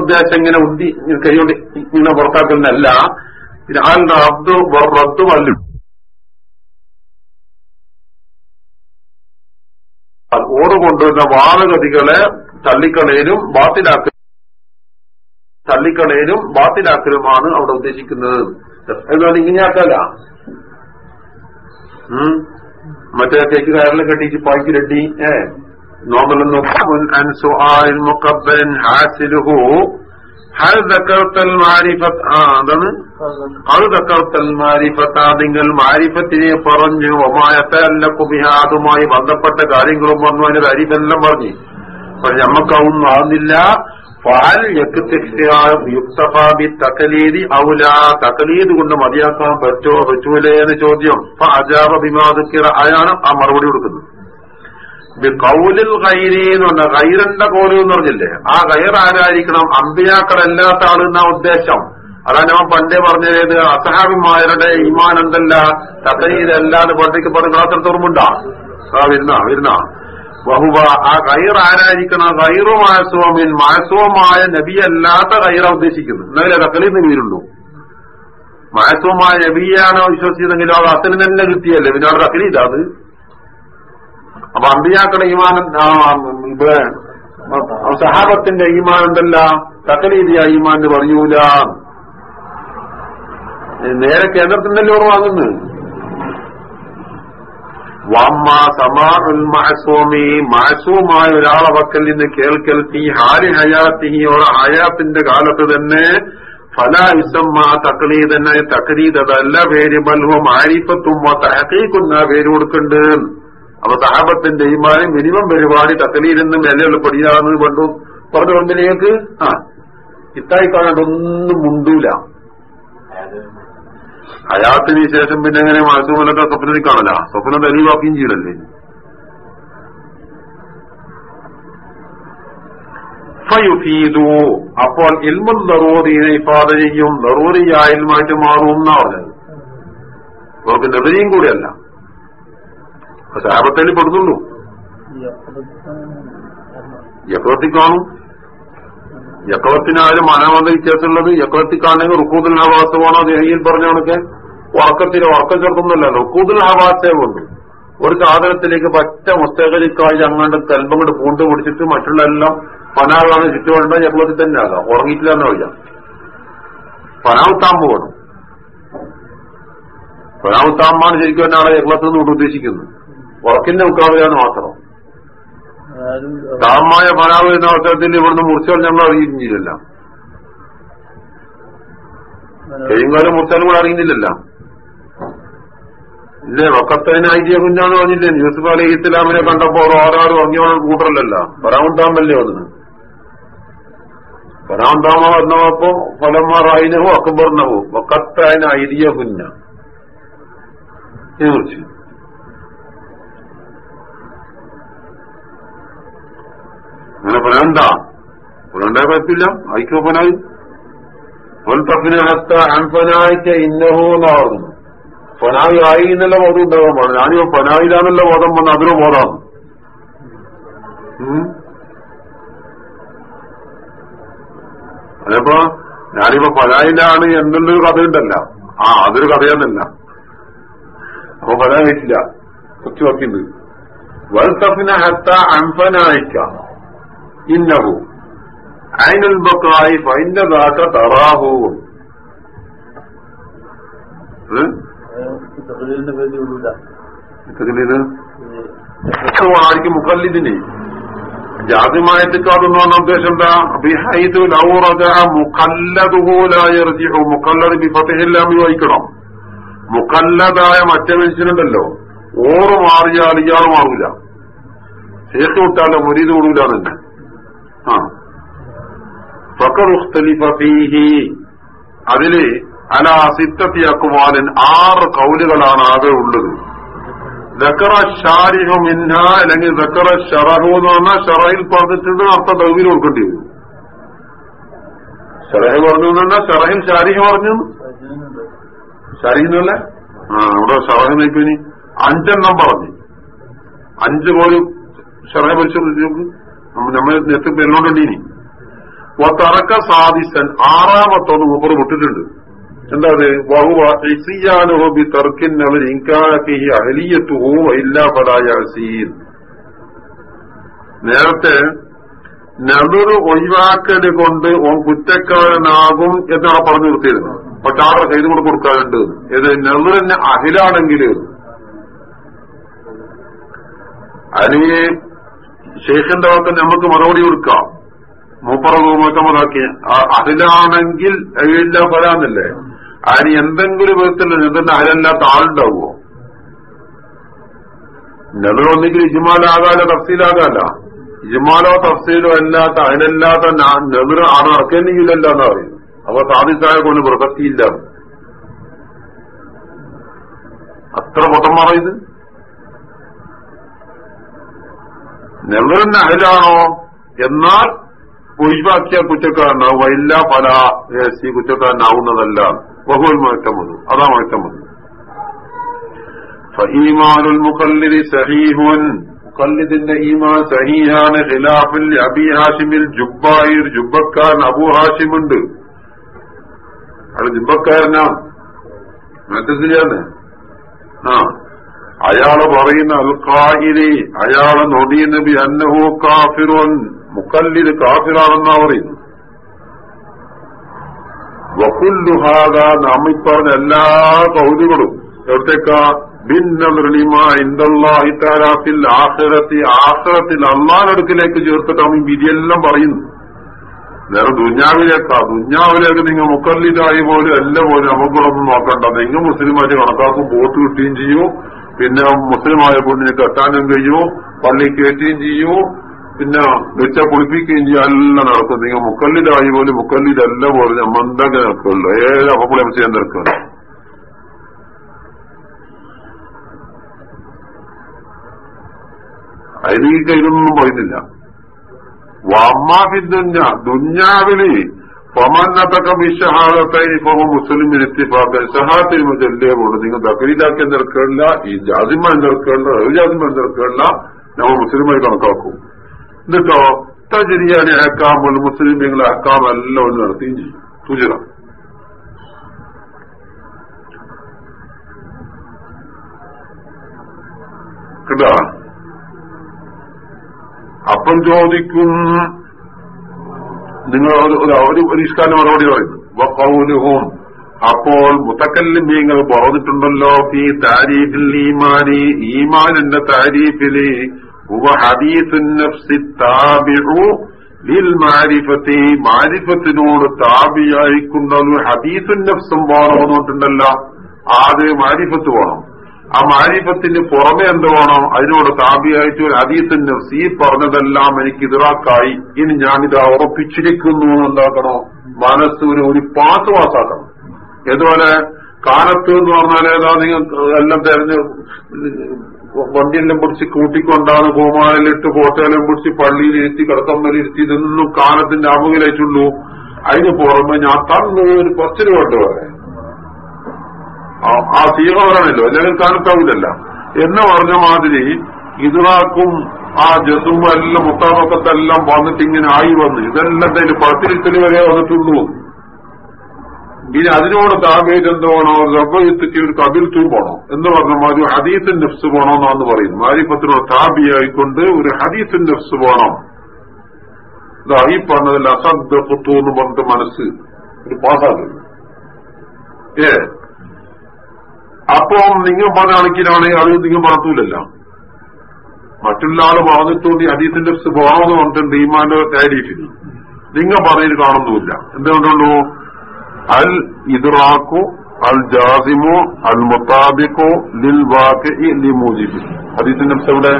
ഉദ്ദേശം ഇങ്ങനെ ഉദ്ദി കൈകൊണ്ട് ഇങ്ങനെ പുറത്താക്കുന്നതല്ല. അബ്ദു റദ്ദു വല്ലു ഓട് കൊണ്ടുവരുന്ന വാദഗതികളെ തള്ളിക്കളയിലും ബാത്തിലാക്ക തള്ളിക്കളയിലും ബാത്തിലാക്കലുമാണ് അവിടെ ഉദ്ദേശിക്കുന്നത്. എന്നാൽ ഇങ്ങനെയാക്കല്ല മറ്റേ കേക്ക് കയറിൽ കെട്ടിച്ച് പായ്ക്ക് രട്ടി ദക്കർത്തൽ മാരിഫത്ത് അതിങ്ങൾ മാരിഫത്തിനെ പറഞ്ഞു അതുമായി ബന്ധപ്പെട്ട കാര്യങ്ങളും പറഞ്ഞു അതിന്റെ അരിഫെല്ലാം പറഞ്ഞു. പക്ഷെ നമ്മക്കതൊന്നും ആകുന്നില്ല ഫാൽ യുക്തഫാബി തക്കലീതി ഔല തക്കലീത് കൊണ്ട് മതിയാക്കാൻ പറ്റോ പറ്റൂലേ എന്ന് ചോദ്യം. അജാബ ബിമാതുക്കിറ അയാണ് ആ മറുപടി കൊടുക്കുന്നത്. കൗലിൽ ഗൈരി എന്ന് പറഞ്ഞ ഗൈറിന്റെ കോൽ എന്ന് പറഞ്ഞില്ലേ? ആ ഗൈർ ആരായിരിക്കണം? അമ്പിയാക്കളല്ലാത്ത ആളെന്ന ഉദ്ദേശം? അതാണ് ഞാൻ പണ്ടേ പറഞ്ഞത്. അസഹാബിമാരുടെ ഈമാൻ എന്തല്ല? തകരീതല്ല എന്ന് പറഞ്ഞ ക്ലാസ്സിൽ ആ വരുന്ന വരുന്ന. ബഹുബ ആ ഗൈർ ആരായിരിക്കണം? ഗൈറു മാസോമിൻ മാസോമായ നബിയല്ലാത്ത ഗൈറ ഉദ്ദേശിക്കുന്നു എന്നാലേ തക്കളിൽ നിന്ന് വീരുള്ളൂ. മാസോമായ നബിയാണോ വിശ്വസിച്ചതെങ്കിലും അത് അസലിന് തന്നെ കിട്ടിയല്ലേ? പിന്നെ അവിടെ തക്കളീത അത്? അപ്പൊ അമ്പിയാക്കളുടെ ഈമാനം സഹാബത്തിന്റെ ഈമാൻ എന്തല്ല തക്കലീതിയ ഈമാൻ പറയൂല നേരെ കേന്ദ്രത്തിനല്ലേ ഓർ വാങ്ങുന്നു വാമ്മ സമാഉൽ മഅസൂമി. മഹസൂമായ ഒരാളെ വക്കൽ നിന്ന് കേൾക്കൽ തീ ഹാരി ഹയാത്തി ഓരോ ഹയാത്തിന്റെ കാലത്ത് തന്നെ ഫല ഇസമ്മ തന്നെ. തക്ലീദ് അതല്ല പേര്. ബൽഹു മാരിഫത്തും തഹക്കീക്കുന്ന പേര് കൊടുക്കുന്നുണ്ട് അപ്പൊ സഹാബത്തിന്റെ ഈമാനും മിനിമം പരിപാടി തക്കലീരെന്ന് മേലെയുള്ള പടിയാന്ന് പണ്ടു പറഞ്ഞു കൊണ്ടിലേക്ക് ആ ഇത്തായി കാണാണ്ടൊന്നും മുണ്ടൂല. അയാത്തിന് ശേഷം പിന്നെ എങ്ങനെ മാസൂമലൊക്കെ സ്വപ്നത്തിൽ കാണല? സ്വപ്നം തെളിവാക്കുകയും ചെയ്യണല്ലേ ഫയുഫീദു. അപ്പോൾ ഇൽമുൽ ലറൂറിനെ ഇഫാദ ചെയ്യും. ലറൂറിയായ മാറ്റി മാറും എന്നാ പറഞ്ഞത്. അവർക്ക് നെറിയും കൂടിയല്ല. സാപത്തിൽ പെടുന്നുള്ളൂ ഈ അപ്പുറത്ത് യക്രത്തി വിശേഷമുള്ളത് യക്രത്തിനായാലും മനവന്ത വ്യത്യാസമുള്ളത് യക്രത്തിക്കാണെങ്കിൽ റുക്കൂദുൽ ഹവാസമാണോ ദേഹിയിൽ പറഞ്ഞ കണക്കെ ഉറക്കത്തിന് ഉറക്കം ചേർക്കുന്നില്ല റുക്കൂദുൽ ഹവാസേ കൊണ്ട് ഒരു സാധനത്തിലേക്ക് പറ്റ മുസ്തകരിക്കായി അങ്ങാണ്ട് കൽബങ്ങോട്ട് പൂണ്ട് പിടിച്ചിട്ട് മറ്റുള്ള എല്ലാം പനാകാണ് ചുറ്റുപാടുണ്ട യക്രത്തിൽ തന്നെ ആകാം. ഉറങ്ങിയിട്ടില്ല എന്ന് പറയാം പനാവുത്താമ്പ് വേണം പനാവുത്താമ്പാണ് ശരിക്കും എന്നാളെ യക്രത്തിൽ നിന്ന് ഉദ്ദേശിക്കുന്നത്. ഉറക്കിന്റെ മുക്കാവില്ലാന്ന് മാത്രം. താമായ പനാവ് എന്ന അവസരത്തിൽ ഇവിടുന്ന് മുറിച്ചാൽ ഞങ്ങൾ അറിയുന്നില്ല കഴിയുംകാലം മുറിച്ചാലും കൂടെ അറിയുന്നില്ലല്ല ഇല്ലേ വക്കത്തതിന് ഐഡിയ കുഞ്ഞാന്ന് പറഞ്ഞില്ലേ യൂസുഫ് അലി ഇസ്ലാമിനെ കണ്ടപ്പോ ഓരോരോ ഉറങ്ങിയോട് കൂട്ടറല്ലല്ല പരാമുണ്ടാമല്ലേ അതിന് പരാമുണ്ടാമ വന്നപ്പോ ഫലമാറായിനഹു അക്ബറിനഹു വക്കത്തതിന് ഐഡിയ കുഞ്ഞ. കുറിച്ച്. അങ്ങനെ പറയണ്ട പനാണ്ടായ കുഴപ്പമില്ല ഐക്യോപനായി അൻപനായിക്ക് ഇന്നഹു എന്നാവുന്നു പനായി ആയി എന്നുള്ള ബോധം ഉണ്ടാകാൻ പാടില്ല ഞാനിപ്പോ ഫനായിലാന്നുള്ള ബോധം വന്ന അതിനോ ബോധമാണ്. അതിപ്പോ ഞാനിപ്പോ ഫനായിലാണ് എന്നുള്ളൊരു കഥയുണ്ടല്ല ആ അതൊരു കഥയാന്നല്ല അപ്പൊ വെച്ചില്ല കൊച്ചു വക്കിണ്ട് വൽത്തഫിനഹത്ത അൻപനായിക്ക ഇന്നഹു. അയിനുൽ ബക്കായി ഫൈനദാക തറാഹു. ആയിരിക്കും മുക്കല്ലിദിന് ജാതിമായത്തിക്കാതെന്ന് പറഞ്ഞ ഉദ്ദേശം എന്താ? ബിഹൈദു ലൗറജ മുക്കല്ലതുപോലായർജിഹു മുക്കല്ലത് ബിഫത്തിഹില്ലാമി വഹിക്കണം മുക്കല്ലതായ മറ്റേ മനുഷ്യനുണ്ടല്ലോ. ഓറ് മാറിയാൽ ഇയാൾ മാറൂല. ശേഷം വിട്ടാലോ മുരീത് തന്നെ ആ. അതിൽ അല സിത്തത്തി അക്കുമാലിൻ ആറ് കൗലുകളാണ് ആകെ ഉള്ളത്. ദക്കറ ഷാരിഹു മിന്ന അല്ലെങ്കിൽ ദക്കറ ഷറഹു എന്ന് പറഞ്ഞാൽ ഷറഹിൽ പറഞ്ഞിട്ടുണ്ട് അർത്ഥം ദൗവിൽ കൊടുക്കേണ്ടി വരും. ഷറഹ് പറഞ്ഞു പറഞ്ഞാൽ ഷറഹിൽ ഷാരിഹ് പറഞ്ഞു. ഷാരിഹിന്നല്ലേ ആ അവിടെ ഷറഹ് നോക്കിനി അഞ്ചെണ്ണം പറഞ്ഞു. അഞ്ച് പോലും ഷറഹ് പരിശോധിച്ചു നമ്മൾ നേരത്തെ പേരിലോട്ടുണ്ടീനി. തറക്ക സാദിസൻ ആറാമത്തൊന്ന് മൂപ്പർ വിട്ടിട്ടുണ്ട് എന്താ അത് വഹുവ ഇസിയാനുഹു ബി തർക്കിൻ അവർ ഇൻകാഫിഹി അഹലിയത്തുഹു ഇല്ല ഫലായസീൻ നേരത്തെ നബുറ് ഒഴിവാക്കൽ കൊണ്ട് ഓൻ കുറ്റക്കാരനാകും എന്നാണ് പറഞ്ഞു നിർത്തിയിരുന്നത്. പക്ഷെ ആരുടെ കയ്യിൽ കൂടെ കൊടുക്കാറുണ്ട് ഇത് നെതിറിന് അഹിലാണെങ്കിൽ അതിന് ശേഷന്റെ ഭാഗത്ത് നമുക്ക് മറുപടി കൊടുക്കാം. മൂപ്പറ മുഹമ്മദാക്കി അതിലാണെങ്കിൽ അഴില്ല ഫലാന്നല്ലേ? അതിന് എന്തെങ്കിലും വിധത്തിൽ എന്തെങ്കിലും അഹലല്ലാത്ത ആളുണ്ടാവുമോ? നെതിലൊന്നെങ്കിൽ ഇജ്മാലാകാലോ തഫ്സീലാകാല? ഇജ്മാലോ തഫ്സീലോ അല്ലാത്ത അതിനല്ലാത്ത നെതിർ ആണ് ഇറക്കേണ്ടെങ്കിലല്ല എന്ന് പറയും അപ്പൊ സാധിച്ചായ കൊണ്ട് പ്രസക്തിയില്ല. അത്ര പൊട്ടന്മാറ ഇത്? നെവറിന് അഹലാണോ? എന്നാൽ ഒഴിവാക്കിയ കുറ്റക്കാരനാവും ഇല്ല പല ഈ കുറ്റക്കാരനാവുന്നതല്ല. ബഹുൽ മാറ്റം വന്നു അതാ മാറ്റം വന്നു ഫഈമാനുൽ മുഖല്ലിദി സഹീഹുൻ. മുഖല്ലിദിന്റെ ഈമാൻ സഹീഹാണ് ഖിലാഫിൽ അബി ഹാഷിമിൽ ജുബ്ബായി ജുബക്കാരൻ അബു ഹാഷിമുണ്ട്. അയാൾ ജുബ്ബക്കാരനാണ്. മറ്റസിലാണ് ആ. അയാൾ പറയുന്ന അൽഖായിരി അയാൾ നൊടി നബി അന്നഹു കാഫിറുൻ മുക്കല്ലിൽ കാഫിറാണെന്നാ പറയുന്നു വക്കുല്ലുഹാദ നാം ഈ പറഞ്ഞ എല്ലാ കൗതുകളും എവിടത്തേക്കാ ഭിന്നമൃണിമ ഇന്ദല്ലാഹിത്താലാഫിൽ ആഹ്റത്തിൽ ആഹ്റത്തിൽ അള്ളാനടുക്കിലേക്ക് ചേർത്തിട്ടാണ് ഈ വിധിയെല്ലാം പറയുന്നു. നേരെ ദുഞ്ഞാവിലേക്കാ ദുഞ്ഞാവിലേക്ക് നിങ്ങൾ മുക്കല്ലിതായി പോലും എല്ലാം പോലും നമുക്കുള്ളൊന്നും നോക്കണ്ട. നിങ്ങൾ മുസ്ലിമായിട്ട് കണക്കാക്കും വോട്ട് കിട്ടുകയും ചെയ്യൂ. പിന്നെ മുസ്ലിമായ പെണ്ണിനെ കെട്ടാനും കഴിയൂ പള്ളി കയറ്റുകയും ചെയ്യൂ പിന്നെ വെച്ച കുളിപ്പിക്കുകയും ചെയ്യും എല്ലാം നടക്കും. നിങ്ങൾ മുക്കല്ലിലായി പോലും മുക്കല്ലിലല്ല പോലും ഞാൻ എന്തൊക്കെ നിൽക്കുള്ളൂ ഏത് അപ്പപ്പുളി ചെയ്യാൻ നിൽക്കണം അതിലേക്ക് ഇതൊന്നും പറയുന്നില്ല വമ്മാഫിദ്ദുഞ്ഞ ദുഞ്ഞാവിൽ ഫമന്നത്തക്ക വിഷഹാദത്തായി ഫോമ മുസ്ലിമിന് എത്തിപ്പാക്കാൻ ഷഹാത്തിന് ചെല്ലേ കൊണ്ട് നിങ്ങൾ തക്കരീതാക്കി നിൽക്കില്ല ഈ ജാതിമാൻ നിൽക്കില്ല ജാതിമാൻ നിൽക്കില്ല നമ്മൾ മുസ്ലിമായി കണക്കാക്കും. എന്നിട്ടോ തജരിയാനെ മുസ്ലിം നിങ്ങളെ അഹക്കാം എല്ലാം ഒന്ന് നടത്തുകയും ചെയ്യും. സൂചന കേട്ടാ അപ്പം ചോദിക്കും നിങ്ങൾ ഒരു ഒരു മറുപടി പറയുന്നു അപ്പോൾ മുത്തക്കല്ലിമീങ്ങൾ പറഞ്ഞിട്ടുണ്ടല്ലോ ഈ താരീഫിൽ ഈമാനി. ഈമാനിന്റെ താരീഫിൽ മാരിഫത്തിനോട് താബിയായിക്കൊണ്ടൊരു ഹദീസുൻ നഫ്സും പോകണമെന്നുണ്ടല്ലോ ആദ്യം മാരിഫത്ത് വേണം. ആ മാരിഫത്തിന് പുറമെ എന്ത് അതിനോട് താപിയായിട്ട് ഒരു ഹദീസിൻ സീ പറഞ്ഞതെല്ലാം എനിക്ക് ഇതിറാക്കായി. ഇനി ഞാനിത് ഉറപ്പിച്ചിരിക്കുന്നു എന്താക്കണോ? മനസ്സ് ഒരു പാസ് പാസ്സാക്കണം. ഇതുപോലെ കാലത്ത് എന്ന് പറഞ്ഞാൽ ഏതാ നിങ്ങൾ എല്ലാം തെരഞ്ഞ് വണ്ടിയെല്ലാം പിടിച്ച് കൂട്ടിക്കൊണ്ടാണ് കോമാലിലിട്ട് ഫോട്ടോയെല്ലാം പിടിച്ച് പള്ളിയിൽ ഇരുത്തി ഇതൊന്നും കാലത്തിന്റെ അമുകിലേറ്റുള്ളൂ അതിന് പുറമെ ഞാൻ തന്നു ഒരു പത്ത് രൂപ ഉണ്ട് പറയാം ആ സീറ പറയണല്ലോ അല്ലെങ്കിൽ കാണത്താവില്ല എന്ന് പറഞ്ഞ മാതിരി ഇതിറാക്കും ആ ജസും എല്ലാം മുത്താമക്കത്തെല്ലാം വന്നിട്ട് ഇങ്ങനെ ആയി വന്ന്. ഇതെല്ലാം തന്നെ പത്തിരിത്തിൽ വരെ വന്നിട്ടുള്ളൂ. ഇനി അതിനോട് താപേജ് എന്ത് വേണോ ഒരു കബിൽ തൂ പോണോ എന്ന് പറഞ്ഞ മാതിരി ഹദീസിൻ നെഫ്സ് പോണോന്നാന്ന് പറയും മാരിപ്പത്തിനോട് താബിയായിക്കൊണ്ട് ഒരു ഹദീസിൻ നെഫ്സ് പോണം. ഇതാ ഈ പറഞ്ഞതിൽ അസദ് പുത്തു എന്ന് പറഞ്ഞിട്ട് മനസ്സ് ഒരു പാസാകുന്നു ഏ? അപ്പം നിങ്ങൾ പറഞ്ഞ അത് നിങ്ങൾ പറഞ്ഞില്ല മറ്റുള്ള ആൾ പറഞ്ഞിട്ടുണ്ട് അതീത്തിന്റെ സ്വഭാവം പറഞ്ഞിട്ടുണ്ട് ഈമാന്റെ താരീഫിന് നിങ്ങൾ പറഞ്ഞത് കാണുന്നുമില്ല. എന്തുകൊണ്ടുള്ളൂ? അൽ ഇദ്റാക്കോ അൽ ജാസിമോ അൽ മുത്താബിക്കോ ലിൽ വാക്ക് ലി അതീത്തിന്റെ എവിടെ?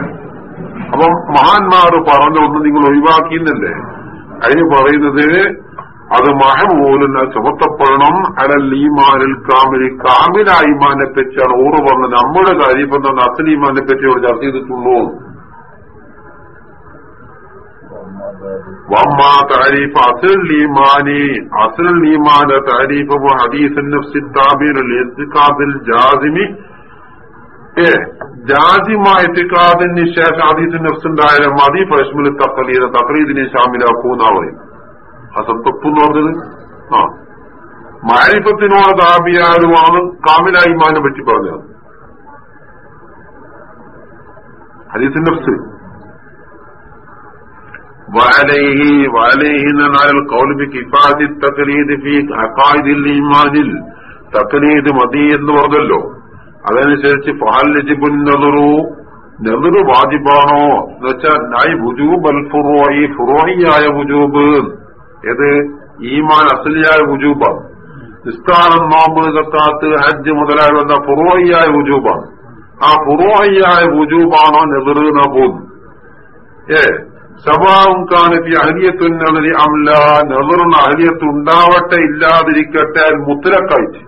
അപ്പം മഹാന്മാർ പറഞ്ഞ ഒന്ന് നിങ്ങൾ ഒഴിവാക്കിയെന്നല്ലേ അതിന് പറയുന്നത് അത് മഹമൂലിന് ചുമത്തപ്പെടണം. അലൽ ഈമാനിൽ കാമിൽ കാമില ഈമാനെ പറ്റിയാണ് ഓറ് പറഞ്ഞത്. നമ്മുടെ കാര്യം അസൽ ഈമാനെ പറ്റി ഇവിടെ ചർച്ച ചെയ്തിട്ടുള്ളൂ. വമ്മ താരീഫ് അസൽ ഈമാനി. അസൽ ഈമാന്റെ താരീഫ് ഹദീസിന്റെ ജാസിമി. ഏ ജാസിമായ എത്തിക്കാദിന് ശേഷം ഹദീസിന്റെ നഫ്സ് ഉണ്ടായാലും മതി. പശ്മിൽ തക്രീദിനെ ഷാമിലാക്കൂന്നാ പറയും അസത്വപ്പ് എന്ന് പറഞ്ഞത് ആ. മാരിപ്പത്തിനോട് ദാബിയാരുമാണ് കാമിലായി മാനെ പറ്റി പറഞ്ഞത്. ഹരീസിന്റെ നഫ്സ് അഖായിദിൽ ഈമാനിൽ. തഖലീദ് മതി എന്ന് പറഞ്ഞല്ലോ. അതനുസരിച്ച് ഫാലിജിബുൻ നദറു. നെതിറ് വാജിബാണോ? എന്ന് വെച്ചാൽ നൈ വുജൂബ് അൽ ഫുറോയി ഫുറോഹിയായ വുജൂബ്. ഏത്? ഈമാൻ അസലിയായ വുജൂബാണ്. നിസ്കാരം നോമ്പ് സക്കാത്ത് ഹജ്ജ് മുതലായ വന്ന ഫുറോഹിയായ വുജൂബാണ്. ആ ഫുറോഹിയായ വുജൂബാണോ നെതിർന്ന പോകുന്നു ഏ സഭാവും കാണിപ്പി അഹലിയത്തുന്നതി അമല നെതിർന്ന അഹലിയത്ത് ഉണ്ടാവട്ടെ ഇല്ലാതിരിക്കട്ടെ മുത്തലക്കായിട്ട്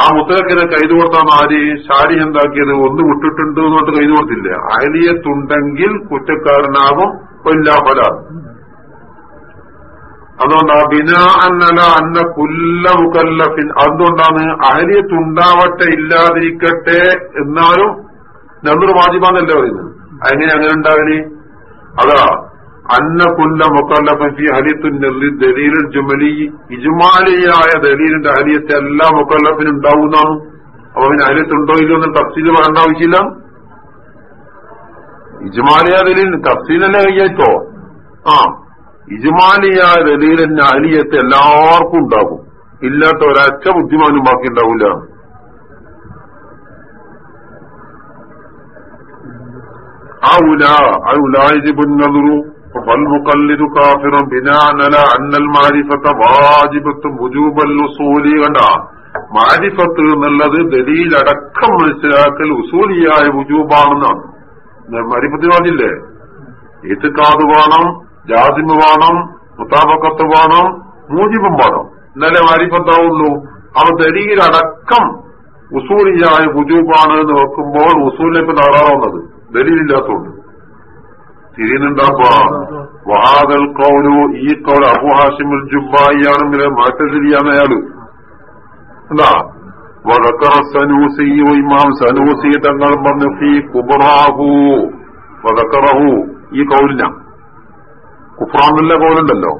ആ മുത്തലക്കിനെ കൈതു കൊടുത്താൽ ആര് ശാരി എന്താക്കിയത്? ഒന്ന് വിട്ടിട്ടുണ്ട് എന്നിട്ട് കൈതു കൊടുത്തില്ല? അഹലിയത്തുണ്ടെങ്കിൽ കുറ്റക്കാരനാകും കൊല്ലാഫലാണ് അതുകൊണ്ട് ആ ബിന അന്നല അന്ന കുല്ല മുക്കല്ലഫിൻ അതുകൊണ്ടാണ് അഹലിയത്തുണ്ടാവട്ടെ ഇല്ലാതിരിക്കട്ടെ എന്നാലും നല്ലൊരു വാജിബാന്നല്ലേ പറയുന്നത്. അങ്ങനെ അങ്ങനെ ഉണ്ടാവൽ? അതാ അന്ന കുല്ല മുക്കല്ലഫൻ ഫി ഹലിത്തുൻ ദലീലുൽ ജുമലി. ഇജുമാലിയായ ദലീലിന്റെ അഹലിയത്തെ എല്ലാ മുക്കല്ലഫിനും ഉണ്ടാവുന്നതാണ്. അപ്പൊ പിന്നെ അഹലിയത്തുണ്ടോ ഇല്ലയോ എന്ന് തഫ്സീൽ പറയേണ്ട ആവശ്യമില്ല. ഇജുമാലിയ ദലീൽ തഫ്സീലല്ലേ കഴിയായിട്ടോ ആ. ഇജ്മാലിയായ ദലീലിന്റെ അലിയത്ത് എല്ലാവർക്കും ഉണ്ടാകും. ഇല്ലാത്ത ഒരച്ച ബുദ്ധിമാനും ബാക്കി ഉണ്ടാവില്ല ആ ഉല ആ ഉലായിബുന്നതുറു ഫൽമുക്കല്ലിരു കാഫിറും ബിനാനല അന്നൽ മാരിഫത്ത വാജിബത്ത് മുജൂബല്ലു സൂലി കണ്ട മാരിഫത്ത് എന്നുള്ളത് ദലീലടക്കം മനസ്സിലാക്കൽ ഉസൂലിയായ മുജൂബാണെന്നാണ് മരിപ്പത്തി പറഞ്ഞില്ലേ ഏത് കാത് വേണം ജാസിമ് വേണം മുത്താബക്കത്ത് വേണം മൂജിബും വേണം എന്നാലേ മാരിപ്പത്താവുള്ളൂ അവ ദലീലടക്കം ഉസൂലിയായ വുജൂബാണ് എന്ന് വെക്കുമ്പോൾ ഉസൂലിലേക്ക് തകരാറാവുന്നത് ദലീലില്ലാത്തതുകൊണ്ട്. തിരിയുന്നുണ്ടാപ്പ വഹാദൽ കൗലു ഈ കൗൽ അബുഹാഷിമുൽ ജുബായിയാണെങ്കിൽ മാറ്റശരിയാണ് അയാൾ എന്താ? വടക്കറ സനൂസി ഇമാം സനൂസി തങ്ങൾ പറഞ്ഞു ഫി കുബറാഹു വടക്കറഹു ഈ കൗലിന കുഫ്രാന്നുള്ള പോലുണ്ടല്ലോ.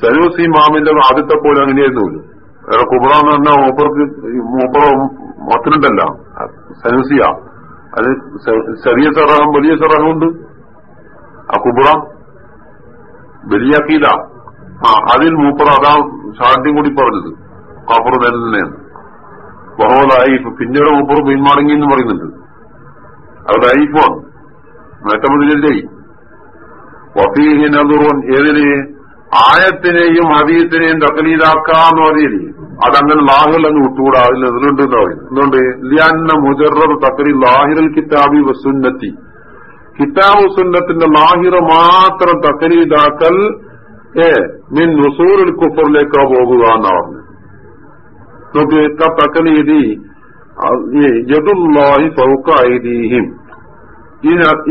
സനൂസി ഇമാമിന്റെ ആദ്യത്തെ പോലും അങ്ങനെയായിരുന്നു. വേറെ കുബ്രാന്ന് പറഞ്ഞാൽ മൂപ്പർക്ക് മൂപ്പറ മൊത്തനുണ്ടല്ല. സനൂസിയ അത് ചെറിയ സറഹം വലിയ സറഹമുണ്ട്. ആ കുബ്ര വലിയ കീല ആ അതിൽ മൂപ്പർ അതാ സാധ്യം കൂടി പറഞ്ഞത്. കാപ്പർ തന്നെയാണ്. ബഹോലായി പിന്നീട് മൂപ്പർ പിന്മാടങ്ങി എന്ന് പറയുന്നുണ്ട്. അത് ഐഫോൺ മേറ്റമതിലല്ലേ വഫീഹി നദുറുൻ ഏതിന് ആയത്തിനെയും ഹദീസിനെയും തക്കലീതാക്കാന്ന് പറയില്ലേ അതങ്ങനെ ലാഹിൽ അങ്ങ് വിട്ടുകൂടാ അതിൽ എതിലുണ്ട് എന്തുകൊണ്ട് ലിയാന്ന മുജറർ തക്കലി ലാഹിറൽ കിതാബി വസുന്നത്തി കിതാബ് സുന്നത്തിന്റെ ലാഹിറ മാത്രം തക്കലീതാക്കൽ ഏ മിൻ നുസൂറിൽ കുഫറിലേക്കാ പോകുക എന്നാ പറഞ്ഞു നോക്ക് തക്കലീതി യദുല്ലാഹി ഫൗക്ക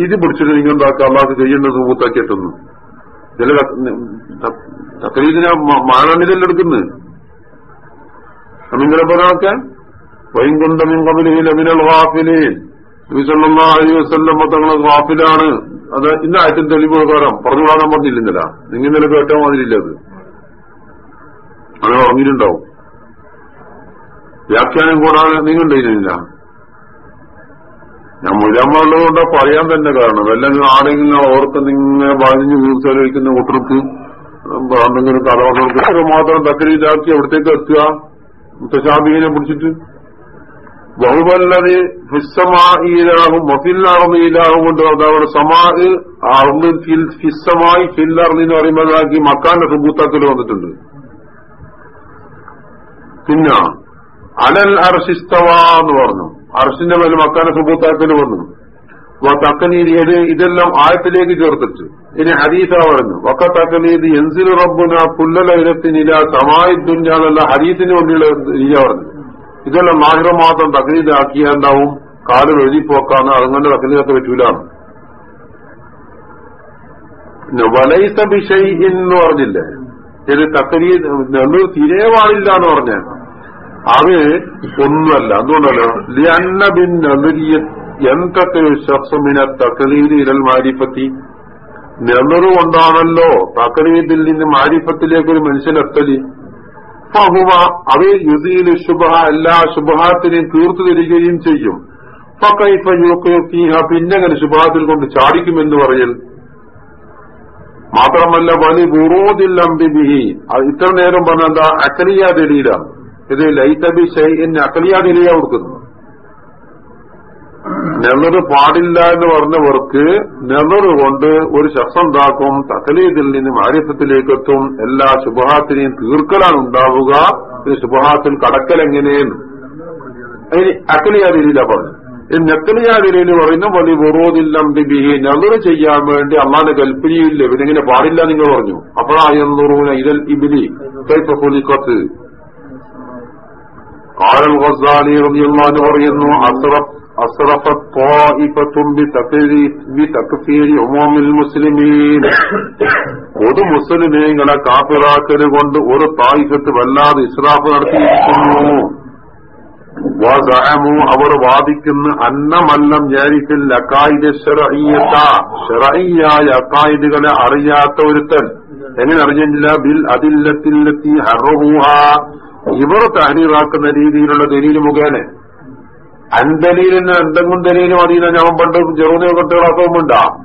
ഇത് പിടിച്ചിട്ട് നിങ്ങൾ എന്താക്കുക അള്ളാഹ് ചെയ്യുന്ന സുഹൂത്താക്കി എത്തുന്നു. ചില തക്രീദിനെ മാനണിതല്ല എടുക്കുന്നത് അമിങ്ങനെ പറയാനൊക്കെ വൈകുണ്ട മിങ്കബിലിഹിൽ അമിനൽ ഹാഫിലീൻ അലി വസ്ല്ലം തങ്ങൾ വാഫിലാണ് അത് ഇന്ന ആയിട്ടും തെളിവ് പ്രകാരം പറഞ്ഞു കാണാൻ പറഞ്ഞില്ലെന്നില്ല നിങ്ങൾ ഇന്നലെ കേട്ടാൽ മാതിരില്ല അത്. അങ്ങനെ പറഞ്ഞിട്ടുണ്ടാവും. വ്യാഖ്യാനം കൂടാതെ നിങ്ങൾ ഉണ്ടായിരുന്നില്ല ഞാൻ മുലമുള്ളതുകൊണ്ട് പറയാൻ തന്നെ കാരണം. അല്ലെങ്കിൽ ആരെങ്കിലും ഓർക്ക് നിങ്ങൾ ദിവസം കഴിക്കുന്ന കുട്ടർക്ക് എന്തെങ്കിലും കഥ മാത്രം തക്കരിയിലാക്കി എവിടത്തേക്ക് എത്തുക. മുത്തശാബീനെ പിടിച്ചിട്ട്. ബഹുബല്ലത് ഫിസ്സമായിലാകും മഫില്ലറിയിലാകും കൊണ്ട് അതവിടെ സമാഹ് അർന്ന് ഫിസ്സമായി ഫില്ലർന്ന് എന്ന് പറയുമ്പോഴാക്കി മക്കാന്റെ സുബൂത്താക്കൽ വന്നിട്ടുണ്ട്. പിന്നെ അലൽ അർഷിസ്തവ എന്ന് പറഞ്ഞു. അർഷിന്റെ മേൽ മക്കാനെ സുബൂത്താക്കൽ വന്നു. തക്കനീതി ഇതെല്ലാം ആയത്തിലേക്ക് ചേർത്തിട്ട്. ഇനി ഹരീസ പറഞ്ഞു വക്കത്തക്കനീതി എൻസിൽ റബ്ബുന പുല്ലലൈലത്തിനില സമായി ദുഞ്ഞാന്നല്ല ഹരീസിന് വേണ്ടിയുള്ള രീതി പറഞ്ഞു ഇതെല്ലാം മാഹിറം മാത്രം തക്കനീതാക്കിയാൽ ആക്കിയാണ്ടാവും കാലിൽ എഴുതിപ്പോക്കാന്ന് അതുകൊണ്ട് തക്കനീതൊക്കെ പറ്റൂലാണ്. വലൈസ ബിഷൈ എന്ന് പറഞ്ഞില്ലേ? ഇത് തക്കനീ നെല്ലൂർ തീരെ എന്ന് പറഞ്ഞ അത് ഒന്നുമല്ല. എന്തുകൊണ്ടല്ലോ? ലിയന്ന ബിൻ നെറിയ എന്തൊക്കെ ശസ്മിനെ തക്കലീദ് ഇരൽ മാരിപ്പത്തി നെറു കൊണ്ടാണല്ലോ തക്കലീദിൽ നിന്ന് മാരിപ്പത്തിലേക്ക് ഒരു മനുഷ്യനെത്തലി. ഫഹുവ അത് യുതിയിൽ ശുഭ എല്ലാ ശുഭഹാത്തിനെയും തീർത്തു തരികയും ചെയ്യും. പിന്നെങ്ങനെ ശുഭാത്തിൽ കൊണ്ട് ചാടിക്കുമെന്ന് പറയൽ. മാത്രമല്ല വലി ബുറൂദിൽ അംബിബിഹി. ഇത്ര നേരം പറഞ്ഞ എന്താ? അക്കലിയ ദലീലാണ്. ഇത് ലൈതബി ഷൈ എന്ന് അക്കലിയ ദലീല കൊടുക്കുന്നു നെറു പാടില്ല എന്ന് പറഞ്ഞവർക്ക് നെറു കൊണ്ട് ഒരു ശസ്ത്രം തക്കലീതിൽ നിന്ന് മാരിഫത്തിലേക്ക് എത്തും എല്ലാ ശുഭഹാത്തിനെയും തീർക്കലാണ് ഉണ്ടാവുക. ഇത് ശുഭഹാത്തിൽ കടക്കൽ എങ്ങനെയെന്ന്. അതിന് അക്കലിയാതിരിയില്ല പറഞ്ഞു ഈ നെക്കലിയാതിരിയിൽ പറയുന്ന വലിയ വെറോദില്ലം ബിബിഹി നെറു ചെയ്യാൻ വേണ്ടി അള്ളാന്റെ കൽപ്പനയില്ല ഇവരിങ്ങനെ പാടില്ല നിങ്ങൾ പറഞ്ഞു. അപ്പോഴാ എന്നുറൂന ഇതൽ ഇബിലി കൈപ്പുലിക്കത്ത് കാലൽ ഗസാലി റളിയല്ലാഹു പറയുന്നു അസ്റഫ് അസ്റഫത്ത് ബിതക്ഫീരി ബിതക്ഫീരി ഉമൂമിൽ മുസ്ലിമീൻ പൊതു മുസ്ലിമീങ്ങളെ കാപ്പിറാക്കൽ കൊണ്ട് ഒരു തായിഫത്ത് വല്ലാതെ ഇസ്രാഫ് നടത്തിയിരിക്കുന്നു. വസഅമു അവർ വാദിക്കുന്ന അന്നമല്ലം ജാരിഫിൽ അക്കായിദ് ഷറഈയത ഷറഈയായ അക്കായിദുകളെ അറിയാത്ത ഒരുത്തൻ. എങ്ങനെ അറിഞ്ഞില്ല ബിൽ അതില്ലത്തില്ലെത്തി ഹറുഹ ഇവർ തഹരീറാക്കുന്ന രീതിയിലുള്ള ദലീൽ മുഖേന. അൻദലീലിന് എന്തെങ്കിലും ദലീലും അതീന ഞാൻ പണ്ട് ചെറുതയോ കെട്ടുകളാക്കുമ്പോണ്ടാ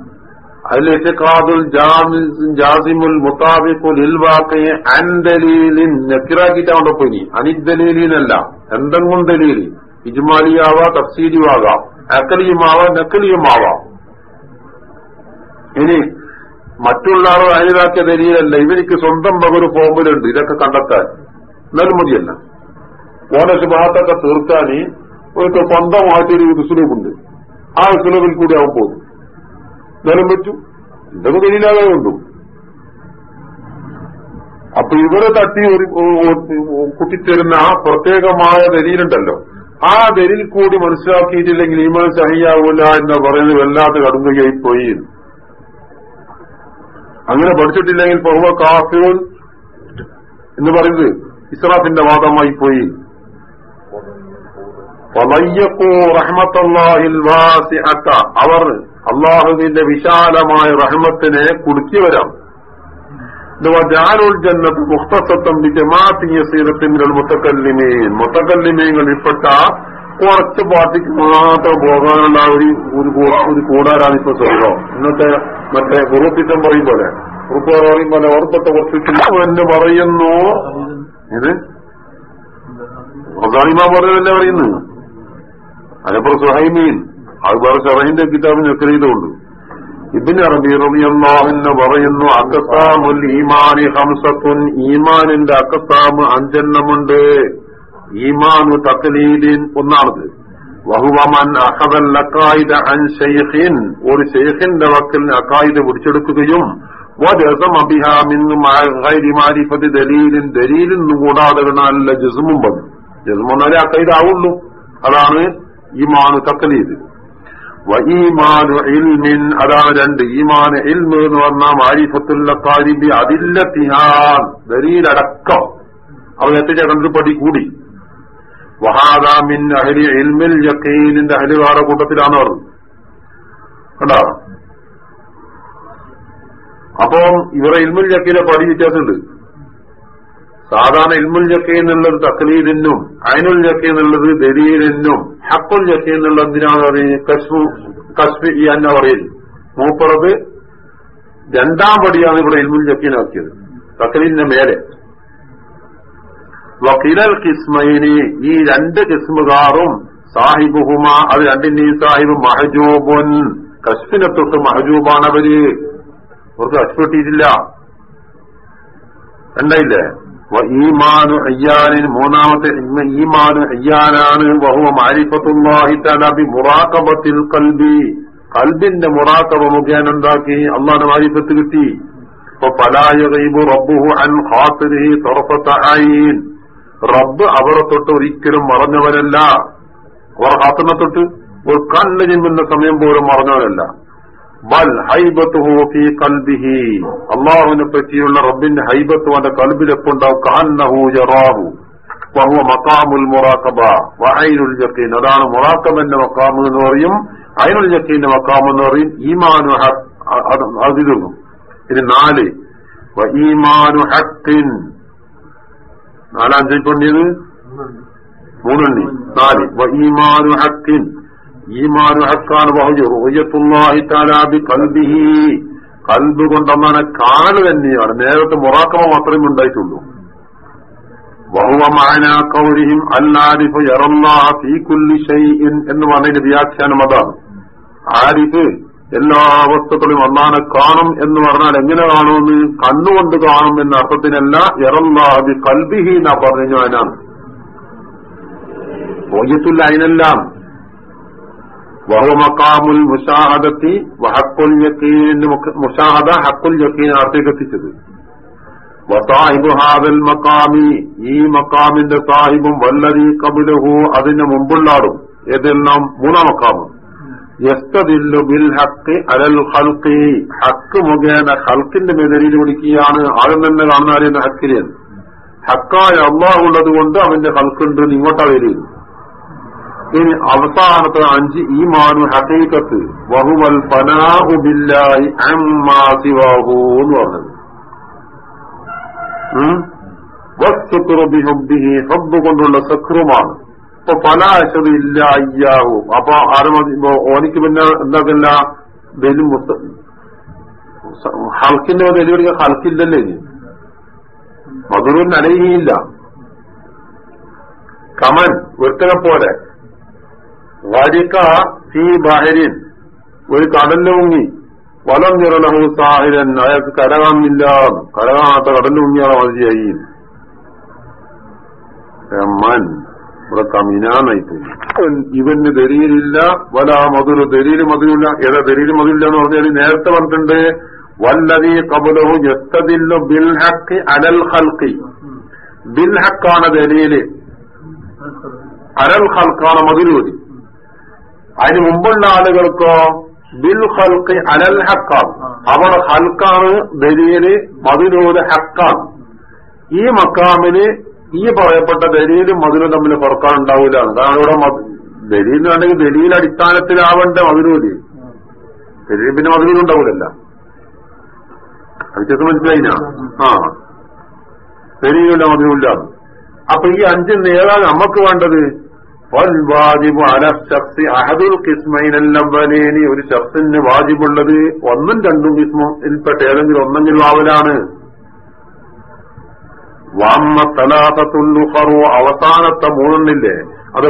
അതിൽ ജാസിമുൽ മുത്താബിഖുൽ ഇൽവാഖയെ അൻദലീലിൻ നക്കിറാക്കിയിട്ടാണ് പോയി. അനിദ്ദലീലിനല്ല എന്തെങ്കിലും ദലീൽ. ഇജ്മാലിയാവാ തഫ്സീലിയുമാകാം അക്കലിയുമാവാം നക്കലിയുമാവാം ഇനി മറ്റുള്ള ആളുകൾ അനിതാക്കിയ ദലീലല്ല. ഇവർക്ക് സ്വന്തം പകരു ഫോമിലുണ്ട്. ഇതൊക്കെ കണ്ടെത്താൻ. എന്നാലും മതിയല്ല. ഓനെ ശുഭാത്തൊക്കെ തീർക്കാൻ ഒരു സ്വന്തമായിട്ടൊരു ഉസുലൂബുണ്ട് ആ ഉസുലൂബിൽ കൂടി അവൻ പോകും. എന്നാലും പറ്റൂ. ഇതൊക്കെ കഴിയില്ലാതെ കൊണ്ടു അപ്പൊ ഇവരെ തട്ടി ഒരു കുട്ടിത്തരുന്ന ആ പ്രത്യേകമായ ദരിയിലുണ്ടല്ലോ ആ ദലിൽ കൂടി മനസ്സിലാക്കിയിട്ടില്ലെങ്കിൽ ഈമാൻ സഹിയാവൂല എന്ന് പറയുന്നത് വല്ലാത്ത കടുങ്കയായി പോയി അങ്ങനെ പഠിച്ചിട്ടില്ലെങ്കിൽ പോവ കാഫിറുൻ എന്ന് പറയുന്നത് ഇസ്രാഫിന്റെ വാദമായി പോയി. അവർ അള്ളാഹുവിന്റെ വിശാലമായ റഹ്മത്തിനെ കുടുക്കിയവരാം ജാലുൽ ജന്നത്ത് മുഖ്തസത്തം ജമാഅത്തിയസീരത്തിന്റെ മുത്തക്കല്ലിമീൻ മുത്തക്കല്ലിമീങ്ങളിൽപ്പെട്ട കുറച്ച് പാർട്ടിക്ക് മാത്രം പോകാനുള്ള ഒരു ഒരു കൂടാരാണ് ഇപ്പൊ സ്വർഗം ഇന്നത്തെ മറ്റേ ഗുരുപ്പിത്തം പറയും പോലെ. ഉറുപ്പ് പറയും പോലെ ഓർപ്പെട്ട കുറച്ച് എന്ന് പറയുന്നു. ഇത് ഒസാനിമ പറഞ്ഞതല്ലേ പറയുന്നത്? അതിനപ്പുറം സുഹൈമീൻ അത് വേറെ ഷറഹിന്റെ കിതാബിന് ചെയ്തുകൊണ്ട് ഇബിന് അറബി റളിയല്ലാഹുവിന് പറയുന്നു അക്കസാമുൽ ഈമാനി ഹംസത്തുൻ ഈമാനിന്റെ അക്കസാമ് അഞ്ചെണ്ണമുണ്ട്. ഈമാനു തക്കലീദിൻ ഒന്നാണത്. വഹുവമൻ അഹദൽ അക്കായിദ അൻ ഷെയ്ഖിൻ ഒരു ഷെയ്ഖിന്റെ വക്കലിന് അക്കായിദ് പിടിച്ചെടുക്കുകയും വജസം അഭിഹാമിന്ന് മാരിഫത്ത് ദലീലിൻ ദലീലിന്നും കൂടാതെ നല്ല ജസ്മും വന്നു. ജസ്മെന്നാലേ അക്കൈദാവുള്ളൂ. അതാണ് ഈമാനു തക്ലീദ്. വഈമാനു ഇൽമിൻ അതാണ് രണ്ട്. ഈമാന് ഇൽമ് എന്ന് പറഞ്ഞാൽ മാരിഫത്തുല്ല കാരിബി അതില്ലത്തിഹാൻ ദലീലടക്കം. അവൻ എത്തിച്ച കണ്ടു പടി കൂടി. വഹാദാമിൻ അഹലി ഇൽമിൽ യക്കീനിന്റെ അഹലുകാരുടെ കൂട്ടത്തിലാണ് പറഞ്ഞു. കണ്ടോ? അപ്പം ഇവരെ ഇൽമുൽ ജക്കയിലെ പടി വ്യത്യാസമുണ്ട്. സാധാരണ ഇൽമുൽ ജക്കി എന്നുള്ളത് തക്ലീദിനും അയനുൽ ജക്കി എന്നുള്ളത് ദലീലിനും ഹക്കുൽ ജക്കി എന്നുള്ളത് എന്തിനാണ് പറയുന്നത് കശ്മു കശ്മി എന്ന പറയുന്നത് മൂപ്പറത് രണ്ടാം പടിയാണ് ഇവിടെ ഇൽമുൽ ജക്കീനാക്കിയത്. തക്ലീദിന്റെ മേലെ. വക്കീലൽ കിസ്മയിനി ഈ രണ്ട് കിസ്മുകാറും സാഹിബുഹുമ അത് രണ്ടിന്റെയും സാഹിബ് മഹജൂബുൻ. കശ്മിനെ തൊട്ട് മഹജൂബാണ് അവർ അവർക്ക് കശ്മ കിട്ടിയിട്ടില്ല രണ്ടായില്ലേ ഈമാനു അയ്യാനിന് മൂന്നാമത്തെ ഈമാനു അയ്യാനാണ്. ബഹുവ മാരിഫത്തുല്ലാഹി തആല ബി മുറാഖബത്തിൽ ഖൽബി കൽബിന്റെ മുറാക്കബ മുഖേന എന്താക്കി? അള്ളാന്റെ മാരിഫത്ത് കിട്ടി. അപ്പൊ ഗൈബു റബ്ബുഹു അൻ ഖാത്തിരി ഐൻ റബ്ബ് അവരെ തൊട്ട് ഒരിക്കലും മറഞ്ഞവനല്ല. അവർ ഹാത്തിനെ തൊട്ട് ഒരു കണ്ണ് ചിമ്മുന്ന സമയം പോലും മറഞ്ഞവനല്ല. അള്ളാഹുവിനെ പറ്റിയുള്ള റബ്ബിന്റെ ഹൈബത്ത് അവന്റെ കൽബിലെപ്പുണ്ടാവും. അതാണ് മുറാക്കബന്റെ മക്കാമ് എന്ന് പറയും. അയനുൽ ജക്കീന്റെ മക്കാമ് എന്ന് പറയും. ഈമാനു അതിരുന്നു ഇത് നാല്. ഈമാനു ഹക്കിൻ നാലാം ചോദിക്കൊണ്ടിയത് മൂന്നെണ്ണി. നാല്. ഈമാനു ഹഖിൻ ഈമാനു ഹക്കാണ് കൽബിഹി കൽബ് കൊണ്ടങ്ങനെ കാണു തന്നെയാണ്. നേരത്തെ മുറാക്കമ മാത്രമേ ഉണ്ടായിട്ടുള്ളൂ. വഹുവ മാന കൗരിഹിം അല്ലാരിഫ് എന്ന് പറഞ്ഞതിന്റെ വ്യാഖ്യാനം അതാണ്. ആരിഫ് എല്ലാ വസ്തുക്കളും അള്ളാനെ കാണും എന്ന് പറഞ്ഞാൽ എങ്ങനെ കാണുമെന്ന് കണ്ണുകൊണ്ട് കാണും എന്ന അർത്ഥത്തിനല്ല യറല്ലാഹി കൽബിഹി എന്നാ പറഞ്ഞു അതിനാണ് റൂയത്തുല്ല അതിനെല്ലാം വഹു മക്കാമുൽ മുഷാഹദത്തി വഹക്കുൽ യക്കീൻ മുഷാഹദ ഹക്കുൽ യക്കീൻ അർത്ഥേക്ക് എത്തിച്ചത്. വസാഹിബു ഹാദൽ മക്കാമി ഈ മക്കാമിന്റെ സാഹിബും വല്ലതി കബിലഹു അതിന് മുമ്പുള്ളാടും. ഏതെല്ലാം? മൂന്നാം മക്കാമും യസ്തദില്ലു ബിൽ ഹക്ക് അലൽ ഹൽക്കി ഹക്ക് മുഖേന ഹൽക്കിന്റെ മെതരിയിൽ പിടിക്കുകയാണ് ആരും തന്നെ കാണുന്ന അറിയുന്ന ഹക്കിൽ ഹക്കായ അള്ളാഹുള്ളത് കൊണ്ട് അവന്റെ ഹൽക്കുണ്ട് ഇങ്ങോട്ടാ വരും ഇനി അവസാനത്തെ അഞ്ച് ഈ മാനു ഹക്കീക്കത്ത് വഹുവൽ സിവാഹു എന്ന് പറഞ്ഞത്. കൊണ്ടുള്ള സക്രുമാണ്. ഇപ്പൊ പല അശത് ഇല്ല അയ്യാഹു അപ്പൊ ആരും ഓനിക്ക് പിന്നെ എന്താക്കല്ല? ബലി ഹൽക്കിന്റെ ബലി പിടിക്കാൻ ഹൽക്കില്ലല്ലേ ഇനി മധുരൻ അലയില്ല കമൻ ഒരുത്തനെ പോലെ. വാരിക്ക സീ ബാഹരിൻ ഒരു കടലിൽ മുങ്ങി. വലം നിറലഹു സാഹിരൻ അയാൾക്ക് കരകാണില്ല കരകാണാത്ത കടലിൽ മുങ്ങിയാണ് മതിയായി മൻ ഇവിടെ കമിനാന്നായിപ്പോയി ഇവന് ദരീലില്ല വല മധുര ദരീൽ മധുരില്ല. ഏതാ ദരീൽ മധുരില്ല എന്ന് പറഞ്ഞാൽ നേരത്തെ പറഞ്ഞിട്ടുണ്ട്. വല്ലതി കബുലഹു എത്തതില്ലു ബിൽ ഹക്ക് അലൽ ഹൽക്കി ബിൽ ഹക്കാണ് ദലീൽ. അലൽ ഹൽക്കാണ് മധുരൂരി അതിന് മുമ്പുള്ള ആളുകൾക്കോ ബിൽ ഹൽക്ക് അനൽ ഹക്കാണ് അവർ ഹൽക്കാണ് ദലീൽ മധുരൂര് ഹക്കാണ് ഈ മക്കാമിന് ഈ പറയപ്പെട്ട ദലീലും മതിലും തമ്മിൽ പുറക്കാൻ ഉണ്ടാവില്ല കാരണം ഇവിടെ ദലീലിനാണെങ്കിൽ ദലീൽ അടിസ്ഥാനത്തിലാവേണ്ട മതിലൂര് ദലീൽ പിന്നെ മധുരൂരുണ്ടാവില്ലല്ല വ്യത്യാസം മനസ്സിലായിനാ ആ. ദലീലുള്ള മധുരമില്ല അപ്പൊ ഈ അഞ്ചിൽ നേടാൻ നമുക്ക് വേണ്ടത്? വാജിബ് അല ശക്തി അഹദുൽ കിസ്മൈനല്ലബലേനി ഒരു ശക്തിന് വാജിബുള്ളത് ഒന്നും രണ്ടും കിസ്മിൽപ്പെട്ട ഏതെങ്കിലും ഒന്നെങ്കിലും ആവലാണ് വാമ തലാത്തുല്ലുഹറു അവസാനത്തെ മൂന്നെണ്ണില്ലേ? അത്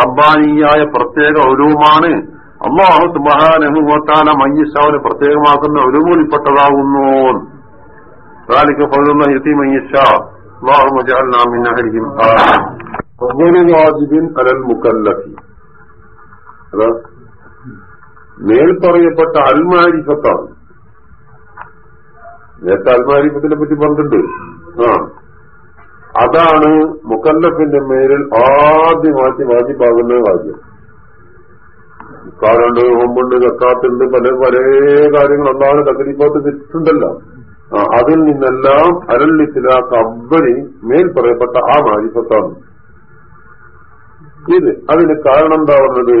റബ്ബാനിയായ പ്രത്യേക ഒരൂമാണ് അള്ളാഹു സുബഹാനഹു വത്താല മയ്യശാവിനെ പ്രത്യേകമാക്കുന്ന ഒരുമൂലിപ്പെട്ടതാകുന്നു ذلك فضل الله يؤتي من يشاء اللهم اجعلنا من اهلهم آمين أول واجب على المكلف അതാ മേൽ പറയപ്പെട്ട അൽമാരിഫത്താണ് നേരത്തെ അൽമാരിഫത്തിനെ പറ്റി പറഞ്ഞിട്ടുണ്ട് ആ അതാണ് മുക്കല്ലഫിന്റെ മേലിൽ ആദ്യമാറ്റി വാജിപ്പാകുന്ന കാര്യം കാറുണ്ട് ഹോമ്പുണ്ട് കക്കാത്തുണ്ട് പല പല കാര്യങ്ങൾ ഒന്നാണ് തകരിപ്പാത്ത് വെച്ചിട്ടുണ്ടല്ലോ ആ അതിൽ നിന്നെല്ലാം അരല്ലിത്തിലാക്ക അബ്ബരി മേൽ പറയപ്പെട്ട ആ മാരിഫത്താണ്. ഇത് അതിന് കാരണം എന്താ പറഞ്ഞത്?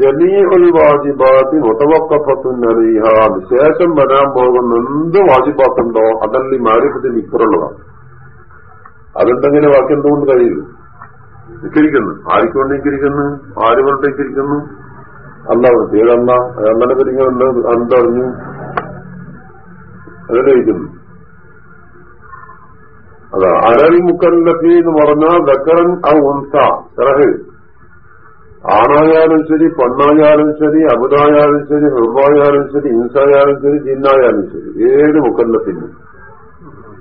ജലീഹുൽ വാജിബാത്തി മുതവക്കപ്പത്തുന്നറിയാൻ ശേഷം വരാൻ പോകുന്ന എന്ത് വാജിബാത്തുണ്ടോ അതല്ലി മാരിഫത്തിൽ ഇപ്പുറമുള്ളതാണ്. അതെന്തെങ്കിലും ബാക്കി എന്തുകൊണ്ട് കഴിയില്ല. ഇക്കിരിക്കുന്നു. ആർക്ക് വേണ്ടി ഇക്കിരിക്കുന്നു? ആര് വേണ്ടി ഇക്കിരിക്കുന്നു? അല്ല പേരല്ല അങ്ങനെ പരിങ്ങുണ്ട് അന്തറിഞ്ഞു അതിലിരിക്കുന്നു അതാ അരൽ മുക്കല്ലഫി എന്ന് പറഞ്ഞാൽ ദക്കറൻ ആ ഉൻസ സിറഹ് ആണായാലും ശരി പെണ്ണായാലും ശരി അബുദായാലും ശരി ഹെർബായാലും ശരി ഇൻസായാലും ശരി ജിന്നായാലും ശരി. ഏത് മുക്കല്ലഫിനും.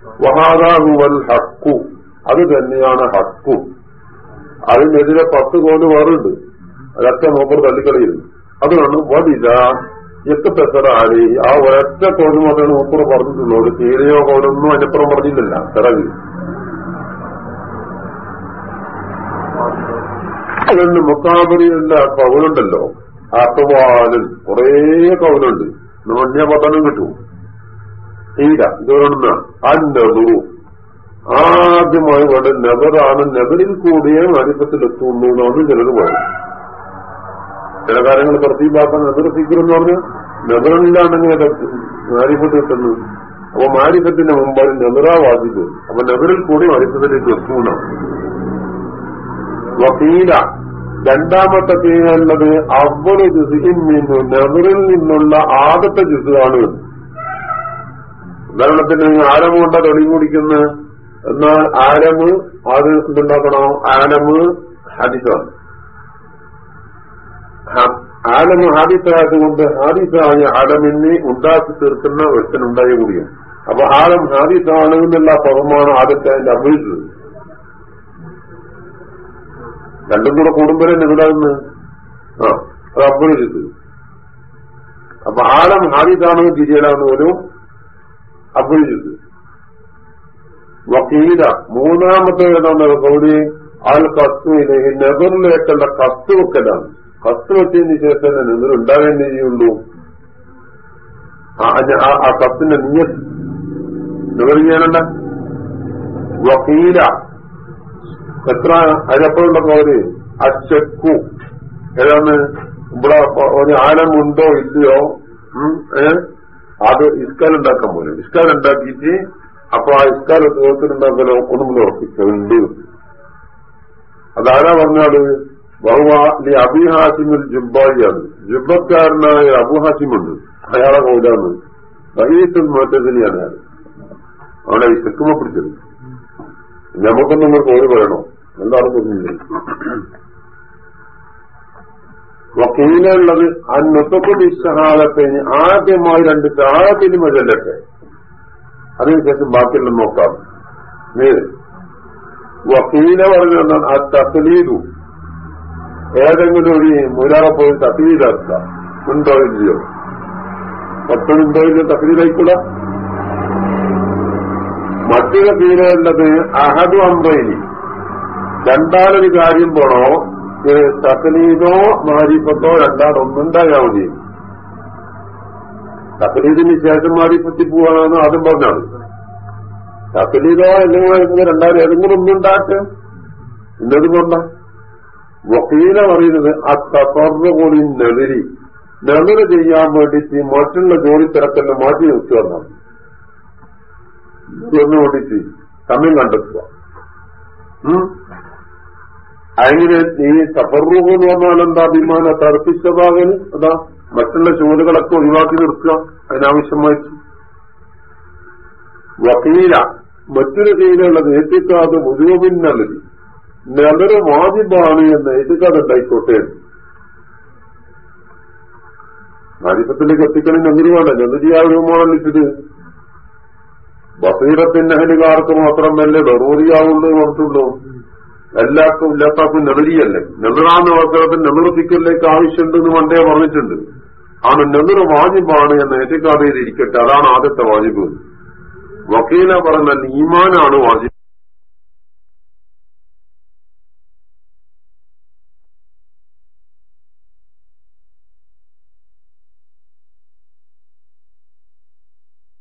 വഹാദാഹുവൽ ഹക്കു. അത് തന്നെയാണ് ഹക്കു. അതിനെതിരെ പത്ത് കോൽ വേറുണ്ട്. അതൊക്കെ നോക്കർ തള്ളിക്കളയുന്നു. അതുകൊണ്ട് വടിത എത്തപ്പെട്ട ആര്? ആ ഒരൊറ്റ കോൽ മാത്രമാണ് മൂപ്പർ പറഞ്ഞിട്ടുള്ളൂ. ഒരു തീരയോ കോലൊന്നും അതിനപ്പുറം പറഞ്ഞില്ലല്ല. പിറവി. അതുകൊണ്ട് മുക്കാബരിയുള്ള കൗലുണ്ടല്ലോ. അത്തവാലിൽ കുറേ കൗലുണ്ട്. മഞ്ഞ പതനം കിട്ടും. തീര ഇതുകൊണ്ടെന്ന് അന്നതു ആദ്യമായി വേണ്ട നെബറാണ്. നെബറിൽ കൂടിയേ മാരിപ്പത്തിലെത്തുള്ളൂ എന്നാണ് ചിലർ പറയുന്നത് ചില കാര്യങ്ങൾ പ്രതീപാക്കാൻ നെതിർ ഫിക്കർ എന്ന് പറഞ്ഞു നെബറിലാണെങ്കിൽ മാരിഫത്ത് കിട്ടുന്നു? അപ്പൊ മാരിഫത്തിന്റെ മുമ്പാണ് നെതിറാ വാദിച്ചത് അപ്പൊ നെതിറിൽ കൂടി മാരിഫത്തിലേക്ക് എത്തൂന്നാണ് വക്കീല രണ്ടാമത്തെ തീരുള്ളത് അവർ ജുസിൻ നിന്നു നെതിറിൽ നിന്നുള്ള ആദ്യത്തെ ജുസാണ് ഉദാഹരണത്തിന് ആരമുണ്ട തെളിവ് കുടിക്കുന്ന? എന്നാൽ ആരമ് അത് എന്തുണ്ടാക്കണോ? ആരമ് ഹദിസാണ്. ആലമ് ഹാദിസായതുകൊണ്ട് ഹാദിസായ ആലമിനെ ഉണ്ടാക്കി തീർക്കുന്ന ഒരുത്തനുണ്ടായ കൂടിയാണ്. അപ്പൊ ആലം ഹാദിസാണ് എന്നുള്ള പദമാണ് ആദ്യത്തെ അതിന്റെ അഭിനയിച്ചത് രണ്ടും കൂടെ കൂടുമ്പോഴേ നിങ്ങളാകുന്നു ആ അത് അഭിനയിച്ചത് അപ്പൊ ആലം ഹാദിസാണ് തിരിയലാന്ന് ഒരു അഭിജിത് വക്കീല മൂന്നാമത്തെ ഏതാണ് കൗലി? ആൾ കത്തുവിന് ഈ നെതറിലേക്കുള്ള കത്ത് വെക്കലാണ്. കത്ത് വെച്ചതിന് ശേഷം നിങ്ങൾ ഉണ്ടാകേണ്ടേ ചെയ്യുള്ളൂ. ആ നിയത് കത്തിന്റെ നീയ നെതർ ചെയ്യാനുണ്ട വക്കീല. എത്ര അതിനപ്പുറമുള്ള അവർ അച്ചക്കു ഏതാണ്? ഇവിടെ ഒരു ആലമുണ്ടോ ഇല്ലയോ? അത് ഇസ്കാൽ ഉണ്ടാക്കാൻ പോലും. ഇസ്കാൽ ഉണ്ടാക്കിയിട്ട് അപ്പൊ ആ ഇസ്കാൽ തീർത്തിട്ടുണ്ടാക്കലോ ഒന്നും കൂടെ ഉറപ്പിക്കുന്നുണ്ട് അതാരാ പറഞ്ഞാൽ ബഹുവാലി അബിഹാസിമിൽ ജുബായിയാണ് ജുബക്കാരനായ അബുഹാസിമുണ്ട് അയാളെ കൗലാണ് റഹീസുൽ മറ്റതിനെയാണ് അയാൾ. അവിടെ ഈ സെക്കുമ പിടിച്ചത്. നമുക്കൊന്നും നിങ്ങൾ കോഴി പറയണോ? എന്താണ് പറഞ്ഞില്ല വക്കീലുള്ളത് അന്നൊത്തക്കുടി സഹാലത്തിന് ആദ്യമായി രണ്ട് ഷഹാദത്തിന് മഴല്ലട്ടെ അതിനുശേഷം ബാക്കിയെല്ലാം നോക്കാം. വക്കീല പറഞ്ഞ ആ തസ്ലീദു ഏതെങ്കിലും ഒരു മുരാളെ പോയി തസ്ലീദാക്കുക ഉണ്ടോ ഇല്ലയോ? മറ്റൊന്നുണ്ടോ ഇല്ലയോ തസ്ലീദായിക്കൂട മറ്റൊരു തീരേണ്ടത് അഹദു അമ്പൈനി രണ്ടാലൊരു കാര്യം പോണോ? ഇത് തക്ലീദോ മാരിപ്പത്തോ രണ്ടാലൊന്നുണ്ടായാൽ മതി തക്ലീദിന് ശേഷം മാരിപ്പത്തി പോവാണെന്ന് ആദ്യം പറഞ്ഞാണ് തക്ലീദോ എന്തെങ്കിലും രണ്ടാലും ഏതെങ്കിലും ഒന്നുണ്ടാക്ക്. ഇന്നത് കൊണ്ട വക്കീല പറയുന്നത് ആ തപ്പറുകൂടി നെതിരി. നെതിര് ചെയ്യാൻ വേണ്ടിയിട്ട് മറ്റുള്ള ജോലി തിരക്കെല്ലാം മാറ്റി നിർത്തുക എന്നാണ്. വേണ്ടിട്ട് സമയം കണ്ടെത്തുക. അങ്ങനെ ഈ സഫറുഹ് എന്ന് പറഞ്ഞാൽ എന്താ അഭിമാന? തർപ്പിച്ചതാകന് അതാ മറ്റുള്ള ചുമലുകളൊക്കെ ഒഴിവാക്കി നിർത്തുക അതിനാവശ്യമായിട്ട് വക്കീല മറ്റൊരു കീഴിലുള്ളത് ഏറ്റിക്കാത് മുഴുവൻ നല്ലത് നല്ലൊരു വാജിബാണ് എന്ന് ഏറ്റിക്കാത് ഉണ്ടായിക്കോട്ടെ ആധിപത്യത്തിലേക്ക് എത്തിക്കണം നെതിരി വേണ്ട? നെതിരി ആ ഒരു മോഡലിച്ചത് ബസീറത്തിന്റെ അഹലുകാർക്ക് മാത്രം വല്ല ഡറൂറിയാവുള്ളൂ പറഞ്ഞിട്ടുള്ളൂ. എല്ലാവർക്കും ഇല്ലാത്താർക്കും നെതിരിയല്ലേ നെതിറാന്ന അവസരത്തിൽ നെതിർപ്പിക്കലിലേക്ക് ആവശ്യമുണ്ടെന്ന് പണ്ടേ പറഞ്ഞിട്ടുണ്ട്. ആണ് നെതിർ വാജിബാണ് എന്ന് ഏറ്റക്കാതെ ഇരിക്കട്ടെ. അതാണ് ആദ്യത്തെ വാജിബ്. വക്കീല പറഞ്ഞ ഈമാനാണ് വാജിബ്.